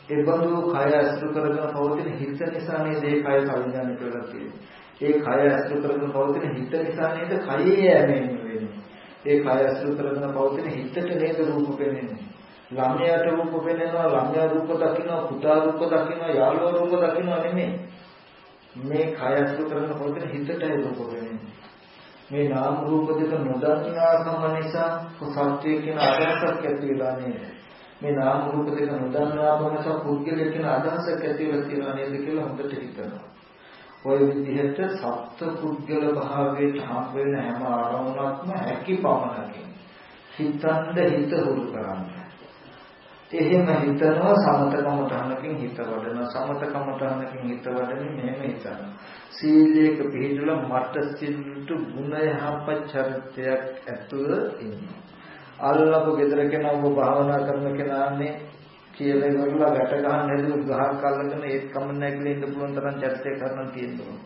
ඒ බඳු කය අසුර කරගෙන පවතින හිත නිසා නේද ඒ කය කවිඥානික වෙලා තියෙන්නේ. ඒ කය ඇසුරු කරගෙන පවතින හිත නිසා නේද කයේ යෑමෙන් වෙන්නේ. ඒ කය ඇසුරු කරගෙන පවතින හිතට නේද රූප පෙනෙන්නේ. ළමයාට රූප පෙනෙනවා, ළමයා රූප දකිනවා, පුතා රූප දකිනවා, යාළුවා රූප දකිනවා නෙමෙයි. මේ කය ඇසුරු කරගෙන පවතින හිතටයි රූප පෙනෙන්නේ. මේ නාම රූප දෙක නොදන්නාකම නිසා සත්‍ය කියන අදහසක් ඇති වෙලා නේද? මේ නාම රූප දෙක නොදන්නාකම නිසා පුද්ගලයා කියන අදහසක් ඇති වෙලා තියෙනවා නේද කියලා හොඳට හිතනවා. ඔය විදිහට සත්ත්ව පුද්ගල භාවයට හම් වෙන හැම ආරමුණක්ම හැකි පමණකින් හිතන්ද හිත හුරු කරන්න. එහෙම හිතනවා සමතකම තහනකින් හිත වඩන සමතකම තහනකින් හිත වඩන්නේ මෙහෙම හිතන. සීලයක පිළිදලා මට සිල්ට ගුණ යහපත් චරිතයක් ඇතුළ ඉන්නවා. අල්ලපු gedara කෙනා ඔබ භාවනා කරන කෙනානේ කියලා ඉවරලා ගැට ගන්න හැදුව ගහක් අල්ලගෙන ඒත් කමන්නේ කියලා ඉන්න පුළුවන් තරම් චර්චය කරන්න තියෙනවා.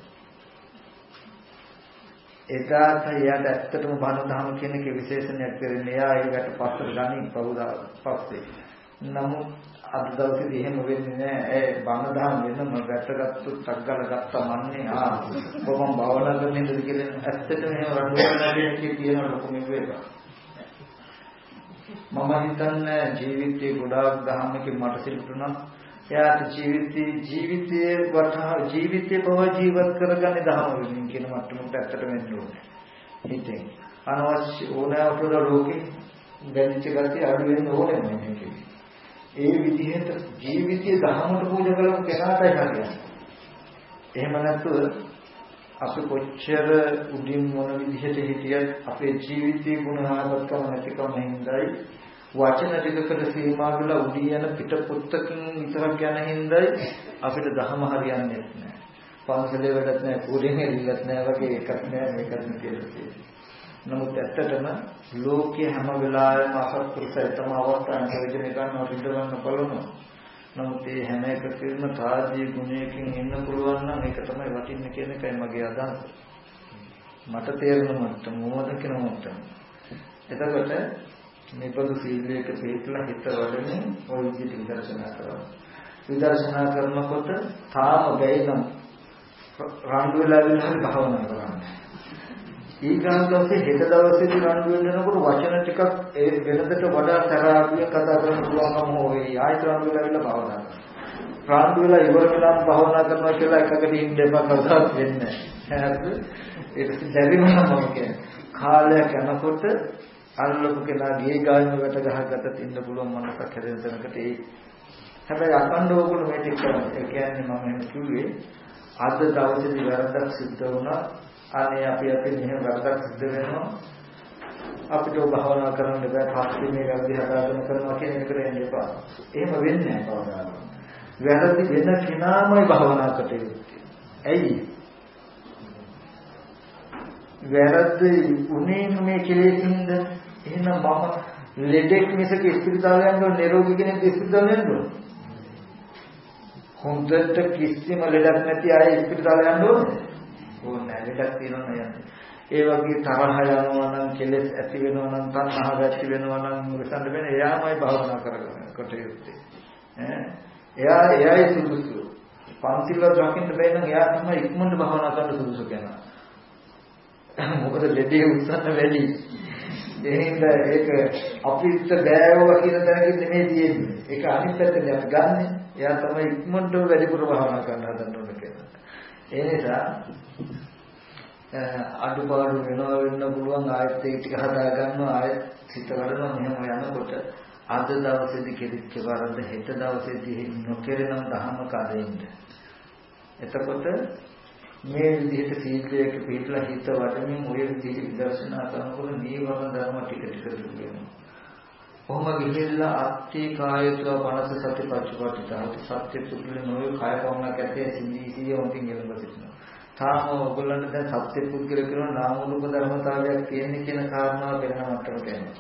එදාට එයාට ඇත්තටම බණ දහම කියන එක විශේෂණයක් කරන්නේ. එයා ඒකට පස්සට ගනින් පවුදා පස්සේ. නමුත් අද දවසේදී එහෙම වෙන්නේ නැහැ. ඒ බණ දහම වෙනම ගැටගත්තු තග්ගල ගත්තා මන්නේ ආ කොහොම භාවනා කරන්නේද කියලා ඇත්තටම එහෙම රණ්ඩු කරන්න කියන ලොකු මෙවේක. මම හිතන්නේ ජීවිතේ ගොඩාක් දහමකින් මට සිල්පුණා. එයාට ජීවිතේ ජීවිතයේ වටහා ජීවිතේ බව ජීවත් කරගන්නේ දහම වෙනින් කියන මට්ටමකට ඇත්තට වෙන්න ඕනේ. හිතෙන් අනවශ්‍ය ඕනෑවට ලෝකේ දැනිච්ච ගතිය අඩු වෙන්න ඕනේ මේකේ. ඒ විදිහට ජීවිතයේ දහමට පූජා කළොත් කෙනාටයි හරියන්නේ. එහෙම නැත්නම් අපි කොච්චර උඩින් මොන විදිහට හිටියත් අපේ ජීවිතයේ ගුණාත්මකම නැතිකම හින්දායි වචන ටිකකට සීමා වෙලා උඩින් යන පිට පොත්තකින් විතරක් යන හින්දායි අපිට ධහම හරියන්නේ නැහැ. පන්සලේ වැඩක් නැහැ, කුඩෙන් එල්ලත් නැහැ වගේ එකක් නැහැ මේකත් කියලා නමුත් ඇත්තටම ලෝකයේ හැම වෙලාවෙම අසත්පුරුෂය තම අවස්ථාවෙන් ප්‍රයෝජන ගන්නවා පිට ගන්න බලනවා. නමුත් මේ හැම එකකම තාදී ගුණයකින් ඉන්න පුළුවන් නම් ඒක තමයි වටින්නේ කියන එකයි මගේ අදහස. මට තේරෙන මට්ටම මොනවද කියන මට්ටම. එතකොට මේ පොදු සීලයක පිළිපලා හිත වඩන්නේ ওই විදිහට විදර්ශනා කරනවා. විදර්ශනා කරනකොට තාම බැයි නම් රණ්ඩු වෙලා ඉන්න භාවනා කරන්නේ. ඊගාන්තසේ හෙට දවසේදී රණ්ඩු වෙනකොට වචන ටිකක් ඒ වෙනදට වඩා තරහාවියෙන් කතා කරන්න පුළුවන්කම හොයි ආයත රණ්ඩු වෙලා ඉන්න භාවනා කරනවා. රණ්ඩු වෙලා ඉවර වෙලා භාවනා කරනවා කියලා එකකට ඉන්න එපා කවදාවත් වෙන්නේ නැහැ. හරිද? ඒක දැරිම නම් කියන්නේ. කාලයක් යනකොට අල්ලපු කෙනා ගේ ගායන වට ගහකට තින්න පුළුවන් මනසක් හැදෙන තැනකට ඒ හැබැයි අකණ්ඩව ඕගොල්ලෝ මේ ටික කරන්නේ. ඒ කියන්නේ මම එහෙම කිව්වේ අද දවසේදී වැරද්දක් සිද්ධ වුණා. අනේ අපි අපි මෙහෙම වැරද්දක් සිද්ධ වෙනවා. අපිට භාවනා කරන්න බෑ. පස්සේ මේ වැරදි හදාගෙන කරනවා කියන එක කරන්න එපා. එහෙම වෙන්නේ නැහැ කවදාවත්. වැරදි වෙන කෙනාමයි භාවනා කටයුත්තේ. ඇයි? වැරද්ද උනේම මේ කෙලෙසින්ද එහෙනම් මම ලෙඩෙක් මිසක ස්පිරිතාලේ යන්න නිරෝගී කෙනෙක් ස්පිරිතාලේ යන්න ඕන. හොඳට කිසිම ලෙඩක් නැති අය ස්පිරිතාලේ යන්න ඕනේ. ඕනේ නැහැ ලෙඩක් තියෙනවා නේද? ඒ වගේ තරහ යනවා නම් කෙලෙස් ඇති වෙනවා නම් තණ්හාව ඇති වෙනවා නම් විසඳ වෙන එයාමයි භාවනා කරගෙන කටයුත්තේ. ඈ එයා එයායි සුදුසු. පන්තිල දකින්න බැහැ නම් එයා තමයි ඉක්මනට භාවනා කරන්න සුදුසු කෙනා. මොකද ලෙඩේ උත්සන්න වැඩි. එහෙනම් ඒක අපිට බෑවව කියන තැනකින් නෙමෙයි තියෙන්නේ. ඒක අනිත් පැත්තට අපි ගන්නෙ. එයා තමයි ඉක්මනට වැඩිපුර භාවනා කරන්න හදන්න ඕන කියලා. ඒ නිසා අඩුපාඩු වෙනවා වෙන්න පුළුවන් ආයත් ඒ ටික හදා ගන්නවා ආයත් සිත වඩනවා මෙහෙම යනකොට අද දවසේදී කෙරිච්ච වරද හෙට දවසේදී නොකෙරෙනම් දහම කදින්න. එතකොට මේ විදිහට සීලයක පිළිපලා හිත වඩමින් ඔය විදිහට විදර්ශනා කරනකොට නීවරණ ධර්ම ටික ටික දුරු වෙනවා. කොහොම ගිහිල්ලා අත්ති කායතුල මනස සති පච්චපටිත සත්‍ය සුදුල නොවේ කාය පවණක් ඇත්තේ සිඳීසිය වන්තින් එළඹ සිටිනවා. තාම ඔයගොල්ලන්ට දැන් සත්‍ය පුද්ගල කරන නාම රූප ධර්මතාවයක් තියෙන කියන කාරණාව වෙන මට්ටමට එනවා.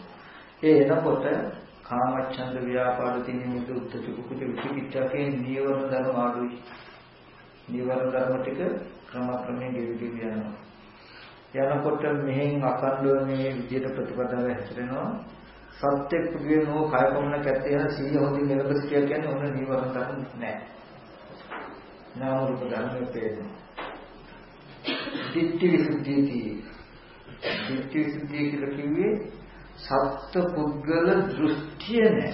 ඒ එනකොට කාමච්ඡන්ද ව්‍යාපාද තින්නේ මුදු උත්තර කුකුට විචිකිච්ඡා කියන නීවරණ ධර්ම ආඩුයි. නීවරණ ධර්ම ටික ක්‍රමක්‍රමයෙන් ගෙවිගෙන යනවා. යනකොට මෙහෙන් අකණ්ඩව මේ විදියට ප්‍රතිපදාව හැසිරෙනවා. සත්‍ය පුදුනෝ කයපමණ කැත්තේ යන සීය හොඳින් මෙලබ සිටිය කියන්නේ ඔන්න නීවරණ ධර්ම නෑ. නාම රූප ධර්ම පේන්නේ. දිට්ඨි විසුද්ධියදී දිට්ඨි විසුද්ධිය කියලා කිව්වේ සත්ත්ව පුද්ගල දෘෂ්ටිය නෑ.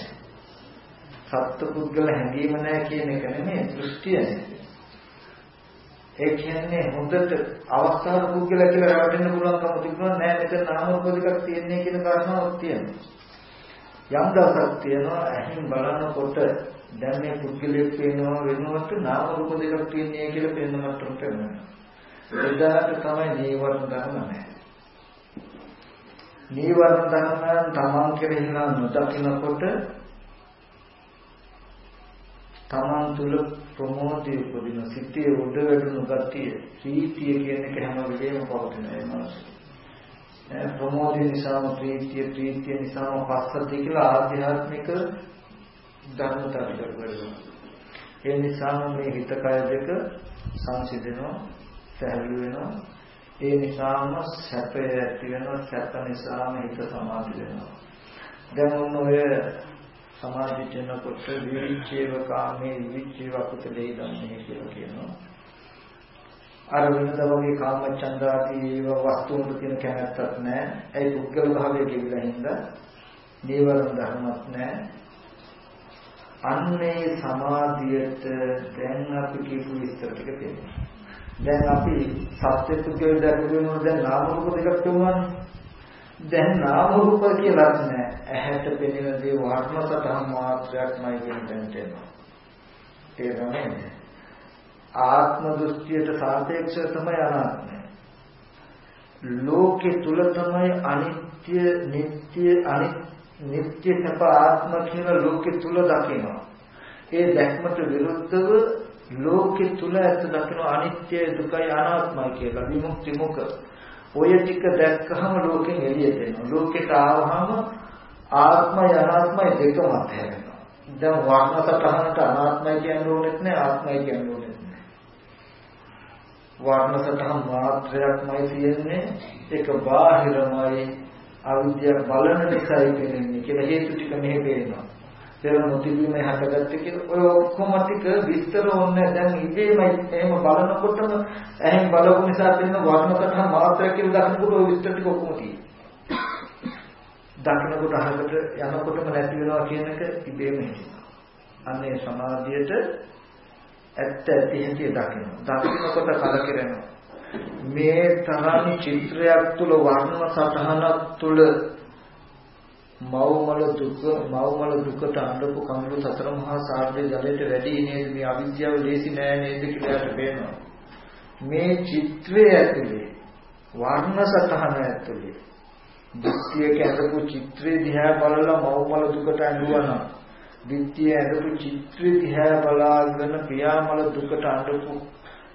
සත්ත්ව පුද්ගල හැඟීම නෑ කියන එක නෙමෙයි දෘෂ්ටිය නෑ. ඒ කියන්නේ හොඳට අවස්ථාව පුද්ගලයා කියලා රැවටෙන්න පුළුවන්කම තිබුණා. නෑ මෙතන නාම රූප දෙකක් තියෙන්නේ කියන කාරණාවක් තියෙනවා. යම් දවසක් තියෙනවා ඇහින් බලනකොට දැන් මේ පුද්ගලයෙක් පේනවා වෙනවට නාම රූප දෙකක් තියෙන්නේ කියලා පේන මට්ටමට එනවා එදාට තමයි නීවරණ ධර්ම නැහැ. නීවරණ ධර්ම තමන් කෙරෙහි නොදකිනකොට තමන් තුල ප්‍රමෝදයේ උපදින සිතේ උඩ වැටුණු ගතිය ප්‍රීතිය කියන එක හැම වෙලේම පවතින ඒ මානසික ප්‍රමෝදය නිසාම ප්‍රීතිය ප්‍රීතිය නිසාම පස්සද්ධිය කියලා ආධ්‍යාත්මික ධර්මතාව කරගන්නවා ඒ නිසාම මේ හිත කය දෙක සංසිඳෙනවා සැහැල්ලු වෙනවා. ඒ නිසාම සැපය ඇති වෙනවා සැප නිසාම හිත සමාධි වෙනවා. දැන් ඔය සමාධියට එනකොට විවිච්ඡේව කාමේ විවිච්ඡේව අකුතලේ ධම්මේ කියලා කියනවා. අර වෙනද වගේ කාමචන්ද ආදී ඒවා වස්තුන් කියන කැමැත්තක් නැහැ. ඒ පුද්ගල භාවයේ කියලා හින්දා නීවරණ ධර්මයක් නැහැ. අන්නේ සමාධියට දැන් අපි කියපු විස්තර ටික තියෙනවා. දැන් අපි සත්‍ය පුද්ගල දැක්වෙනවා දැන් නාම රූප දෙකක් තුනවනේ. දැන් නාම රූප කියලා නෑ. ඇහැට පෙනෙන දේ වර්ණ සතහන් මාත්‍රයක්මයි කියන තැනට එනවා. තේරෙනවද? ආත්ම දෘෂ්ටියට සාපේක්ෂව තමයි අනාත්මය. ලෝකේ තුල තමයි අනිත්‍ය, නিত্য, අනිත්‍ය සප ආත්ම කියන ලෝකේ තුල දකිනවා. ඒ දැක්මට විරුද්ධව ලෝකේ තුල ඇත්ත දකින අනිත්‍ය, දුකයි, අනාත්මයි කියලා විමුක්ති මුඛ ඔය ටික දැක්කහම ලෝකෙන් එළියට එනවා. ලෝකෙට ආවහම ආත්මය අනාත්මය දෙකම අත්හැරෙනවා. දැන් වර්ණ සටහනට අනාත්මය කියන්න ඕනෙත් නෑ ආත්මය කියන්න ඕනෙත් නෑ. වර්ණ සටහන් මාත්‍රයක්මයි තියෙන්නේ. ඒක බාහිරමයි අවිද්‍යාව බලන නිසායි පේන්නේ කියලා හේතු ටික මෙහෙ පේනවා. පෙර නොතිබීමේ හටගත්තේ කියලා. ඔය ඔක්කොම ටික විස්තර ඕනේ. දැන් ඉබේම එහෙම බලනකොටම එහෙන් බලපු නිසා තියෙන වර්ණකතහ මාත්‍රයක් කියලා දකිනකොට ඔය විස්තර ටික ඔක්කොම තියෙනවා. දකිනකොට අහකට යනකොටම නැති වෙනවා කියන එක ඉබේම හිතෙනවා. අන්නේ සමාධියට ඇත්ත ඇති හැටි දකිනවා. දකිනකොට කලකිරෙනවා. මේ තරම් චිත්‍රයක් තුල වර්ණ සතහනක් තුල මව්මල දුක මව්මල දුකට අඬපු කඳුළු සතර මහා සාගරයේ ජලයට වැඩි නේද? මේ අවිද්‍යාව ලේසි නෑ නේද කියලාට පේනවා. මේ චිත්‍රයේ ඇතුලේ වර්ණ සතහන ඇතුලේ දිට්ඨියක ඇඳපු චිත්‍රය දිහා බලලා මව්මල දුකට අඬවනවා දිට්ඨිය ඇඳපු චිත්‍රය දිහා බලාගෙන පියාමල දුකට අඬපු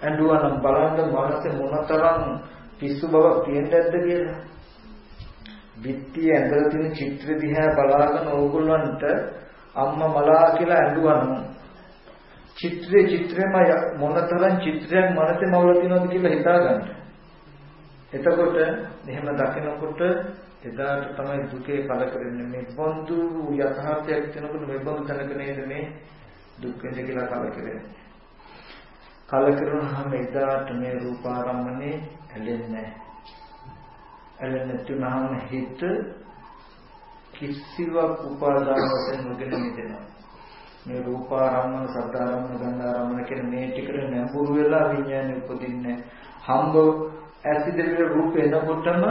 ඇඬුවනම් බලන්න මනසේ මොනතරම් පිස්සු බවක් තියෙන්නද කියලා. බිත්තිය ඇඳලා තියෙන චිත්‍ර දිහා බලාගෙන ඕගොල්ලන්ට අම්මා මලා කියලා ඇඬුවනම් චිත්‍රේ චිත්‍රෙම මොනතරම් චිත්‍රයක් මනසේ මවල තියෙනවද කියලා හිතාගන්න. එතකොට එහෙම දකිනකොට එදාට තමයි දුකේ කලකරන්නේ මේ බඳු යථාර්ථයක් වෙනකොට මේ බඳු තැනක නේද මේ දුක් වෙන්නේ කියලා කලකරන්නේ. කලකරුණාම එදාට මේ රූපාරම්මනේ ඇලෙන්නේ නැහැ. නැතුනහම හිත කිසිවක් උපාදාන වශයෙන් නොගෙන මිදෙනවා. මේ රූපාරම්මන, සද්ධාරම්මන, ගන්ධාරම්මන කියන මේ ටිකට නැඹුරු වෙලා විඥානෙ උපදින්නේ. හම්බ ඇසිදෙවිල රූප එනකොටම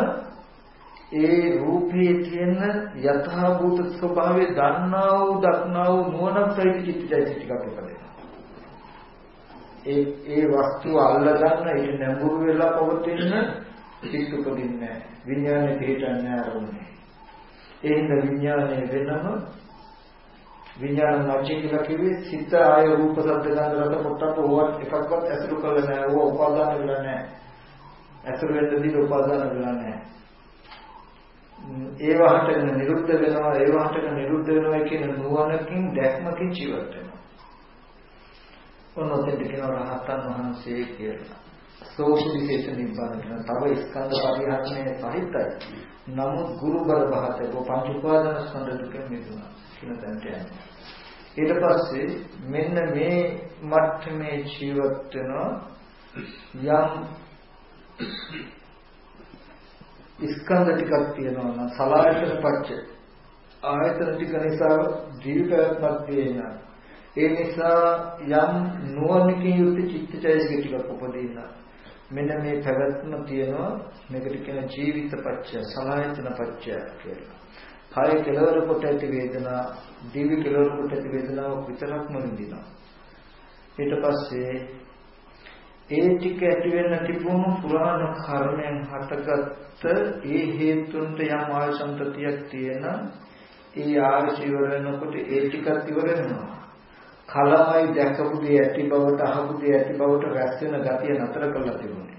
ඒ රූපයේ තියෙන යථාභූත ස්වභාවය දන්නා වූ දක්නා වූ නුවණක් සහිත චිත්තජයති ටිකක් උපදිනවා. ඒ ඒ වස්තුව අල්ලගන්න ඒක නැඹුරු වෙලා පවතින සිත් උපදින්නේ විඥානේ පිටන්නේ ආරමුණේ ඒ හින්දා විඥානේ වෙනම විඥාන නැචි කියලා කිව්වේ සිත ආය රූප සද්ද ගන්ධ රස පොට්ටප්ප ඕවත් එකක්වත් ඇසුරු කරලා නැහැ. ඕවා උපාදාන වෙලා නැහැ. ඇසුරු වෙන්න දී උපාදාන වෙලා නැහැ. ඒ වහටගෙන නිරුද්ධ වෙනවා ඒ වහටගෙන නිරුද්ධ වෙනවා කියන නුවණකින් දැක්මකින් ජීවත් වෙනවා. ඔන්නෝතෙන් කියනවා රහතන් වහන්සේ කියලා. සෝෂ විශේෂ නිබ්බාන කියන තව ස්කන්ධ පරිහරණය සහිතයි. නමුත් ගුරු බල භාතක පංච උපාදාන ස්කන්ධ දුකෙන් මිදුණා කියන තැනට යනවා. ඊට පස්සේ මෙන්න මේ මට්ටමේ ජීවත් වෙන යම් ස්කන්ධ ටිකක් තියෙනවා නම් සලායතන පච්ච ආයතන ටික නිසා ජීවිතයක් තියෙනවා. ඒ නිසා යම් නුවණකින් යුක්ත චිත්තචෛතසික ටිකක් උපදිනවා. මෙන්න මේ පැවැත්ම තියෙනවා මේකට කියන ජීවිත පත්‍ය සලආයතන පත්‍ය කියලා. කාය කෙලවර කොට ඇති වේදනා, දිවි කෙලවර කොට ඇති වේදනාව විතරක්ම විඳිනවා. ඊට පස්සේ ඒ ටික ඇති වෙන්න තිබුණු පුරාණ කර්මයන් හටගත්ත ඒ හේතුන්ට යම් ආයසන්තතියක් තියෙන ඒ ආශි ඉවර වෙනකොට ඒ ටිකත් ඉවර වෙනවා. කලමයි දැකපු දේ ඇති බවට අහපු දේ ඇති බවට රැස් වෙන ගතිය නතර කරලා තිබුණේ.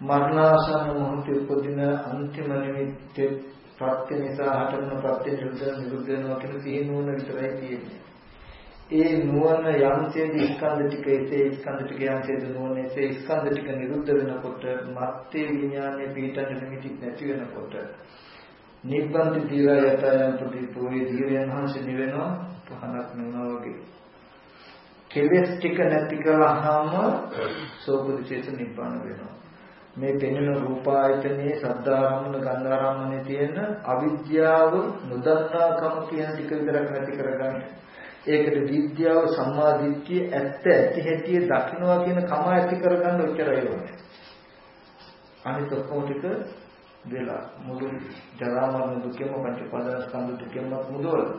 මරණාසන්න මොහොතේ උපදින අන්තිම නිමිත්තේ ප්‍රත්‍ය නිසා හටගන්න ප්‍රත්‍ය නිරුද්ධ නිරුද්ධ වෙනවා කියන සිහි නුවණ විතරයි තියෙන්නේ. ඒ නුවණ යම්සේද ස්කන්ධ ටික ඒසේ ස්කන්ධ ටික යම්සේද නුවණ ඒසේ ස්කන්ධ ටික නිරුද්ධ වෙනකොට මත්තේ විඥානයේ පිටට නිමිති නැති වෙනකොට නිබ්බන්ති දීරය යතයන් ප්‍රතිපෝයේ දීරයන් වහන්සේ නිවෙනවා පහනක් නෙවෙනවා වගේ. කෙලස් ටික නැති කළාම සෝපදිශේෂ නිබ්බාන වෙනවා. මේ පෙනෙන රූපායතනයේ සද්ධාරම්මන ගන්ධාරම්මනේ තියෙන අවිද්‍යාව නොදන්නාකම කියන ටික විතරක් නැති කරගන්න. ඒකට විද්‍යාව සම්මාදිට්ඨිය ඇත්ත ඇති හැටි දකින්නවා කියන කම ඇති කරගන්න උච්චරය ඕනේ. අනිත් ඔක්කොම ටික වෙලා මුළු ජරා මරණ දුකෙම පංච උපාදාන ස්කන්ධ දුකෙම මුදවලා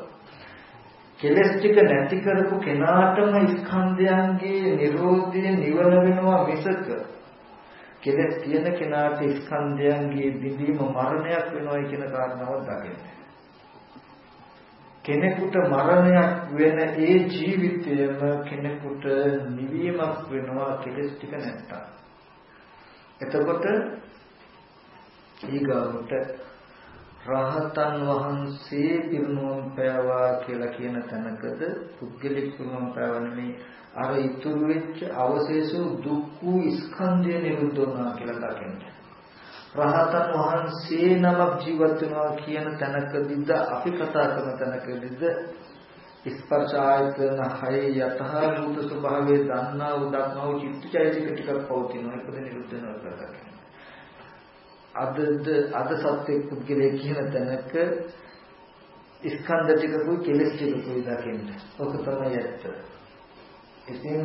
කෙලස් ටික නැති කරපු කෙනාටම ස්කන්ධයන්ගේ Nirodhe නිවන වෙනවා මිසක කෙලස් තියෙන කෙනාට ස්කන්ධයන්ගේ බිඳීම මරණයක් වෙනවා කියන කාරණාව දකින්න. කෙනෙකුට මරණයක් වෙන ඒ ජීවිතයම කෙනෙකුට නිවීමක් වෙනවා කෙලස් ටික නැත්තම්. එතකොට ඊගාවට රහතන් වහන්සේ පිරිනුවම් පෑවා කියලා කියන තැනකද පුද්ගලික පිරිනුවම් පෑව නෙමෙයි අර ඉතුරු වෙච්ච අවශේෂ දුක්ඛ ස්කන්ධය නිරුද්ධ වුණා කියලා දකින්න. රහතන් වහන්සේ නමක් ජීවත් වෙනවා කියන තැනකදීද අපි කතා කරන තැනකදීද ස්පර්ශ ආයතන හය යතහ භූත ස්වභාවයේ දන්නා වූ දක්නා වූ චිත්තචෛතසික ටිකක් පවතිනවා ඉපද නිරුද්ධ වෙනවා කරගන්න. අදද අද සත්‍ය පුද්ගලයේ කියන තැනක ස්කන්ධ ටිකකුයි කෙලස් ටිකකුයි දකින්න. ඔක තමයි ඇත්ත. ඉතින්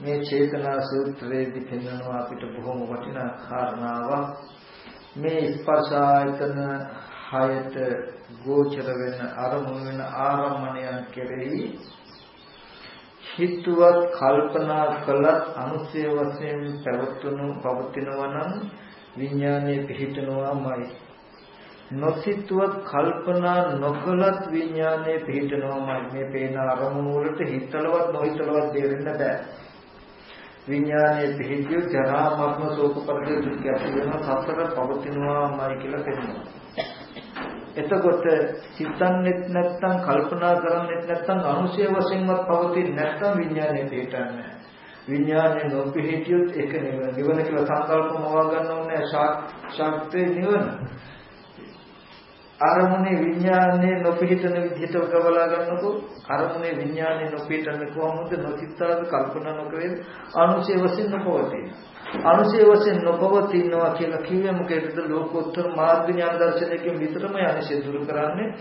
මේ චේතනා සූත්‍රයේදී පෙන්වනවා අපිට බොහොම වටිනා කාරණාවක්. මේ ස්පර්ශ ආයතන හයට ගෝචර වෙන අරමුණු වෙන ආරම්මණයන් කෙරෙහි හිතුවත් කල්පනා කළත් අනුසය වශයෙන් පැවතුණු පවතිනවා නම් විඥානයේ පිහිටනවාමයි නොසිතුවත් කල්පනා නොකලත් විඥානයේ පිහිටනවාමයි මේ පේන අරමුණු වලට හිතලවත් නොහිතලවත් දෙවෙන්න බෑ. විඥානයේ පිහිටිය ජරා මරණ ශෝක පරිදේ දුක් ඇති වෙනවා සතර පවතිනවාමයි කියලා පෙන්නනවා එතකොට හිතන්නෙත් නැත්නම් කල්පනා කරන්නෙත් නැත්නම් අනුශය වශයෙන්වත් පවතින්නේ නැත්නම් විඥානයේ පිටන්නේ විඥානයේ නොපිහිටියොත් ඒක නිවන. නිවන කියලා සංකල්ප මවා ගන්න ඕනේ ශාක්තේ නිවන. අරමුණේ විඥානයේ නොපිහිටන විදිහට ගවලා ගන්නකො අරමුණේ විඥානයේ නොපිහිටන්නේ කොහොමද නොසිතාද කල්පනා නොකරේ අනුශය වශයෙන් නොපවතින. අනුශය වශයෙන් නොපවතිනවා කියලා කිව්වේ මොකේද? ලෝකෝත්තර මාර්ග ඥාන දර්ශනයෙන් විතරම අනුශය දුරු කරන්නේ.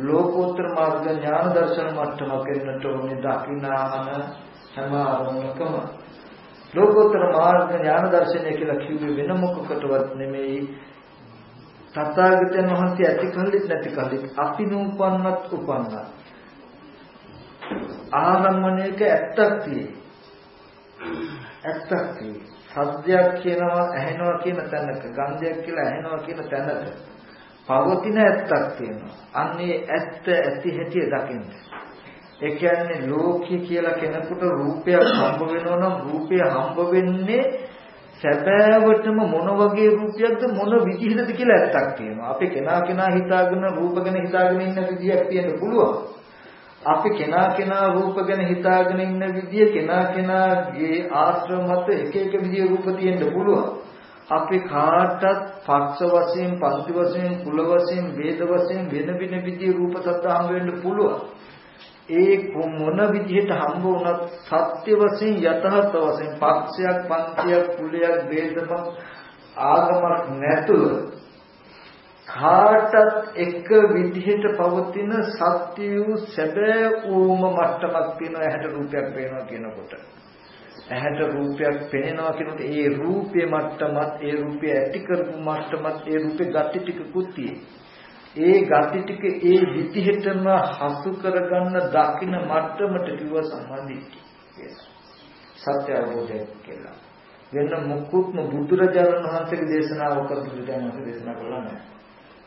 ලෝකෝත්තර මාර්ග ඥාන දර්ශන මට්ටමක එන්නට ඕනේ දකිනාන හැම අරමුණකම ලෝකෝත්තර මාර්ග ඥාන දර්ශනය කියලා කිව්වේ වෙන මොකකටවත් නෙමෙයි. තථාගතයන් වහන්සේ ඇති කල්ලිත් නැති කල්ලිත් අපි නූපන්නත් උපන්නත්. ආරම්මණයක ඇත්තක් තියෙයි. ඇත්තක් තියෙයි. සද්දයක් කියනවා ඇහෙනවා කියන තැනක ගන්ධයක් කියලා ඇහෙනවා කියන තැනක. පවතින ඇත්තක් තියෙනවා. අන්නේ ඇත්ත ඇති හැටි දකින්න. ඒ කියන්නේ ලෝකී කියලා කෙනෙකුට රූපයක් හම්බ වෙනවා නම් රූපය හම්බ වෙන්නේ සැබෑවටම මොන වගේ රූපයක්ද මොන විදිහටද කියලා ඇත්තක් තියෙනවා. අපි කෙනා කෙනා හිතාගෙන රූප ගැන හිතාගෙන ඉන්න විදියක් තියෙන්න පුළුවන්. අපි කෙනා කෙනා රූප ගැන හිතාගෙන ඉන්න විදිය කෙනා කෙනාගේ ආශ්‍රම මත එක එක විදිය රූප තියෙන්න පුළුවන්. අපි කාටත් පක්ෂ වශයෙන්, පන්ති වශයෙන්, කුල වශයෙන්, වේද වශයෙන් වෙන වෙන විදිය රූප සත්‍ය හම්බ වෙන්න පුළුවන්. ඒ මොන විදිහට හම්බ වුණත් සත්‍ය වශයෙන් යථාර්ථ වශයෙන් පක්ෂයක් පන්තියක් කුලයක් ભેදමක් ආගමක් නැතුව කාටත් එක විදිහට පවතින සත්‍ය වූ සැබෑ ඌම මට්ටමක් තියෙන ඇහැට රූපයක් පේනවා කියනකොට. ඇහැට රූපයක් පේනවා කියනකොට ඒ රූපේ මට්ටමත් ඒ රූපය ඇති කරපු මට්ටමත් ඒ රූපේ ගති ටිකකුත් තියෙනවා ඒ ගති ටික ඒ විදිහටම හසු කරගන්න දකින්න මට්ටමට කිව්ව සම්මාදිට්ඨිය කියලා. සත්‍ය අවබෝධය කියලා. වෙන මුකුත්ම බුදුරජාණන් වහන්සේගේ දේශනාව කර බුදුරජාණන් වහන්සේ දේශනා කළා නැහැ.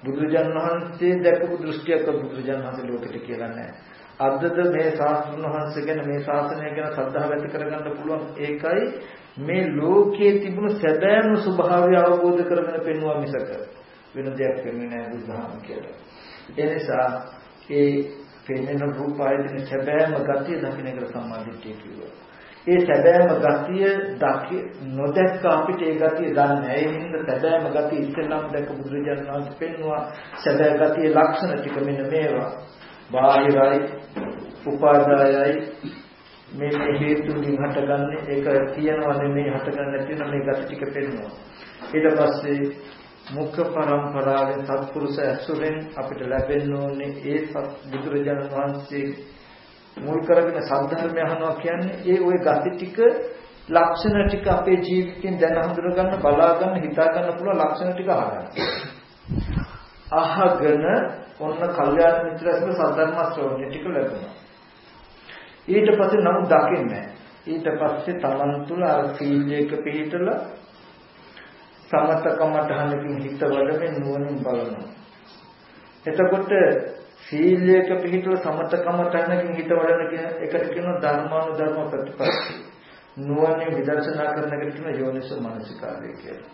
බුදුරජාණන් වහන්සේ දැකපු දෘෂ්ටියක් බුදුරජාණන් වහන්සේ ලෝකෙට කියලා නැහැ. අදද මේ ශාස්ත්‍රඥ වහන්සේ ගැන මේ ශාසනය ගැන ශ්‍රද්ධාව ඇති කරගන්න පුළුවන් ඒකයි මේ ලෝකයේ තිබුණු සැබෑම ස්වභාවය අවබෝධ කරගෙන පෙන්වුවා මිසක වෙන දෙයක් වෙන්නේ නැහැ බුදුහාම කියලා. ඒ නිසා ඒ පෙනෙන රූප ආයතන සැබෑම ගතිය දකින්න එක සම්මාදිට්ඨිය කිව්වා. ඒ සැබෑම ගතිය දකි නොදැක්ක අපිට ඒ ගතිය දන්නේ නැහැ. ඒ හින්දා සැබෑම ගතිය ඉස්සෙල්ලාම දැක්ක බුදුරජාණන් වහන්සේ පෙන්වුවා සැබෑ ගතියේ ලක්ෂණ ටික මෙන්න මේවා. බාහිරයි, උපාදායයි මේ මේ හේතුන්ගෙන් හටගන්නේ ඒක කියනවා නෙමෙයි හටගන්නේ නැති වෙන මේ ගති ටික පෙන්වනවා. ඊට පස්සේ මුඛ පරම්පරාවෙන් සත්පුරුෂ ඇසුරෙන් අපිට ලැබෙන්න ඕනේ ඒ බුදුරජාණන් වහන්සේ මුල් කරගෙන සද්ධර්මය අහනවා කියන්නේ ඒ ওই gati ටික ලක්ෂණ ටික අපේ ජීවිතෙන් දැන හඳුන ගන්න බලා ගන්න හිතා ගන්න පුළුවන් ලක්ෂණ ටික අහගන්න. අහගෙන ඔන්න කල්යාණ මිත්‍රයන්ගේ සද්ධර්ම ශ්‍රවණය ටික ලැබුණා. ඊට පස්සේ නම් දකින්නේ ඊට පස්සේ තමන් තුළ අර සීලයක පිළිතලා සමතකමඨහනකින් හිත වඩමින් නුවණින් බලනවා. එතකොට සීලයක පිහිටුව සමතකමඨහනකින් හිත වඩන කියන එකට කියනවා ධර්මානුධර්ම ප්‍රතිපත්ති. නුවණින් විදර්ශනා කරන එකට කියනවා යෝනිසෝ මනසිකාරය කියලා.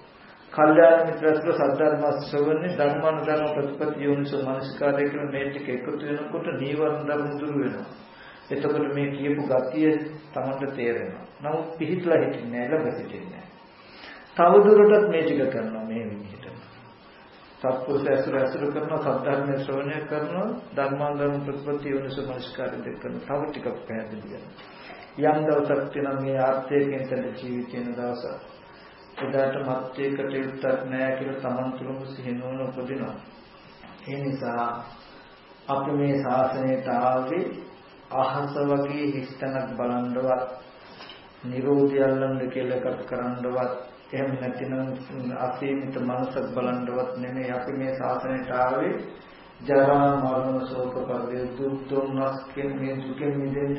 කල්යාණ මිත්‍රත්ව සද්ධර්ම ශ්‍රවණේ ධර්මානුධර්ම ප්‍රතිපත්ති යෝනිසෝ මනසිකාරය කියන මේ ටික එකතු වෙනකොට නීවරණ ධර්ම දුරු වෙනවා. එතකොට මේ කියපු ගතිය තමන්ට තේරෙනවා. නමුත් පිහිටලා හිටින්නේ නැහැ, ළඟ සිටින්නේ නැහැ. තවදුරටත් මේ ටික කරනවා මේ විදිහට. සත්පුරුෂ ඇසුර ඇසුර කරනවා සද්ධර්ම ශ්‍රවණය කරනවා ධර්මාන්දරම ප්‍රතිපත්ති යොනසෝ මනස්කාරය දෙක කරන තව ටිකක් පැහැදිලි කරනවා. යම් දවසක් තියෙන මේ ආර්ථිකයෙන් තන ජීවිතේන දවස එදාට මත්යකට යුක්තක් නැහැ කියලා Taman තුලම සිහිනුවන උපදිනවා. ඒ නිසා අපි මේ ශාසනයට ආවේ අහස වගේ හිස්තනක් බලන්නවත් නිරෝධය අල්ලන්න කියලා කට කරන්නවත් එහෙම නැතිනම් අසීමිත මනසක් බලන්නවත් නෙමෙයි. අපි මේ ශාසනයට ආවේ ජරා මරණ ශෝක පරිදේ දුක් දුන්නස්කෙන් මේ දුකෙන් මිදෙන්න.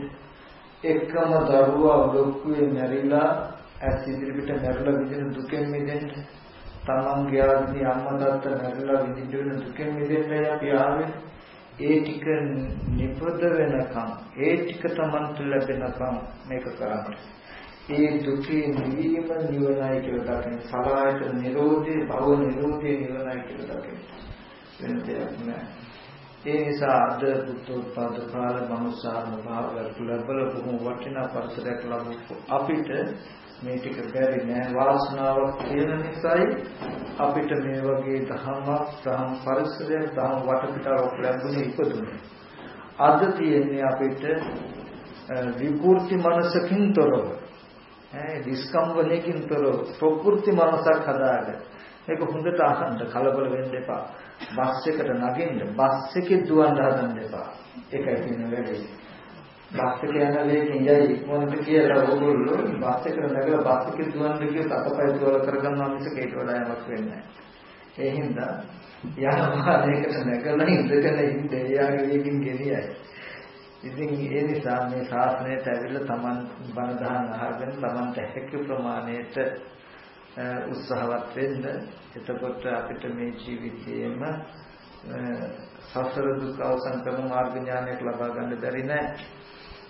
එකම දරුවා ලොකුවේ මැරිලා ඇස් ඉදිරිපිට මැරිලා විදින දුකෙන් මිදෙන්න. තමන්ගේ ආදී අම්මා තාත්තා මැරිලා විදින දුකෙන් මිදෙන්න අපි ආවේ. ඒ ටික නිපද වෙනකම් ඒ ටික තමන්ට ලැබෙනකම් මේක කරන්නේ. ඒ දුකේ නිවීම නිවනයි කියලා දකින සලායත නිරෝධේ භව නිරෝධේ නිවනයි කියලා දකින වෙන දෙයක් නෑ. ඒ නිසා අද බුද්ධෝත්පාද කාල මනුසාරම භාවයක් ලැබල බොහොම වටිනා පරිසරයක් ලැබුණු අපිට මේ ටික බැරි නෑ. වාසනාවක් තියෙන නිසායි අපිට මේ වගේ ධර්මයක් ධම් පරිසරයක් ධම් වටපිටාවක් ලැබුණේ ඉපදුනේ. අද තියෙන්නේ අපිට විකෘති මනසකින් තොරව ඈ දිස්කම්බලයකින් තොරව ප්‍රකෘති මනසක් හදාගන්න. මේක හොඳට අහන්න කලබල වෙන්න එපා. බස් එකට නගින්න බස් එකේ දුවන්න හදන්න එපා. ඒකයි කියන වැඩේ. බස් එක යන වේගෙන් යයි මොනද කියලා ඕගොල්ලෝ බස් එකට නැගලා බස් එකේ දුවන්න කිය තකපය දුවල කරගන්නවා මිසක ඒක වඩා යමක් වෙන්නේ නැහැ. ඒ හින්දා යනවා මේකට නැගලා ඉඳගෙන ඉඳ එයාගේ වේගින් ගෙනියයි. ඉතින් ඒ නිසා මේ ශාසනයට ඇවිල්ලා Taman බණ දහම් අහගෙන Tamanට හැකි ප්‍රමාණයට උත්සාහවත් වෙන්න එතකොට අපිට මේ ජීවිතයේම සසර දුක් අවසන් කරන මාර්ග ඥානයක් ලබා ගන්න බැරි නෑ.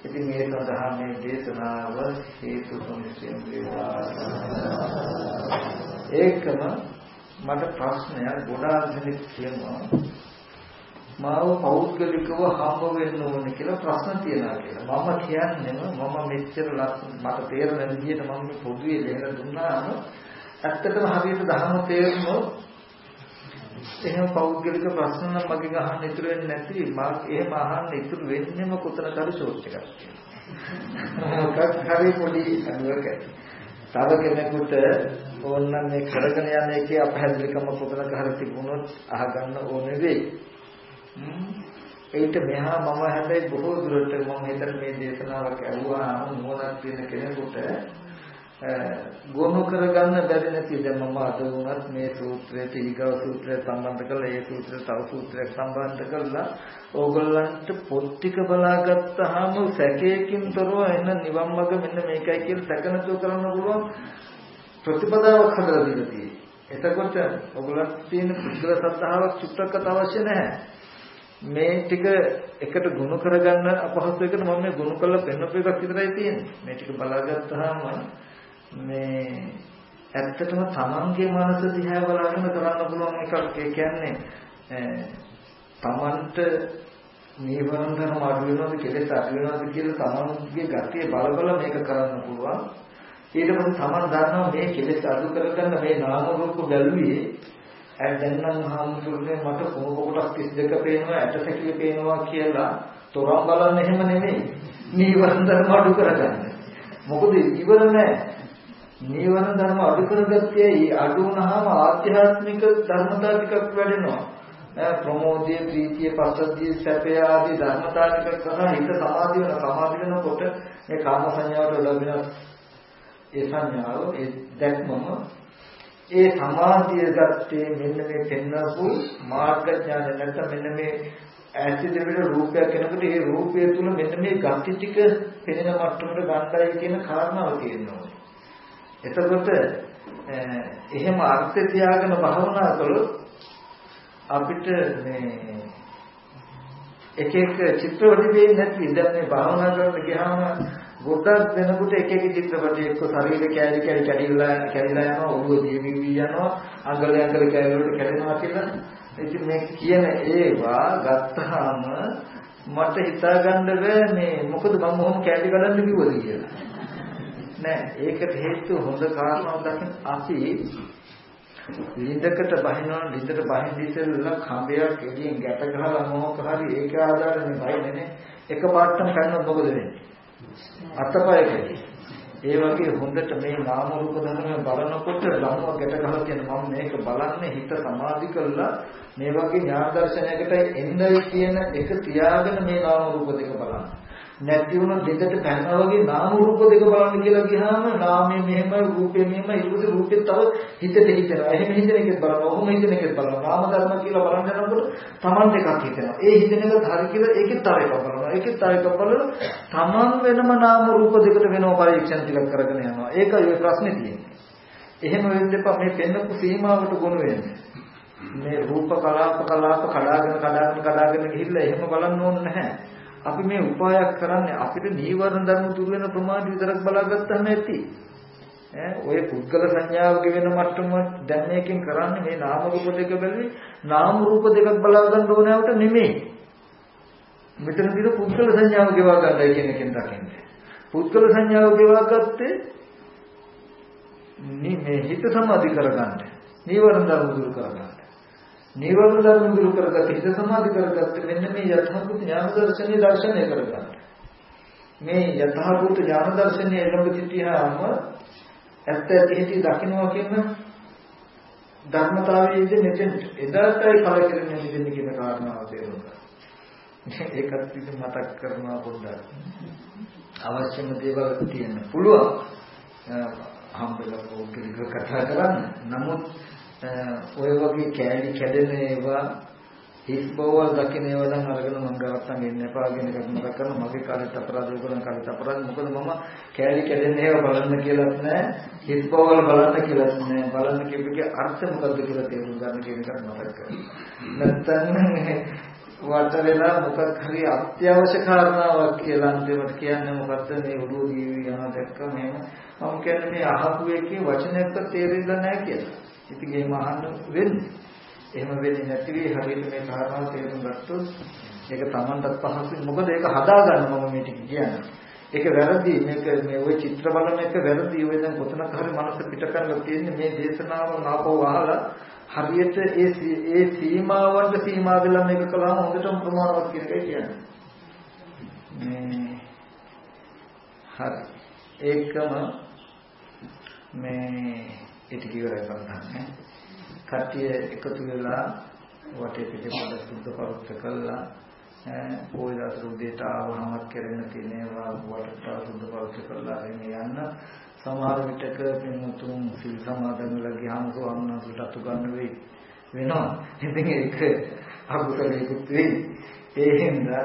ඉතින් මේ සඳහා මේ දේශනාව හේතු සම්පූර්ණ වේවා. ඒකම මට ප්‍රශ්නයක් ගොඩාක් දෙනෙක් කියනවා මාව පෞද්ගලිකව හම්බ වෙන්න ඕනේ කියලා ප්‍රශ්න තියනවා කියලා. මම කියන්නේ මම මෙච්චර මට තේරෙන විදිහට මම මේ පොදුවේ ලෙහෙර දුන්නාම ඇත්තටම හරියට දහම තේරුනොත් එහෙම පෞද්ගලික ප්‍රශ්න නම් මගෙන් අහන්න ඉතුරු වෙන්නේ නැති මම එහෙම අහන්න ඉතුරු වෙන්නේම කොතනකද ෂෝට් එකක් කියලා. හරි පොඩි අනුවක. තව කෙනෙකුට ඕනනම් මේ කරගෙන යන එකේ අපහැදිලිකම කොතනක හරි තිබුණොත් අහගන්න ඕනේ වෙයි. ඒිට මෙහා මම හැබැයි බොහෝ දුරට මම හිතන මේ දේශනාවක් ඇහුවාම නුවණක් තියෙන කෙනෙකුට ගොනු කරගන්න බැරි නැති දැන් මම අද වුණත් මේ සූත්‍රයට ඊගව සූත්‍රයට සම්බන්ධ කරලා ඒ සූත්‍රයට තව සූත්‍රයක් සම්බන්ධ කරලා ඕගොල්ලන්ට පොත් ටික බලාගත්තාම සැකයකින් තොරව එන්න නිවන් මඟ මෙන්න මේකයි කියලා සැකනතු කරන්න පුළුවන් ප්‍රතිපදාවක් හදලා දීලා තියෙන්නේ. එතකොට ඔයගොල්ලන්ට තියෙන පුද්ගල සත්‍තාවක් චුට්ටක්වත් අවශ්‍ය නැහැ. මේ ටික එකට ගුණ කරගන්න අපහසු එකට මම මේ ගුණ කරලා පෙන්වපු එකක් විතරයි තියෙන්නේ. මේ ටික බලාගත්තාම මේ ඇත්තටම තමන්ගේ මනස දිහා බලාගෙන කරන්න පුළුවන් එකක්. ඒ කියන්නේ තමන්ට නීවරණ ධර්ම අඩු වෙනවද කෙලෙස් අඩු වෙනවද කියලා තමන්ගේ ගතිය බල බල මේක කරන්න පුළුවන්. ඊට පස්සේ තමන් දන්නවා මේ කෙලෙස් අඩු කරගන්න මේ නාම රූප බැලුවේ ඇයි දැන් නම් හාමුදුරනේ මට කොහොම කොටස් 32 පේනවා ඇට සැකිලි පේනවා කියලා තොරම් බලන්න එහෙම නෙමෙයි. නීවරණ ධර්ම අඩු කරගන්න. මොකද ඉවර නැහැ. නීවරණ ධර්ම අඩු කරගත්තේ අඩු වුණාම ආධ්‍යාත්මික ධර්මතා ටිකක් වැඩෙනවා. ප්‍රමෝදයේ ප්‍රීතිය පස්සද්ධිය සැපය ආදී ධර්මතා ටික කරා හිත සමාධි වෙන සමාධි වෙනකොට මේ කාම සංඥාවට ලැබෙන ඒ සංඥාව ඒ දැක්මම ඒ සමාධිය ගත්තේ මෙන්න මේ පෙන්වපු මාර්ග ඥාන නැත්නම් මෙන්න මේ ඈතින් දෙවිල රූපයක් කෙනෙකුට ඒ රූපය තුල මෙන්න මේ ගති ටික පෙනෙන මට්ටමට ගන්නයි කියන කාරණාව තියෙනවා. එතකොට එහෙම අර්ථය තියාගෙන භවනා කළොත් අපිට මේ එක එක චිත්‍රවල දෙන්නේ නැති දැන් මේ භවනා කරන්න ගියාම ගොඩක් දෙනකොට එක එක චිත්‍රපටි එක්ක ශරීර කැලි කැලි කැඩිලා කැඩිලා යනවා ඔළුව දීවිවි යනවා අඟල අඟල කැලි වලට කැඩෙනවා කියලා. ඉතින් මේ කියන ඒවා ගත්තාම මට හිතා ගන්න බෑ මේ මොකද මම මොහොම කැලි ගලන්න කිව්වද කියලා. නෑ ඒකට හේතුව හොඳ කාරණාවක් දකින්න අපි ලිඳකට බහිනවා ලිඳට බහින්න ඉස්සෙල්ලා කඹයක් එළියෙන් ගැට ගහලා මොහොක හරි ඒක ආදාරනේ බහින්නේ එක පාටම කන්නොත් මොකද වෙන්නේ? අතපය ඒ වගේ හොඳට මේ නාම රූප ධර්ම බලනකොට ලනුව ගැට ගහලා කියන මම මේක බලන්නේ හිත සමාධි කළා මේ වගේ ඥාන දර්ශනයකට එන්නයි කියන එක තියාගෙන මේ නාම රූප දෙක බලන්න. නැති වුණොත් දෙකට පැනනා වගේ නාම රූප දෙක බලන්න කියලා ගියාම නාමය මෙහෙම රූපය මෙහෙම ඊට රූපෙ තව හිතට හිතෙනවා. එහෙම හිතන එකෙත් බලනවා. ඔහොම හිතන එකෙත් බලනවා. නාම ධර්ම කියලා බලන්න යනකොට Taman දෙකක් හිතෙනවා. ඒ හිතන එක හරි කියලා ඒකෙත් තව එකක් බලනවා. ඒකෙත් තව එකක් බලලා Taman වෙනම නාම රූප දෙකට වෙනම පරීක්ෂණ ටිකක් කරගෙන යනවා. ඒකයි ඔය ප්‍රශ්නේ තියෙන්නේ. එහෙම වෙන්න එපා මේ පෙන්නපු සීමාවට ගොනු වෙන්නේ. මේ රූප කලාප කලාප කඩාගෙන කඩාගෙන කඩාගෙන ගිහිල්ලා එහෙම බලන්න ඕනේ නැහැ. අපි මේ උපායක් කරන්නේ අපිට නීවරණ ධර්ම දුර වෙන ප්‍රමාණය විතරක් බලාගත්තාම ඇති. ඈ ඔය පුද්ගල සංඥාවක වෙන මට්ටම දැන් මේකෙන් කරන්නේ මේ නාම රූප දෙක බැලුවේ නාම රූප දෙකක් බලා ගන්න ඕනෑවට නෙමෙයි. මෙතන දින පුද්ගල සංඥාව ගෙවා ගන්නයි කියන එකෙන් දකින්නේ. පුද්ගල සංඥාව ගෙවා ගත්තේ මේ හිත සමාධි කරගන්න. නීවරණ ධර්ම දුරු කරගන්න. නීවරණ ධර්ම දුරු කරගත්ත හිත සමාධි කරගත්ත මෙන්න මේ යථාභූත ඥාන දර්ශනය දර්ශනය කරගන්න. මේ යථාභූත ඥාන දර්ශනය එළඹ සිටියාම ඇත්ත ඇති හිති දකින්නවා කියන ධර්මතාවයේදී මෙතෙන් එදාටයි කලකිරෙන්නේ මෙතෙන් කියන කාරණාව තේරුම් ගන්න. ඒකත් ඉතින් මතක් කරනවා පොඩ්ඩක්. අවශ්‍යම දේවල් තියෙන්න පුළුවන්. හම්බෙලා පොඩ්ඩක් කතා කරන්න. නමුත් ඔය වගේ කෑලි කැඩෙන ඒවා හිස් බවල් දකින්න ඒවා නම් අරගෙන මම ගාවත්තන් එන්න එපා කියන එකක් මතක් කරනවා මගේ කාලෙත් අපරාධ කරන කාලෙත් අපරාධ මොකද මම කෑලි කැඩෙන ඒවා බලන්න කියලාත් නෑ හිස් බවල් බලන්න කියලාත් නෑ බලන්න කියපේකේ අර්ථ මොකද්ද කියලා තේරුම් ගන්න කියන එකක් මතක් කරනවා නැත්තම් වට වෙලා මොකක් හරි අත්‍යවශ්‍ය කාරණාවක් කියලා අන්තිමට කියන්නේ මොකද්ද මේ ඔළුව දීවි යනවා දැක්කම එහෙම මම කියන්නේ මේ අහපු එකේ වචනයක්වත් තේරෙන්නේ නැහැ කියලා ඉතින් එහෙම අහන්න වෙන්නේ. එහෙම වෙන්නේ නැති වෙයි හරියට මේ කාරණාව තේරුම් ගත්තොත් ඒක Tamanටත් පහසුයි. මොකද ඒක හදාගන්න මම මේ ටික කියන්නේ. ඒක වැරදි මේක මේ ওই චිත්‍ර බලන එක වැරදි. ඔය දැන් කොතනක හරි මනස පිට කරලා තියෙන්නේ මේ දේශනාව නාපව අහලා හරියට ඒ ඒ සීමාවන්ට සීමා වෙලා මේක කළාම හොඳටම ප්‍රමාණවත් කියන එකයි කියන්නේ. මේ හරි ඒකම මේ ඒක ඉවරයි සම්හන්නේ. කට්ටිය එකතු වෙලා වටේ පිටපොළ සුද්ධ පරුත්ත කළා පොයි දවස් උදේට ආවමත් කරන්න තියෙන ඒවා වටට සුද්ධ පරුත්ත කළා එන්නේ යන්න සමහර විටක පින්තුන් සිල් සමාදන් වෙලා ගියාම ස්වාමීන් අතු ගන්න වෙයි. වෙනවා. ඉතින් ඒක අකුසලයකුත් වෙයි. ඒ හින්දා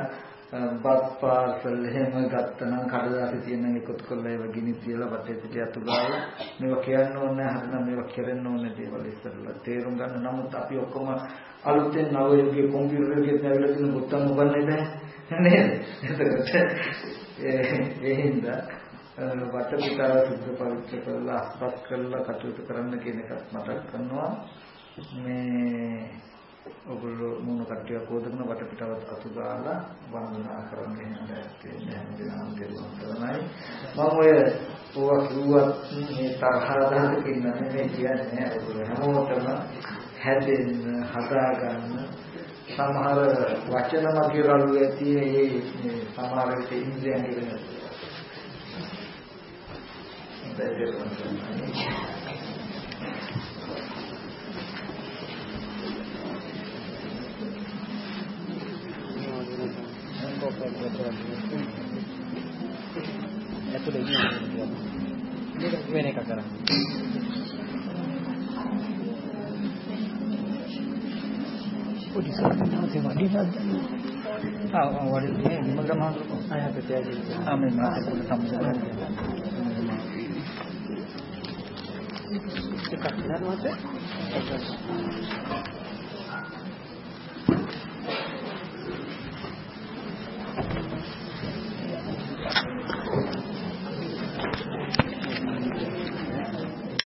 බත් පාර්සල් එහෙම ගත්තනම් කඩදාසි තියෙන එකතු කරලා ඒව ගිනි තියලා වටේ පිට අතු ගාලා මේවා කියන්න ඕනේ හරිනම් මේවා කරන්න ඕනේ දේවල් ඉස්සරලා. තේරුම් ගන්න. නමුත් අපි ඔක්කොම අලුතෙන් නව යුගයේ කොම්පියුටර් එකේ ඇවිල්ලා තියෙන බොත්තම් උගන්නේ නැහැ නේද? එතකොට ඒ හින්දා වටපිටාව සුද්ධ පරිච්ඡ කරලා අස්පත් කරලා කටයුතු කරන්න කියන එකත් මතක් කරනවා. මේ ඔගොල්ලෝ මොන කට්ටියක් හොදගෙන වටපිටාවත් අතු ගාලා වන්දනා කරන්න එහෙම දැක්කේ හැමදේම දෙලුම් කරනයි. මම ඔය ඕවා කිව්වත් මේ තරහ දාහකින් නෙමෙයි කියන්නේ ඔයගොල්ලෝ හැමෝටම හැදෙන්න හදාගන්න. සමහර වචන මගේ රළු ඇති ඒ සමහර විට ඉන්ද්‍රියන් කියන බැහැ
ඇතුලේ ඉන්නේ මේක වෙන එක කරන්නේ පොඩි සත්‍යතාවසේ වඩිනවද ආ වඩින්නේ මග මහා ආයත තියදී ආ මේ මාත් සම්බන්ධ එකක් නරවත